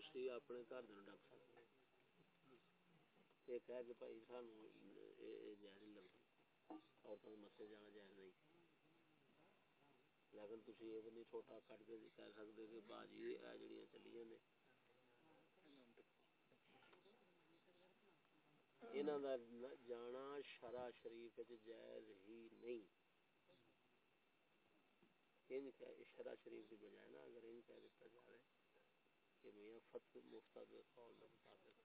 A: تھی اپنے گھر دن ڈک سکتے ایک ہے کہ بھائی سانو جائز نہیں لگتی عورتوں کے مسے جانا جائز نہیں لیکن تھی یہ نہیں چھوٹا کٹ کے کہہ سکتے کہ باجی یہ جڑیاں چلیاں نے انہوں کا جانا شرع شریف جائز ہی نہیں شرع شریف کی بجائے نا اگر ان کہہ دیتا جائے کہ میاں فتو مفتا کے قول کے مطابق،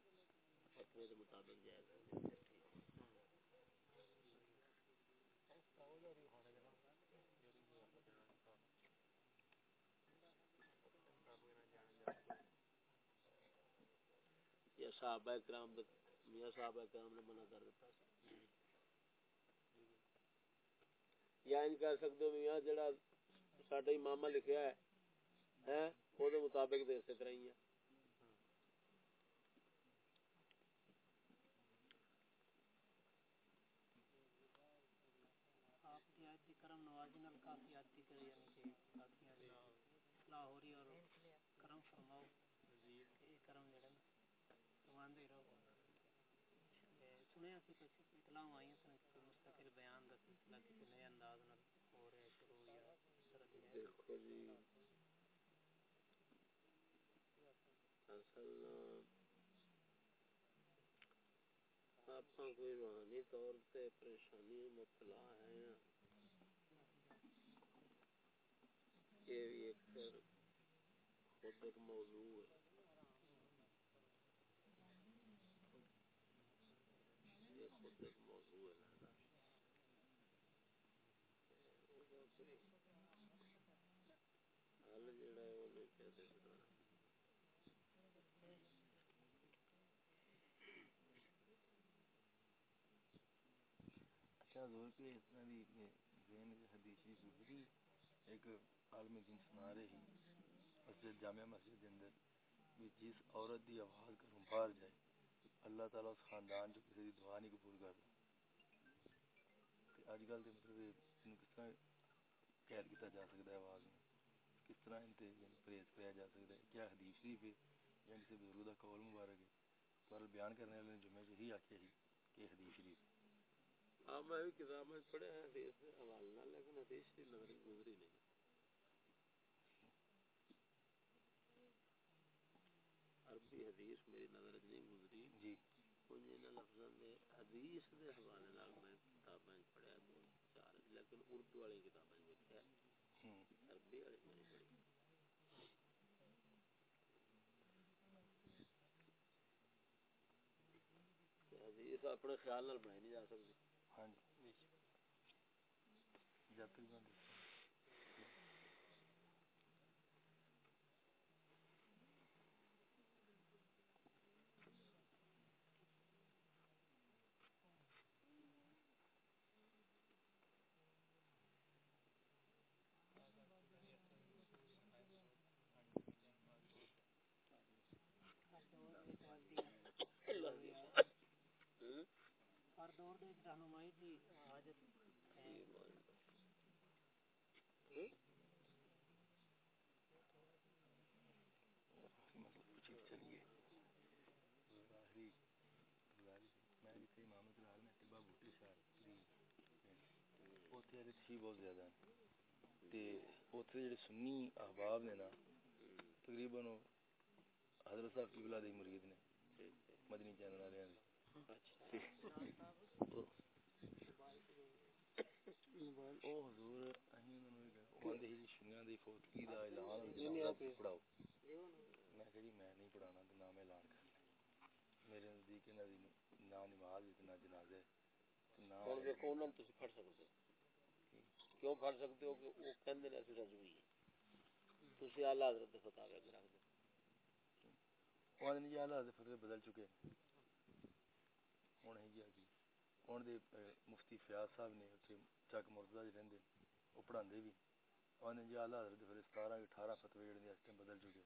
A: فتوے کے مطابق جائز ہے۔ یا صحابہ کرام میاں صحابہ کرام نے منع کر دیتا۔ یا ان کہہ سکتے ہو میاں جڑا ساڈا امامہ لکھیا ہے، ہیں؟ وہ مطابق دے اسی طرح ہی ہے
D: کرم نوازی نال کافی آتی کر یعنی کہ کافی لاہوری اور کرم فرماؤ یہ کرم جڑا فرماندے رہو سنیا سی کچھ اطلاع آئی سن کہ مستقل بیان دا سلسلہ کسی نئے انداز نال ہو رہا ہے شروع یا
A: دیکھو جی اصل آپ کوئی روحانی طور تے پریشانی مبتلا ہے۔ یہ بھی ایک پھر خود ایک موضوع ہے۔ یہ خود ایک موضوع ہے حل جڑا ہے وہ نہیں کہہ سکتا
B: اچھا حضور کے اس طرح دی ذہن حدیث شریف گزری ایک عالم دین سنا رہے ہی مسجد، جامع مسجد کے اندر بھی جس عورت دی آواز گھروں باہر جائے، اللہ تعالیٰ اس خاندان جو کسی دی دعا نہیں قبول کر کرتا اج کل مطلب کس طرح قید کیا جا سکتا ہے آواز میں؟ کس طرح انتے یعنی پرہیز کیا جا سکتا ہے؟ کیا حدیث شریف ہے؟ یا کسی بزرگ کا قول مبارک ہے؟ پر بیان کرنے والے نے جمعے سے ہی آخیا ہی کہ حدیث شریف ہے۔
A: ہاں میں بھی کتاب میں پڑھے ہیں حدیث نال لیکن حدیث کی گزری نہیں۔ بھی حدیث میری نظر نہیں گزری۔
B: جی۔
A: ان انہاں لفظاں دے حدیث دے حوالے نال میں کتاباں پڑھیا دو چار لیکن اردو والی کتاباں ویکھیا عربی والی میں نہیں پڑھی۔ حدیث اپنے خیال نال بنائی نہیں جا سکتی۔
B: ہاں جی جب تک میں
D: ہر دور دے رہنمائی دی حاجت ہے۔
B: مطلب چلیے۔ گزارش میں جتنے امام قبلہ دی پڑھاؤ میں کہ جی میں
A: کیوں پڑھ سکتے ہو کہ وہ کہندے نے اسی رضوی ہیں تسی اعلی حضرت دے فتاوی رکھ دو
B: وہ نہیں اعلی حضرت بدل چکے ہن ہی جی جی ہن دے مفتی فیاض صاحب نے اوتھے چک مرتضی جی رہندے وہ پڑھاندے بھی انہوں جی اعلی حضرت پھر 17 18 فتوی جڑے اس ٹائم بدل چکے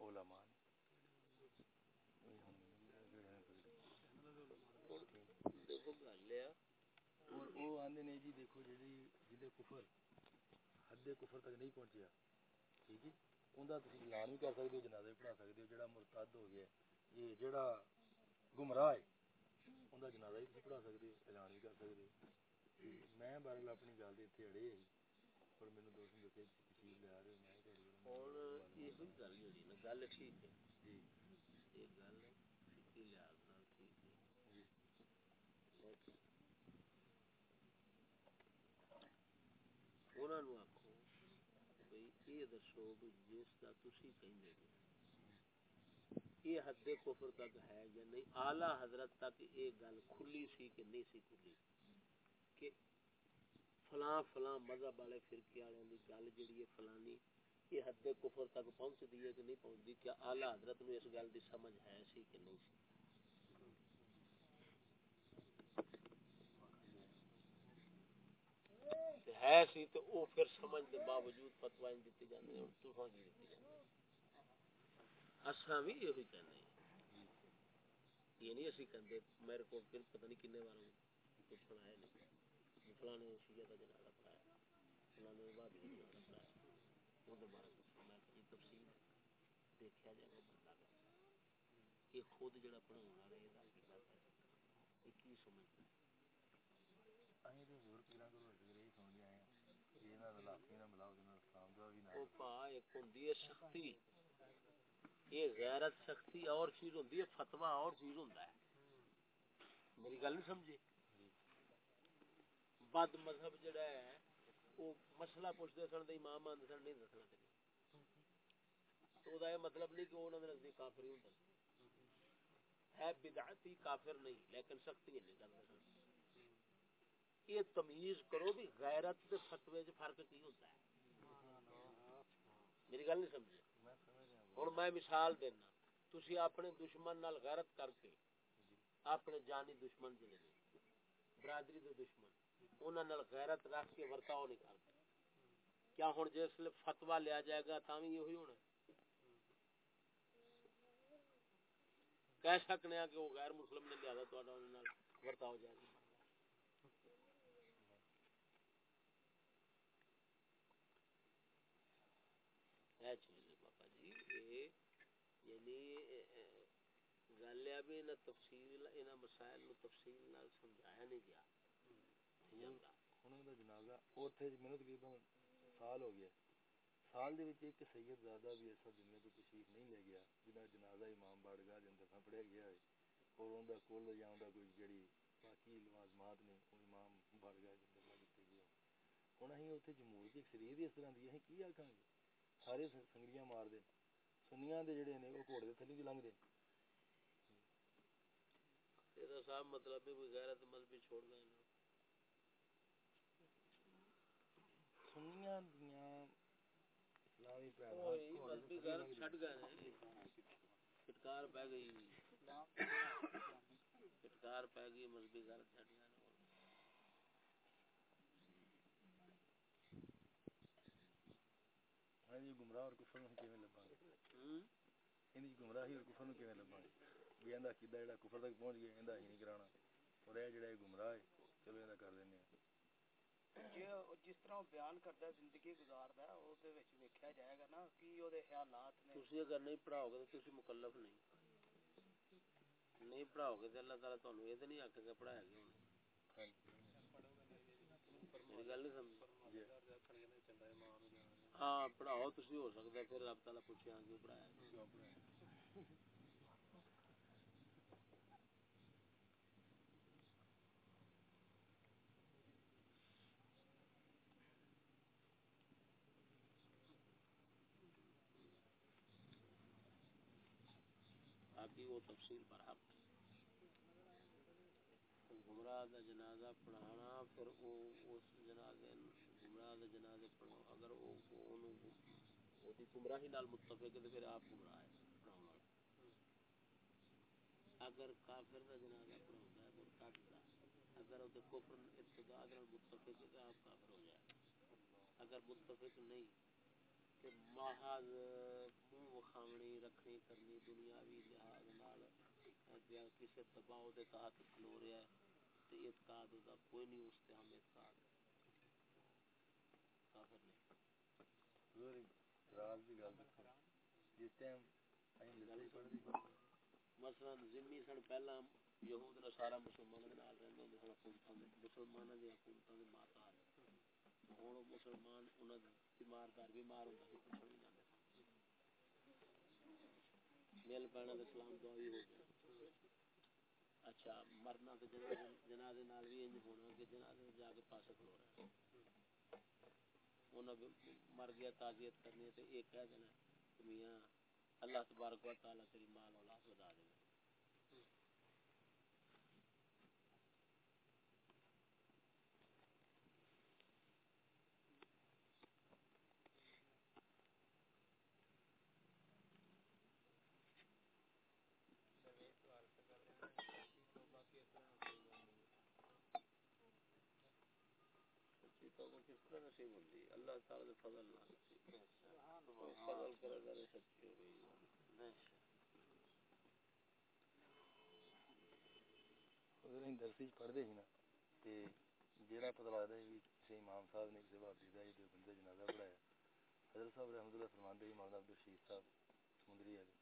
B: علماء
A: ہے
B: اور وہ آندے نے جی دیکھو جی جدے کفر حد کفر تک نہیں پہنچیا ٹھیک ہے اوندا تسی اعلان بھی کر سکتے ہو جنازہ بھی پڑھا سکتے ہو جڑا مرتد ہو گیا یہ جڑا گمراہ ہے اوندا جنازہ بھی تسی پڑھا سکتے اعلان بھی کر سکتے میں بارل اپنی گل اتنے اڑے ہی اور مینوں دوست نے تسی تشریف آ رہے میں
A: ہن یہ ہوئی گل جڑی نا گل ٹھیک ہے
B: جی
A: یہ گل فقہی لحاظ نال ٹھیک ہے
B: جی
A: لیکن انہاں نو آکھو بھئی یہ دسو بھی جس تسی کہندے جے یہ حد کفر تک ہے یا نہیں؟ اعلی حضرت تک یہ گل کھلی سی کہ نہیں سی کھلی؟ کہ فلاں فلاں مذہب والے فرقے والے دی گل جڑی ہے فلانی، یہ حد کفر تک پہنچ ہے کہ نہیں پہنچتی؟ کیا اعلی حضرت نو اس گل دی سمجھ ہے سی کہ نہیں سی؟ ہے سی تو او پھر سمجھ دے باوجود فتوی دیتی جاندی ہے تساں کی دیتی جاندی اساں بھی یہی کہنے ہیں یہ نہیں اسی کہندے میرے کو پھر پتہ نہیں کنے بار پوچھن آئے نہیں فلانے شیعہ کا جنازہ پڑھایا فلانے وہابی کا جنازہ پڑھایا وہ دوبارہ پوچھو میں کہ جی تفصیل ہے دیکھا جائے وہ بندہ کا یہ خود جڑا پڑھاؤ والا ہے یہ کی بات ہے یہ کی سمجھتا ہے
B: ਅਸੀਂ ਤੇ ਹੋਰ ਪੀਰਾਂ ਕੋਲ ਹੋ ਕੇ ਰਹੀ ਸਮਝ ਆਏ ਆ ਕਿ ਇਹਨਾਂ ਦਾ ਲਾਫੀ ਨਾ ਮਿਲਾਓ ਇਹਨਾਂ ਦਾ ਇਸਲਾਮ ਦਾ ਵੀ ਨਾ
A: وہ پا ایک ہوندی ہے سختی یہ غیرت سختی اور چیز ہوندی ہے فتوا اور چیز ہوندا ہے۔ میری گل نہیں سمجھے بد مذہب جڑا ہے، وہ مسئلہ پوچھتے سن تے امام آندے سن، نہیں دسنا تینوں۔ تو یہ مطلب نہیں کہ وہ انہاں دے نزدیک کافر ہی ہوندا ہے۔ بدعتی کافر نہیں، لیکن سختی نہیں کردا یہ تمیز کرو بھی غیرت تے فتوی وچ فرق کی ہوتا ہے۔ میری گل نہیں سمجھے ہوں میں مثال دینا۔ تھی اپنے دشمن نال غیرت کر کے اپنے جانی دشمن جڑے نے، برادری دے دشمن انہوں نال غیرت رکھ کے ورتاؤ نہیں کرتے کیا ہوں جس فتوا لیا جائے گا تا بھی یہ ہونا کہہ سکنے کہ وہ غیر مسلم نے لیا تو ورتاؤ جائے گا ہے چیز بابا جی یہ یعنی گل ہے بھی انہیں تفصیل انہیں مسائل نو تفصیل نال سمجھایا نہیں گیا۔
B: ہوں دا جنازہ اوتھے مینوں تقریباً سال ہو گیا۔ سال دے وچ ایک سید زادہ بھی ایسا دنیا تو تشریف نہیں لے گیا جنہ جنازہ امام باڑگاہ دے اندر نہ پڑھیا گیا ہے، اور اوندا کول یا اوندا کوئی جڑی باقی لوازمات نے او امام باڑگاہ دے اندر نہ دتے گئے ہن اہیں اوتھے جمہور دی اکثریت اس طرح دی ہے کی آکھاں گے؟ سارے سنگریاں مار دے سنیاں دے جڑے نے او گھوڑے دے تھلی لنگ دے
A: تیرا صاحب مطلب ہے کوئی غیرت مذہبی چھوڑ
B: سنیاں دیاں اسلامی
A: مذہبی غیرت چھڈ گئے پہ گئی۔ پہ گئی مذہبی غیرت چھڈ گئے
B: ہاں جی گمراہ اور کفر میں کیویں لباں گے ان دی گمراہی اور کفر میں کیویں لباں گے بھی ایندا کیدا جڑا کفر تک پہنچ گیا ایندا ہی نہیں کرانا۔ اور اے جڑا گمراہ ہے چلو ایندا کر دینے ہیں۔
D: جی جس طرح بیان کرتا ہے زندگی گزاردا ہے او دے وچ ویکھیا جائے گا نا کی او دے خیالات نے۔
A: تسی اگر نہیں پڑھاؤ گے تو تسی مکلف نہیں۔ نہیں پڑھاؤ گے تو اللہ تعالی تانوں اے تے نہیں آکھے گا پڑھایا کیوں نہیں میری گل نہیں سمجھ
B: جی۔
A: ہاں پڑھاؤ تسی ہو سکدا ہے پھر رب تعالی پوچھے ہاں کیوں پڑھایا
B: کیوں پڑھایا
A: باقی وہ تفصیل پر حق گمراہ دا جنازہ پڑھانا، پھر او اس جنازے گمراہ دا جنازے پڑھاؤ۔ اگر او اونوں او دی گمراہی نال متفق ہے تے پھر آپ گمراہ ہے پڑھاؤن والا اگر کافر دا جنازہ پڑھاوندا ہے مرتد دا اگر او دے کفر ارتداد نال متفق ہے تے آپ کافر ہو جائے اگر متفق نہیں تے محض منہ وکھاونی رکھنی کرنی دنیاوی لحاظ نال کسی دباؤ دے تحت کھلو رہا ہے تے اعتقاد دا کوئی نہیں اس تے ہم اعتقاد کافر نہیں۔
B: حضور راز دی گل دسو جس ٹائم ایں لڑائی پڑھ دی
A: مثلا ذمی سن پہلا یہود نصارا مسلمانوں دے نال رہندے ہوندے سن حکومتاں دے مسلماناں دی حکومتاں دے ماتحت ہن مسلمان انہاں دے بیماردار بیمار ہوندا سی پوچھن نہیں مل پینا تے اسلام دعا بھی ہو گیا۔ اچھا مرنا تو جنازے نال بھی انج ہونا کہ جنازے جا کے پاسے کھلو انہوں نے مر گیا تعزیت کرنی ہے تو ایک کہہ دینا میاں، اللہ تبارک و تعالیٰ تیری مال اولاد بتا دے سچی توبہ کس طرح نصیب ہوندی اللہ تعالی دے فضل نال نصیب فضل کرے گا تے سچی ہو گئی
B: اگر ہم درسی پڑھتے ہی نا، تے جیڑا پتہ لگتا ہے کہ کسی امام صاحب نے کسی بھابی دا جو بندے جنازہ پڑھایا، حضرت صاحب رحمۃ اللہ فرماندے ہیں مولانا عبد الرشید صاحب، سمندری والے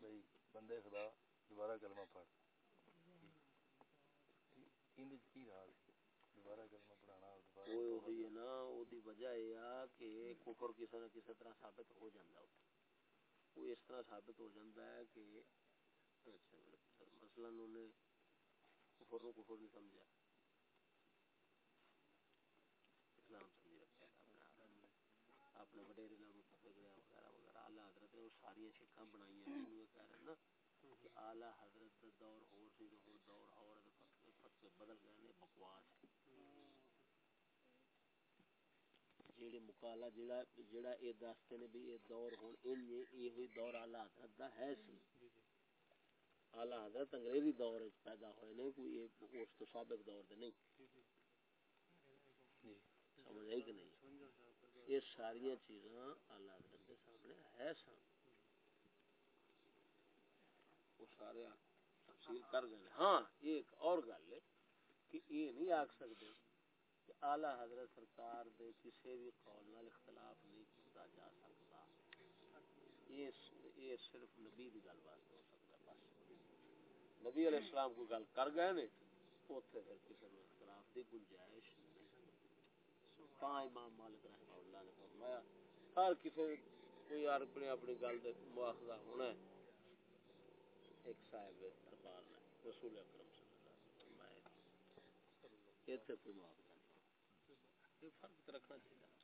B: بھائی، بندے خدا، دوبارہ کلمہ پڑھ۔ ان وچ کی راز دوبارہ کلمہ
A: وہ
B: توبہ
A: ہے نا وہ وجہ یہ آ کہ کفر کسی نہ کسی طرح ثابت ہو جاندہ ہے۔ وہ اس طرح ثابت ہو جاندہ ہے کہ اچھا مثلا انہیں کفر نو کفر نہیں سمجھا۔ اسلام سمجھ رکھا ہے، اپنے وڈیرے نال متفق رہا، وغیرہ وغیرہ۔ اعلیٰ حضرت نے وہ ساری شکاں بنائی ہیں جنہوں یہ کہہ رہے نا کہ اعلیٰ حضرت دا دور ہور سی تو ہوں دور ہور ہے فتوے بدل گئے نے بکواس جیڑے مقالہ جیڑا جیڑا اے دستے نے بھی اے دور ہون ان یہ ہوئی دور اعلیٰ حضرت دا ہے سی۔ اعلیٰ حضرت انگریزی دور وچ پیدا ہوئے نے کوئی اے اس تو سابق دور دے نہیں۔ سمجھ آئی کہ نہیں؟ یہ ساری چیزاں اعلیٰ حضرت دے سامنے ہے سن وہ سارے تفصیل کر گئے۔ ہاں ایک اور گل ہے کہ یہ نہیں آخ سکتے اعلی حضرت سرکار دے کسی بھی قول نال اختلاف نہیں کیتا جا سکتا۔ یہ صرف نبی دی گل واسطے ہو سکتا بس۔ نبی علیہ السلام کو گل کر گئے نے، اوتھے پھر کسی نو اختلاف دی گنجائش نہیں۔ تا امام مالک رحمہ اللہ نے فرمایا، ہر کسی کوئی اپنی اپنی گل دے مواخذہ ہونا ہے۔ ایک صاحب دربار نے، رسول اکرم صلی اللہ علیہ وسلم میں اتنے کوئی مواخذہ نہیں فرق رکھنا چاہیے جی؟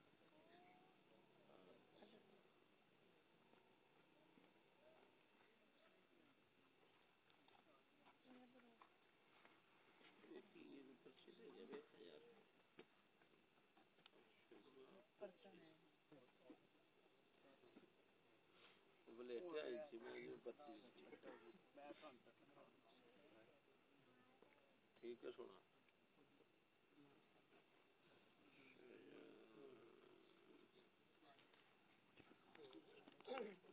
A: ٹھیک ہے سونا ہوں